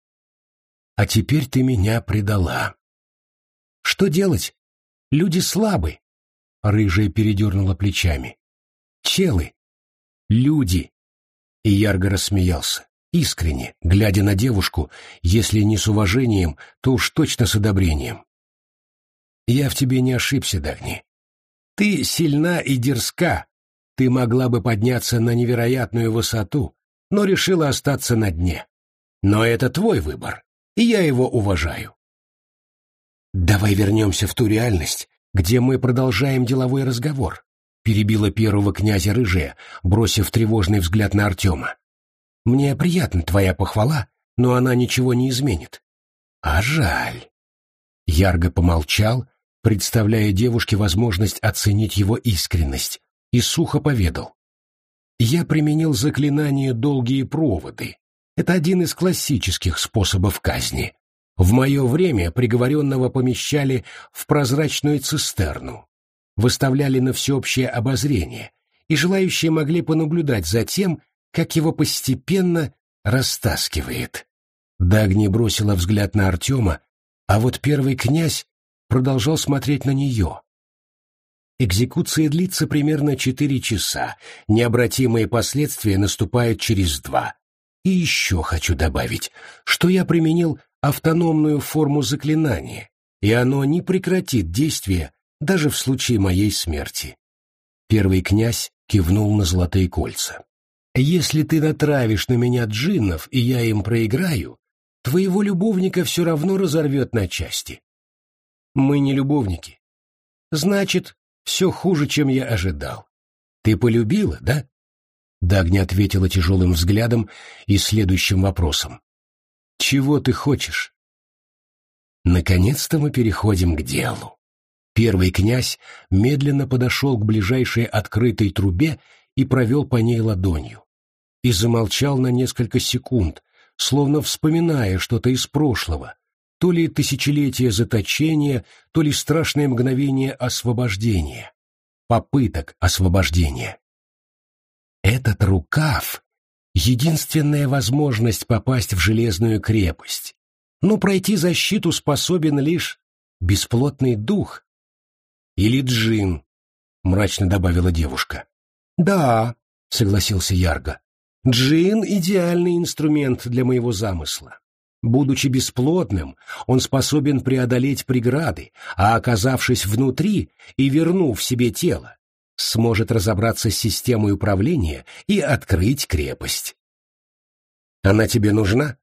А теперь ты меня предала». «Что делать? Люди слабы», — рыжая передернула плечами. «Челы. Люди». И Ярго рассмеялся, искренне, глядя на девушку, если не с уважением, то уж точно с одобрением. «Я в тебе не ошибся, Дагни. Ты сильна и дерзка, ты могла бы подняться на невероятную высоту, но решила остаться на дне. Но это твой выбор, и я его уважаю. Давай вернемся в ту реальность, где мы продолжаем деловой разговор, перебила первого князя рыжая, бросив тревожный взгляд на Артема. Мне приятна твоя похвала, но она ничего не изменит. А жаль. Ярго помолчал, представляя девушке возможность оценить его искренность, и сухо поведал. «Я применил заклинание «долгие проводы». Это один из классических способов казни. В мое время приговоренного помещали в прозрачную цистерну, выставляли на всеобщее обозрение, и желающие могли понаблюдать за тем, как его постепенно растаскивает. Дагни бросила взгляд на Артема, а вот первый князь продолжал смотреть на нее, Экзекуция длится примерно четыре часа, необратимые последствия наступают через два. И еще хочу добавить, что я применил автономную форму заклинания, и оно не прекратит действия даже в случае моей смерти. Первый князь кивнул на золотые кольца. «Если ты натравишь на меня джиннов, и я им проиграю, твоего любовника все равно разорвет на части. Мы не любовники. Значит, все хуже, чем я ожидал. Ты полюбила, да? Дагни ответила тяжелым взглядом и следующим вопросом. Чего ты хочешь? Наконец-то мы переходим к делу. Первый князь медленно подошел к ближайшей открытой трубе и провел по ней ладонью. И замолчал на несколько секунд, словно вспоминая что-то из прошлого, то ли тысячелетие заточения, то ли страшное мгновение освобождения, попыток освобождения. Этот рукав — единственная возможность попасть в железную крепость, но пройти защиту способен лишь бесплотный дух. Или джин, — мрачно добавила девушка. Да, — согласился Ярго, — джин — идеальный инструмент для моего замысла. Будучи бесплотным, он способен преодолеть преграды, а оказавшись внутри и вернув себе тело, сможет разобраться с системой управления и открыть крепость. «Она тебе нужна?»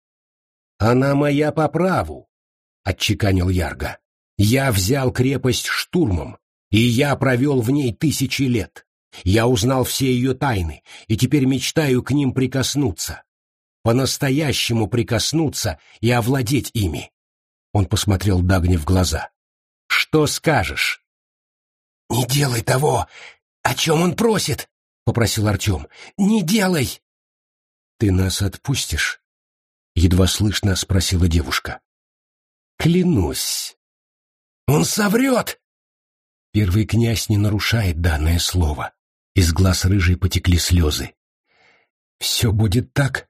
«Она моя по праву», — отчеканил Ярго. «Я взял крепость штурмом, и я провел в ней тысячи лет. Я узнал все ее тайны, и теперь мечтаю к ним прикоснуться по-настоящему прикоснуться и овладеть ими. Он посмотрел Дагни в глаза. «Что скажешь?» «Не делай того, о чем он просит!» — попросил Артем. «Не делай!» «Ты нас отпустишь?» — едва слышно спросила девушка. «Клянусь!» «Он соврет!» Первый князь не нарушает данное слово. Из глаз рыжей потекли слезы. «Все будет так,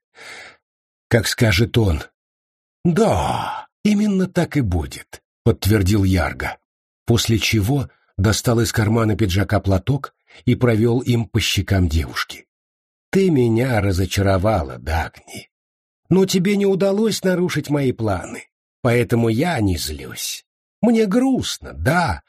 как скажет он. Да, именно так и будет, подтвердил Ярго, после чего достал из кармана пиджака платок и провел им по щекам девушки. Ты меня разочаровала, Дагни. Но тебе не удалось нарушить мои планы, поэтому я не злюсь. Мне грустно, да,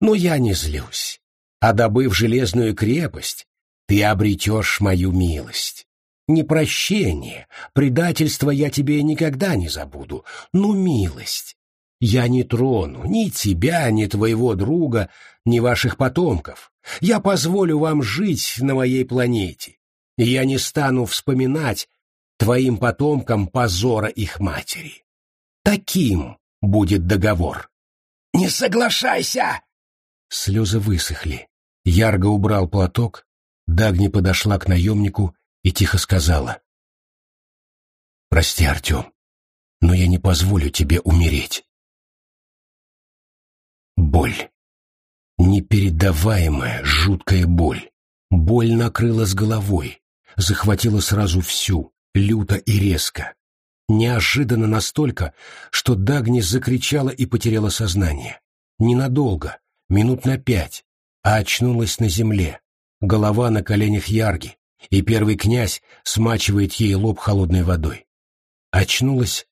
но я не злюсь. А добыв железную крепость, ты обретешь мою милость. Не прощение, предательство я тебе никогда не забуду, но милость. Я не трону ни тебя, ни твоего друга, ни ваших потомков. Я позволю вам жить на моей планете. Я не стану вспоминать твоим потомкам позора их матери. Таким будет договор. «Не соглашайся!» Слезы высохли. Ярго убрал платок, Дагни подошла к наемнику и тихо сказала. «Прости, Артем, но я не позволю тебе умереть». Боль. Непередаваемая, жуткая боль. Боль накрыла с головой, захватила сразу всю, люто и резко. Неожиданно настолько, что Дагни закричала и потеряла сознание. Ненадолго, минут на пять, а очнулась на земле, голова на коленях Ярги, и первый князь смачивает ей лоб холодной водой. Очнулась,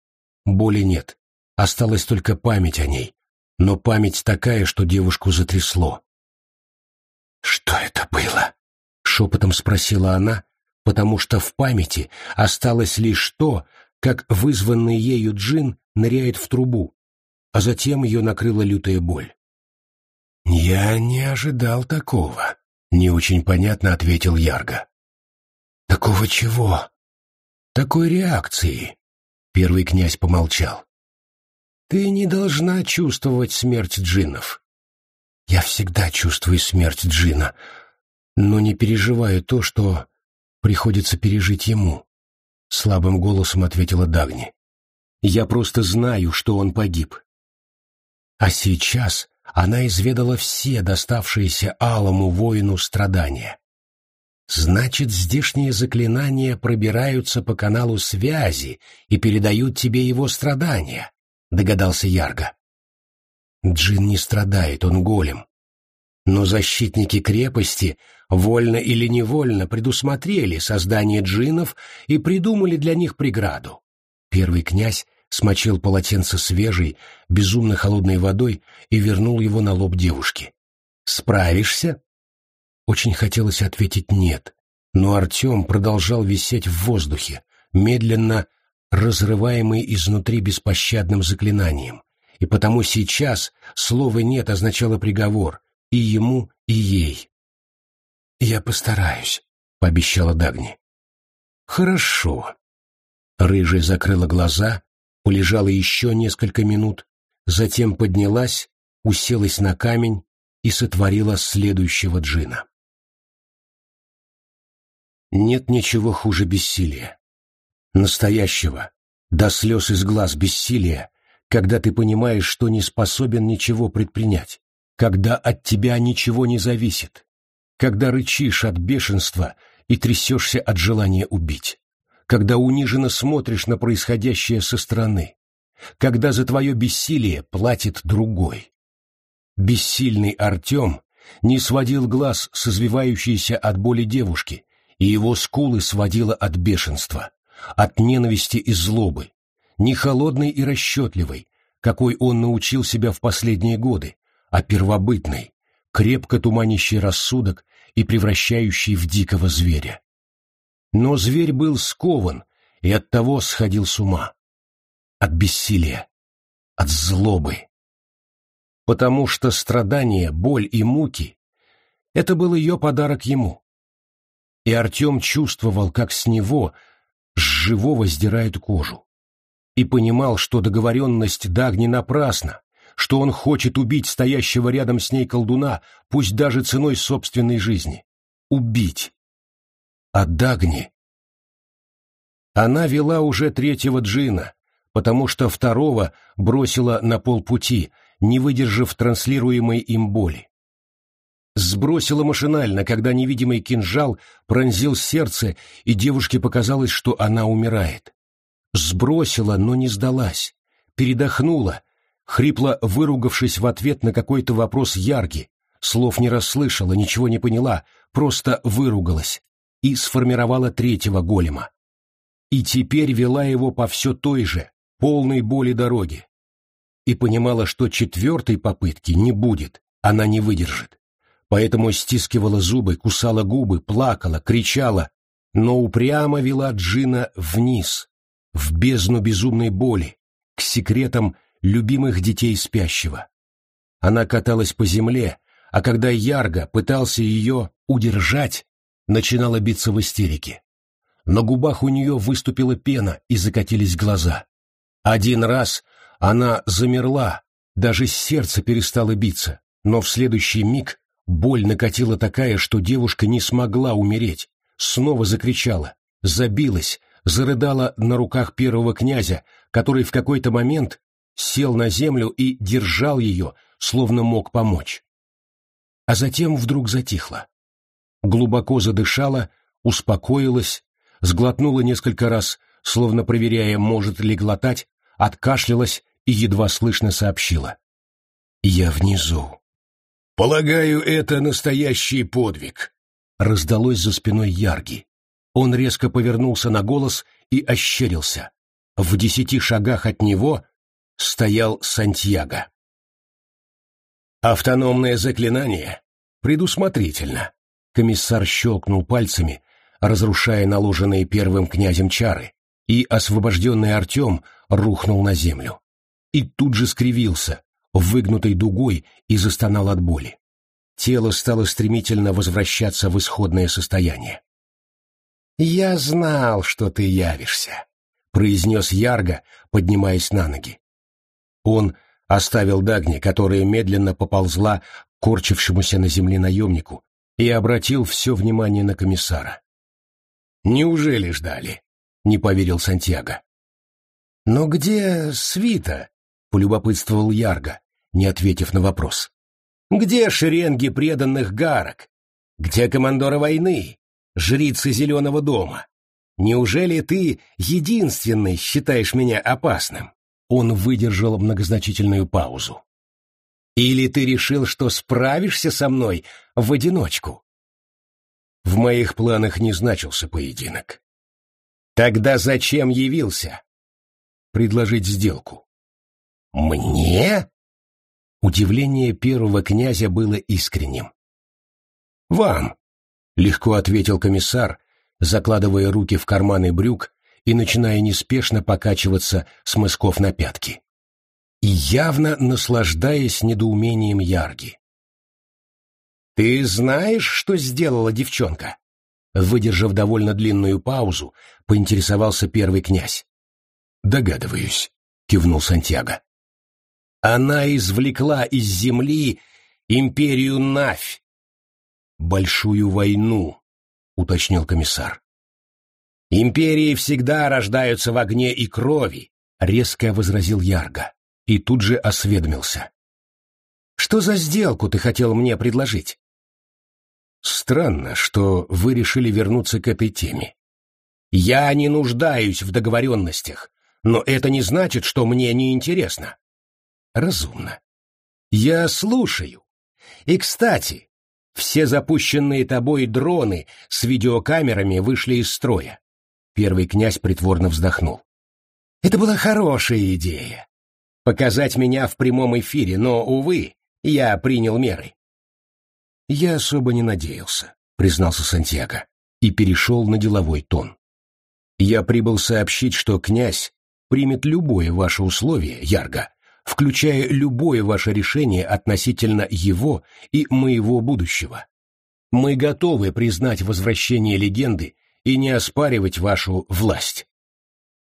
боли нет, осталась только память о ней, но память такая, что девушку затрясло. «Что это было?» — шепотом спросила она, потому что в памяти осталось лишь то, как вызванный ею джин ныряет в трубу, а затем ее накрыла лютая боль. «Я не ожидал такого», — не очень понятно ответил Ярго. «Такого чего?» «Такой реакции», — первый князь помолчал. «Ты не должна чувствовать смерть джиннов». «Я всегда чувствую смерть джина, но не переживаю то, что приходится пережить ему», — слабым голосом ответила Дагни. «Я просто знаю, что он погиб. А сейчас она изведала все доставшиеся алому воину страдания. Значит, здешние заклинания пробираются по каналу связи и передают тебе его страдания, догадался Ярго. Джин не страдает, он голем. Но защитники крепости вольно или невольно предусмотрели создание джинов и придумали для них преграду. Первый князь смочил полотенце свежей, безумно холодной водой и вернул его на лоб девушки. «Справишься?» Очень хотелось ответить «нет», но Артем продолжал висеть в воздухе, медленно разрываемый изнутри беспощадным заклинанием, и потому сейчас слово «нет» означало приговор и ему, и ей. «Я постараюсь», — пообещала Дагни. «Хорошо». Рыжая закрыла глаза полежала еще несколько минут, затем поднялась, уселась на камень и сотворила следующего джина. Нет ничего хуже бессилия. Настоящего, до слез из глаз бессилия, когда ты понимаешь, что не способен ничего предпринять, когда от тебя ничего не зависит, когда рычишь от бешенства и трясешься от желания убить когда униженно смотришь на происходящее со стороны, когда за твое бессилие платит другой. Бессильный Артем не сводил глаз с извивающейся от боли девушки, и его скулы сводило от бешенства, от ненависти и злобы, не холодной и расчетливой, какой он научил себя в последние годы, а первобытной, крепко туманящий рассудок и превращающий в дикого зверя. Но зверь был скован и оттого сходил с ума. От бессилия, от злобы. Потому что страдания, боль и муки — это был ее подарок ему. И Артем чувствовал, как с него, с живого сдирают кожу. И понимал, что договоренность Дагни напрасна, что он хочет убить стоящего рядом с ней колдуна, пусть даже ценой собственной жизни. Убить а Дагни... Она вела уже третьего джина, потому что второго бросила на полпути, не выдержав транслируемой им боли. Сбросила машинально, когда невидимый кинжал пронзил сердце, и девушке показалось, что она умирает. Сбросила, но не сдалась. Передохнула, хрипло выругавшись в ответ на какой-то вопрос Ярги. Слов не расслышала, ничего не поняла, просто выругалась и сформировала третьего голема. И теперь вела его по все той же, полной боли дороге. И понимала, что четвертой попытки не будет, она не выдержит. Поэтому стискивала зубы, кусала губы, плакала, кричала, но упрямо вела Джина вниз, в бездну безумной боли, к секретам любимых детей спящего. Она каталась по земле, а когда Ярго пытался ее удержать, начинала биться в истерике. На губах у нее выступила пена и закатились глаза. Один раз она замерла, даже сердце перестало биться, но в следующий миг боль накатила такая, что девушка не смогла умереть, снова закричала, забилась, зарыдала на руках первого князя, который в какой-то момент сел на землю и держал ее, словно мог помочь а затем вдруг затихла. Глубоко задышала, успокоилась, сглотнула несколько раз, словно проверяя, может ли глотать, откашлялась и едва слышно сообщила. «Я внизу». «Полагаю, это настоящий подвиг», — раздалось за спиной Ярги. Он резко повернулся на голос и ощерился. В десяти шагах от него стоял Сантьяго. Автономное заклинание предусмотрительно. Комиссар щелкнул пальцами, разрушая наложенные первым князем чары, и освобожденный Артем рухнул на землю. И тут же скривился, выгнутой дугой, и застонал от боли. Тело стало стремительно возвращаться в исходное состояние. «Я знал, что ты явишься», — произнес Ярго, поднимаясь на ноги. Он оставил Дагни, которая медленно поползла к корчившемуся на земле наемнику, и обратил все внимание на комиссара. «Неужели ждали?» — не поверил Сантьяго. «Но где свита?» — полюбопытствовал Ярго, не ответив на вопрос. «Где шеренги преданных гарок? Где командоры войны, жрицы Зеленого дома? Неужели ты единственный считаешь меня опасным?» Он выдержал многозначительную паузу. «Или ты решил, что справишься со мной в одиночку?» В моих планах не значился поединок. «Тогда зачем явился?» «Предложить сделку». «Мне?» Удивление первого князя было искренним. «Вам», — легко ответил комиссар, закладывая руки в карманы брюк и начиная неспешно покачиваться с мысков на пятки. И явно наслаждаясь недоумением Ярги. «Ты знаешь, что сделала девчонка?» Выдержав довольно длинную паузу, поинтересовался первый князь. «Догадываюсь», — кивнул Сантьяго. «Она извлекла из земли империю Навь». «Большую войну», — уточнил комиссар. «Империи всегда рождаются в огне и крови», — резко возразил Ярго, и тут же осведомился. «Что за сделку ты хотел мне предложить?» «Странно, что вы решили вернуться к этой теме. Я не нуждаюсь в договоренностях, но это не значит, что мне не интересно». «Разумно. Я слушаю. И, кстати, все запущенные тобой дроны с видеокамерами вышли из строя. Первый князь притворно вздохнул. Это была хорошая идея. Показать меня в прямом эфире, но, увы, я принял меры. Я особо не надеялся, признался Сантьяго, и перешел на деловой тон. Я прибыл сообщить, что князь примет любое ваше условие, Ярго, включая любое ваше решение относительно его и моего будущего. Мы готовы признать возвращение легенды и не оспаривать вашу власть.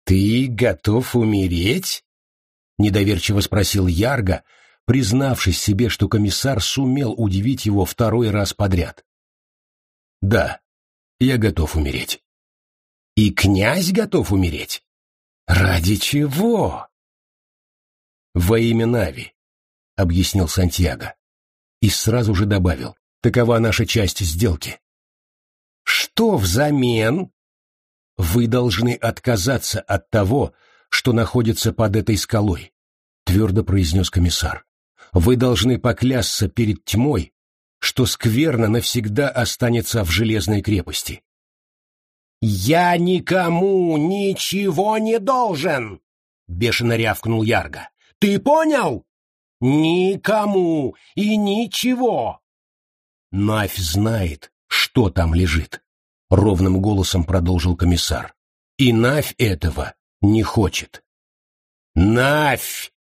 «Ты готов умереть?» — недоверчиво спросил Ярго, признавшись себе, что комиссар сумел удивить его второй раз подряд. «Да, я готов умереть». «И князь готов умереть? Ради чего?» «Во имя Нави», — объяснил Сантьяго. И сразу же добавил, «такова наша часть сделки». Что взамен? Вы должны отказаться от того, что находится под этой скалой, твердо произнес комиссар. Вы должны поклясться перед тьмой, что скверно навсегда останется в железной крепости. «Я никому ничего не должен!» — бешено рявкнул Ярго. «Ты понял? Никому и ничего!» Навь знает, что там лежит, — ровным голосом продолжил комиссар. И Навь этого не хочет. «Навь!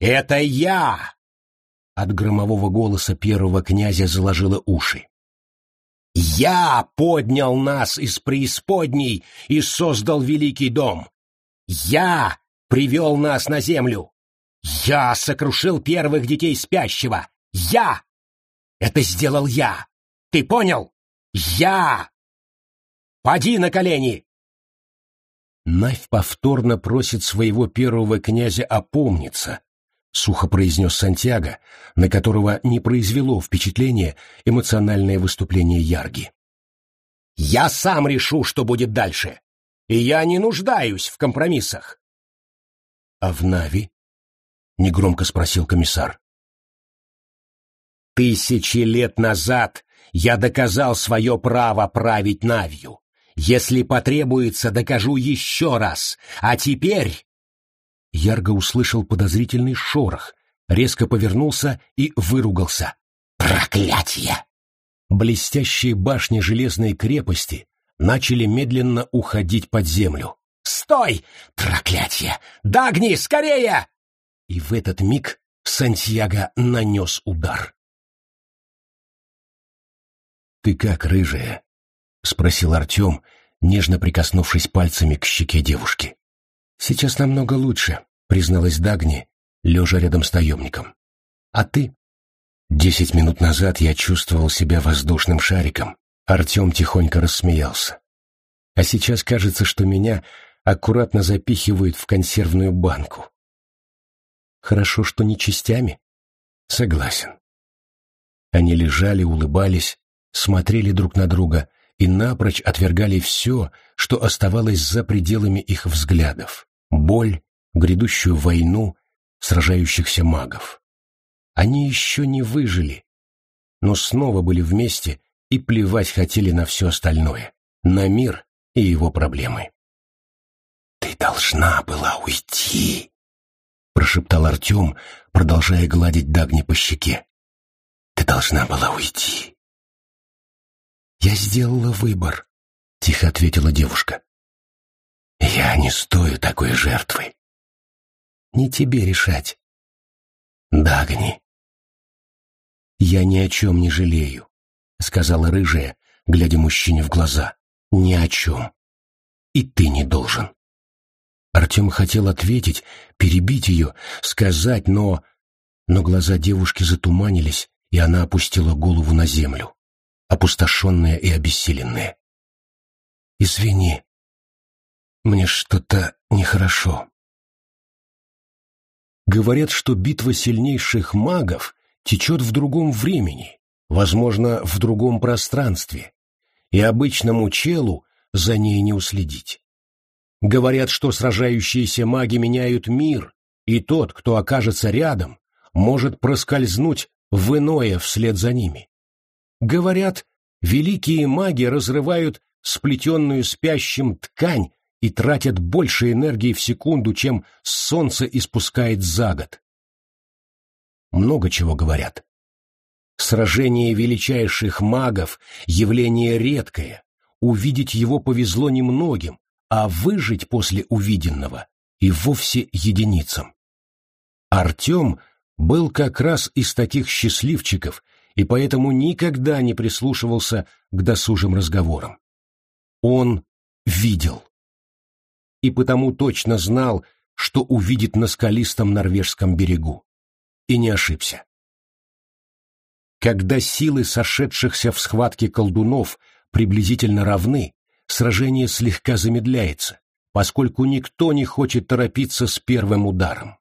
Это я!» От громового голоса первого князя заложило уши. «Я поднял нас из преисподней и создал великий дом. Я привел нас на землю. Я сокрушил первых детей спящего. Я! Это сделал я. Ты понял? Я! Поди на колени!» Навь повторно просит своего первого князя опомниться, сухо произнес Сантьяго, на которого не произвело впечатление эмоциональное выступление Ярги. «Я сам решу, что будет дальше, и я не нуждаюсь в компромиссах». «А в Нави?» — негромко спросил комиссар. «Тысячи лет назад я доказал свое право править Навью. Если потребуется, докажу еще раз. А теперь Ярго услышал подозрительный шорох, резко повернулся и выругался. «Проклятие!» Блестящие башни железной крепости начали медленно уходить под землю. «Стой! Проклятие! Дагни, скорее!» И в этот миг Сантьяго нанес удар. «Ты как, рыжая?» — спросил Артем, нежно прикоснувшись пальцами к щеке девушки. «Сейчас намного лучше», — призналась Дагни, лежа рядом с наемником. «А ты?» Десять минут назад я чувствовал себя воздушным шариком. Артем тихонько рассмеялся. А сейчас кажется, что меня аккуратно запихивают в консервную банку. Хорошо, что не частями. Согласен. Они лежали, улыбались, смотрели друг на друга и напрочь отвергали все, что оставалось за пределами их взглядов боль, грядущую войну, сражающихся магов. Они еще не выжили, но снова были вместе и плевать хотели на все остальное, на мир и его проблемы. «Ты должна была уйти!» — прошептал Артем, продолжая гладить Дагни по щеке. «Ты должна была уйти!» «Я сделала выбор», — тихо ответила девушка. Я не стою такой жертвы. Не тебе решать. Дагни. Я ни о чем не жалею, сказала рыжая, глядя мужчине в глаза. Ни о чем. И ты не должен. Артем хотел ответить, перебить ее, сказать, но... Но глаза девушки затуманились, и она опустила голову на землю, опустошенная и обессиленная. «Извини», мне что-то нехорошо. Говорят, что битва сильнейших магов течет в другом времени, возможно, в другом пространстве, и обычному челу за ней не уследить. Говорят, что сражающиеся маги меняют мир, и тот, кто окажется рядом, может проскользнуть в иное вслед за ними. Говорят, великие маги разрывают сплетенную спящим ткань и тратят больше энергии в секунду, чем солнце испускает за год. Много чего говорят. Сражение величайших магов — явление редкое, увидеть его повезло немногим, а выжить после увиденного и вовсе единицам. Артем был как раз из таких счастливчиков и поэтому никогда не прислушивался к досужим разговорам. Он видел и потому точно знал, что увидит на скалистом норвежском берегу. И не ошибся. Когда силы сошедшихся в схватке колдунов приблизительно равны, сражение слегка замедляется, поскольку никто не хочет торопиться с первым ударом.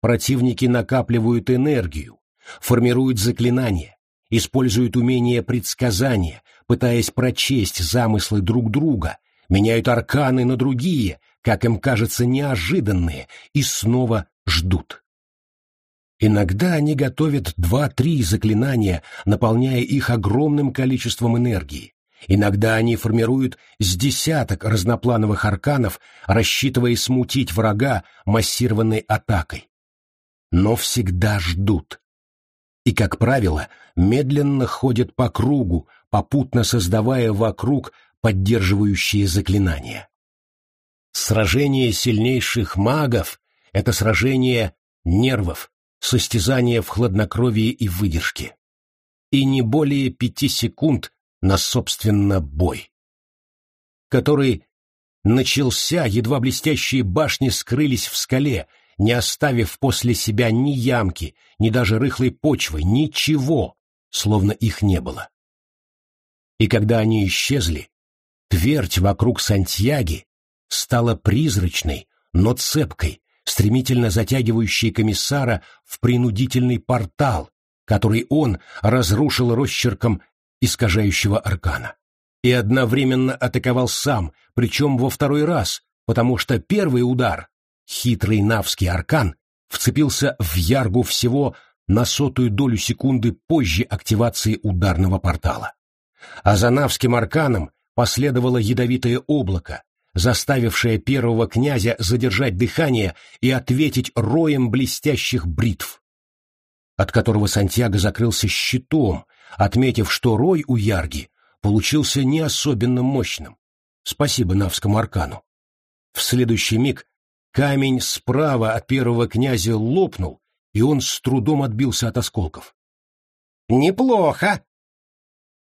Противники накапливают энергию, формируют заклинания, используют умение предсказания, пытаясь прочесть замыслы друг друга меняют арканы на другие, как им кажется, неожиданные, и снова ждут. Иногда они готовят два-три заклинания, наполняя их огромным количеством энергии, Иногда они формируют с десяток разноплановых арканов, рассчитывая смутить врага массированной атакой. Но всегда ждут. И, как правило, медленно ходят по кругу, попутно создавая вокруг поддерживающие заклинания. Сражение сильнейших магов — это сражение нервов, состязание в хладнокровии и выдержке. И не более пяти секунд на, собственно, бой. Который начался, едва блестящие башни скрылись в скале, не оставив после себя ни ямки, ни даже рыхлой почвы, ничего, словно их не было. И когда они исчезли, твердь вокруг Сантьяги стала призрачной, но цепкой, стремительно затягивающей комиссара в принудительный портал, который он разрушил росчерком искажающего аркана. И одновременно атаковал сам, причем во второй раз, потому что первый удар, хитрый навский аркан, вцепился в яргу всего на сотую долю секунды позже активации ударного портала. А за навским арканом последовало ядовитое облако, заставившее первого князя задержать дыхание и ответить роем блестящих бритв, от которого Сантьяго закрылся щитом, отметив, что рой у Ярги получился не особенно мощным. Спасибо Навскому аркану. В следующий миг камень справа от первого князя лопнул, и он с трудом отбился от осколков. «Неплохо!»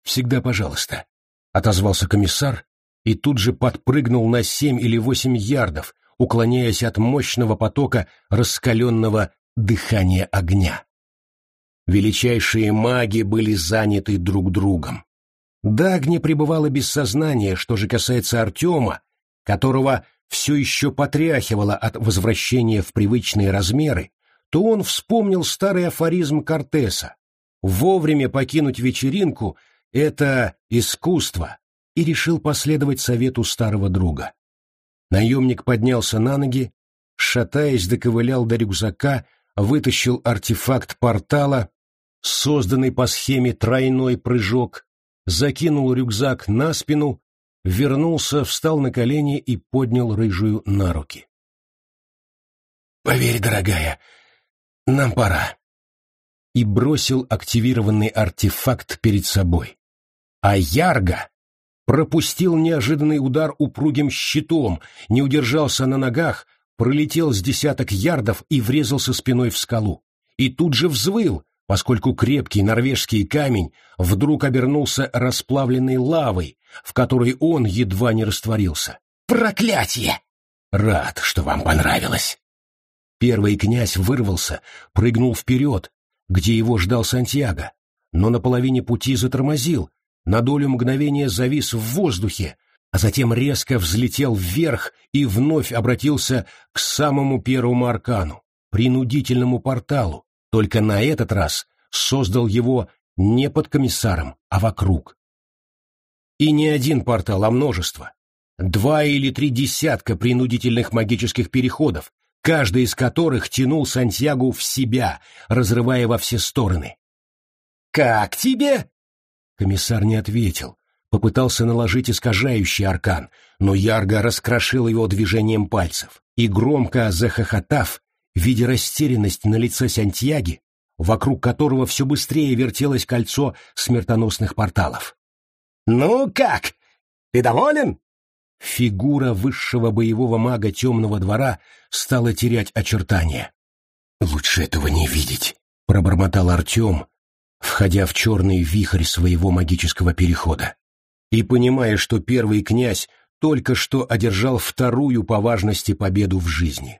«Всегда пожалуйста», — отозвался комиссар и тут же подпрыгнул на семь или восемь ярдов, уклоняясь от мощного потока раскаленного дыхания огня. Величайшие маги были заняты друг другом. Дагни пребывала без сознания, что же касается Артема, которого все еще потряхивало от возвращения в привычные размеры, то он вспомнил старый афоризм Кортеса «Вовремя покинуть вечеринку — это искусство», и решил последовать совету старого друга. Наемник поднялся на ноги, шатаясь, доковылял до рюкзака, вытащил артефакт портала, созданный по схеме тройной прыжок, закинул рюкзак на спину, вернулся, встал на колени и поднял рыжую на руки. «Поверь, дорогая, нам пора», и бросил активированный артефакт перед собой. А Ярго пропустил неожиданный удар упругим щитом, не удержался на ногах, пролетел с десяток ярдов и врезался спиной в скалу. И тут же взвыл, поскольку крепкий норвежский камень вдруг обернулся расплавленной лавой, в которой он едва не растворился. «Проклятие!» «Рад, что вам понравилось!» Первый князь вырвался, прыгнул вперед, где его ждал Сантьяго, но на половине пути затормозил, на долю мгновения завис в воздухе, а затем резко взлетел вверх и вновь обратился к самому первому аркану, принудительному порталу, только на этот раз создал его не под комиссаром, а вокруг. И не один портал, а множество. Два или три десятка принудительных магических переходов, каждый из которых тянул Сантьягу в себя, разрывая во все стороны. «Как тебе?» Комиссар не ответил, попытался наложить искажающий аркан, но Ярго раскрошил его движением пальцев, и громко захохотав, видя растерянность на лице Сантьяги, вокруг которого все быстрее вертелось кольцо смертоносных порталов. «Ну как? Ты доволен?» Фигура высшего боевого мага темного двора стала терять очертания. «Лучше этого не видеть», — пробормотал Артем, входя в черный вихрь своего магического перехода. И понимая, что первый князь только что одержал вторую по важности победу в жизни.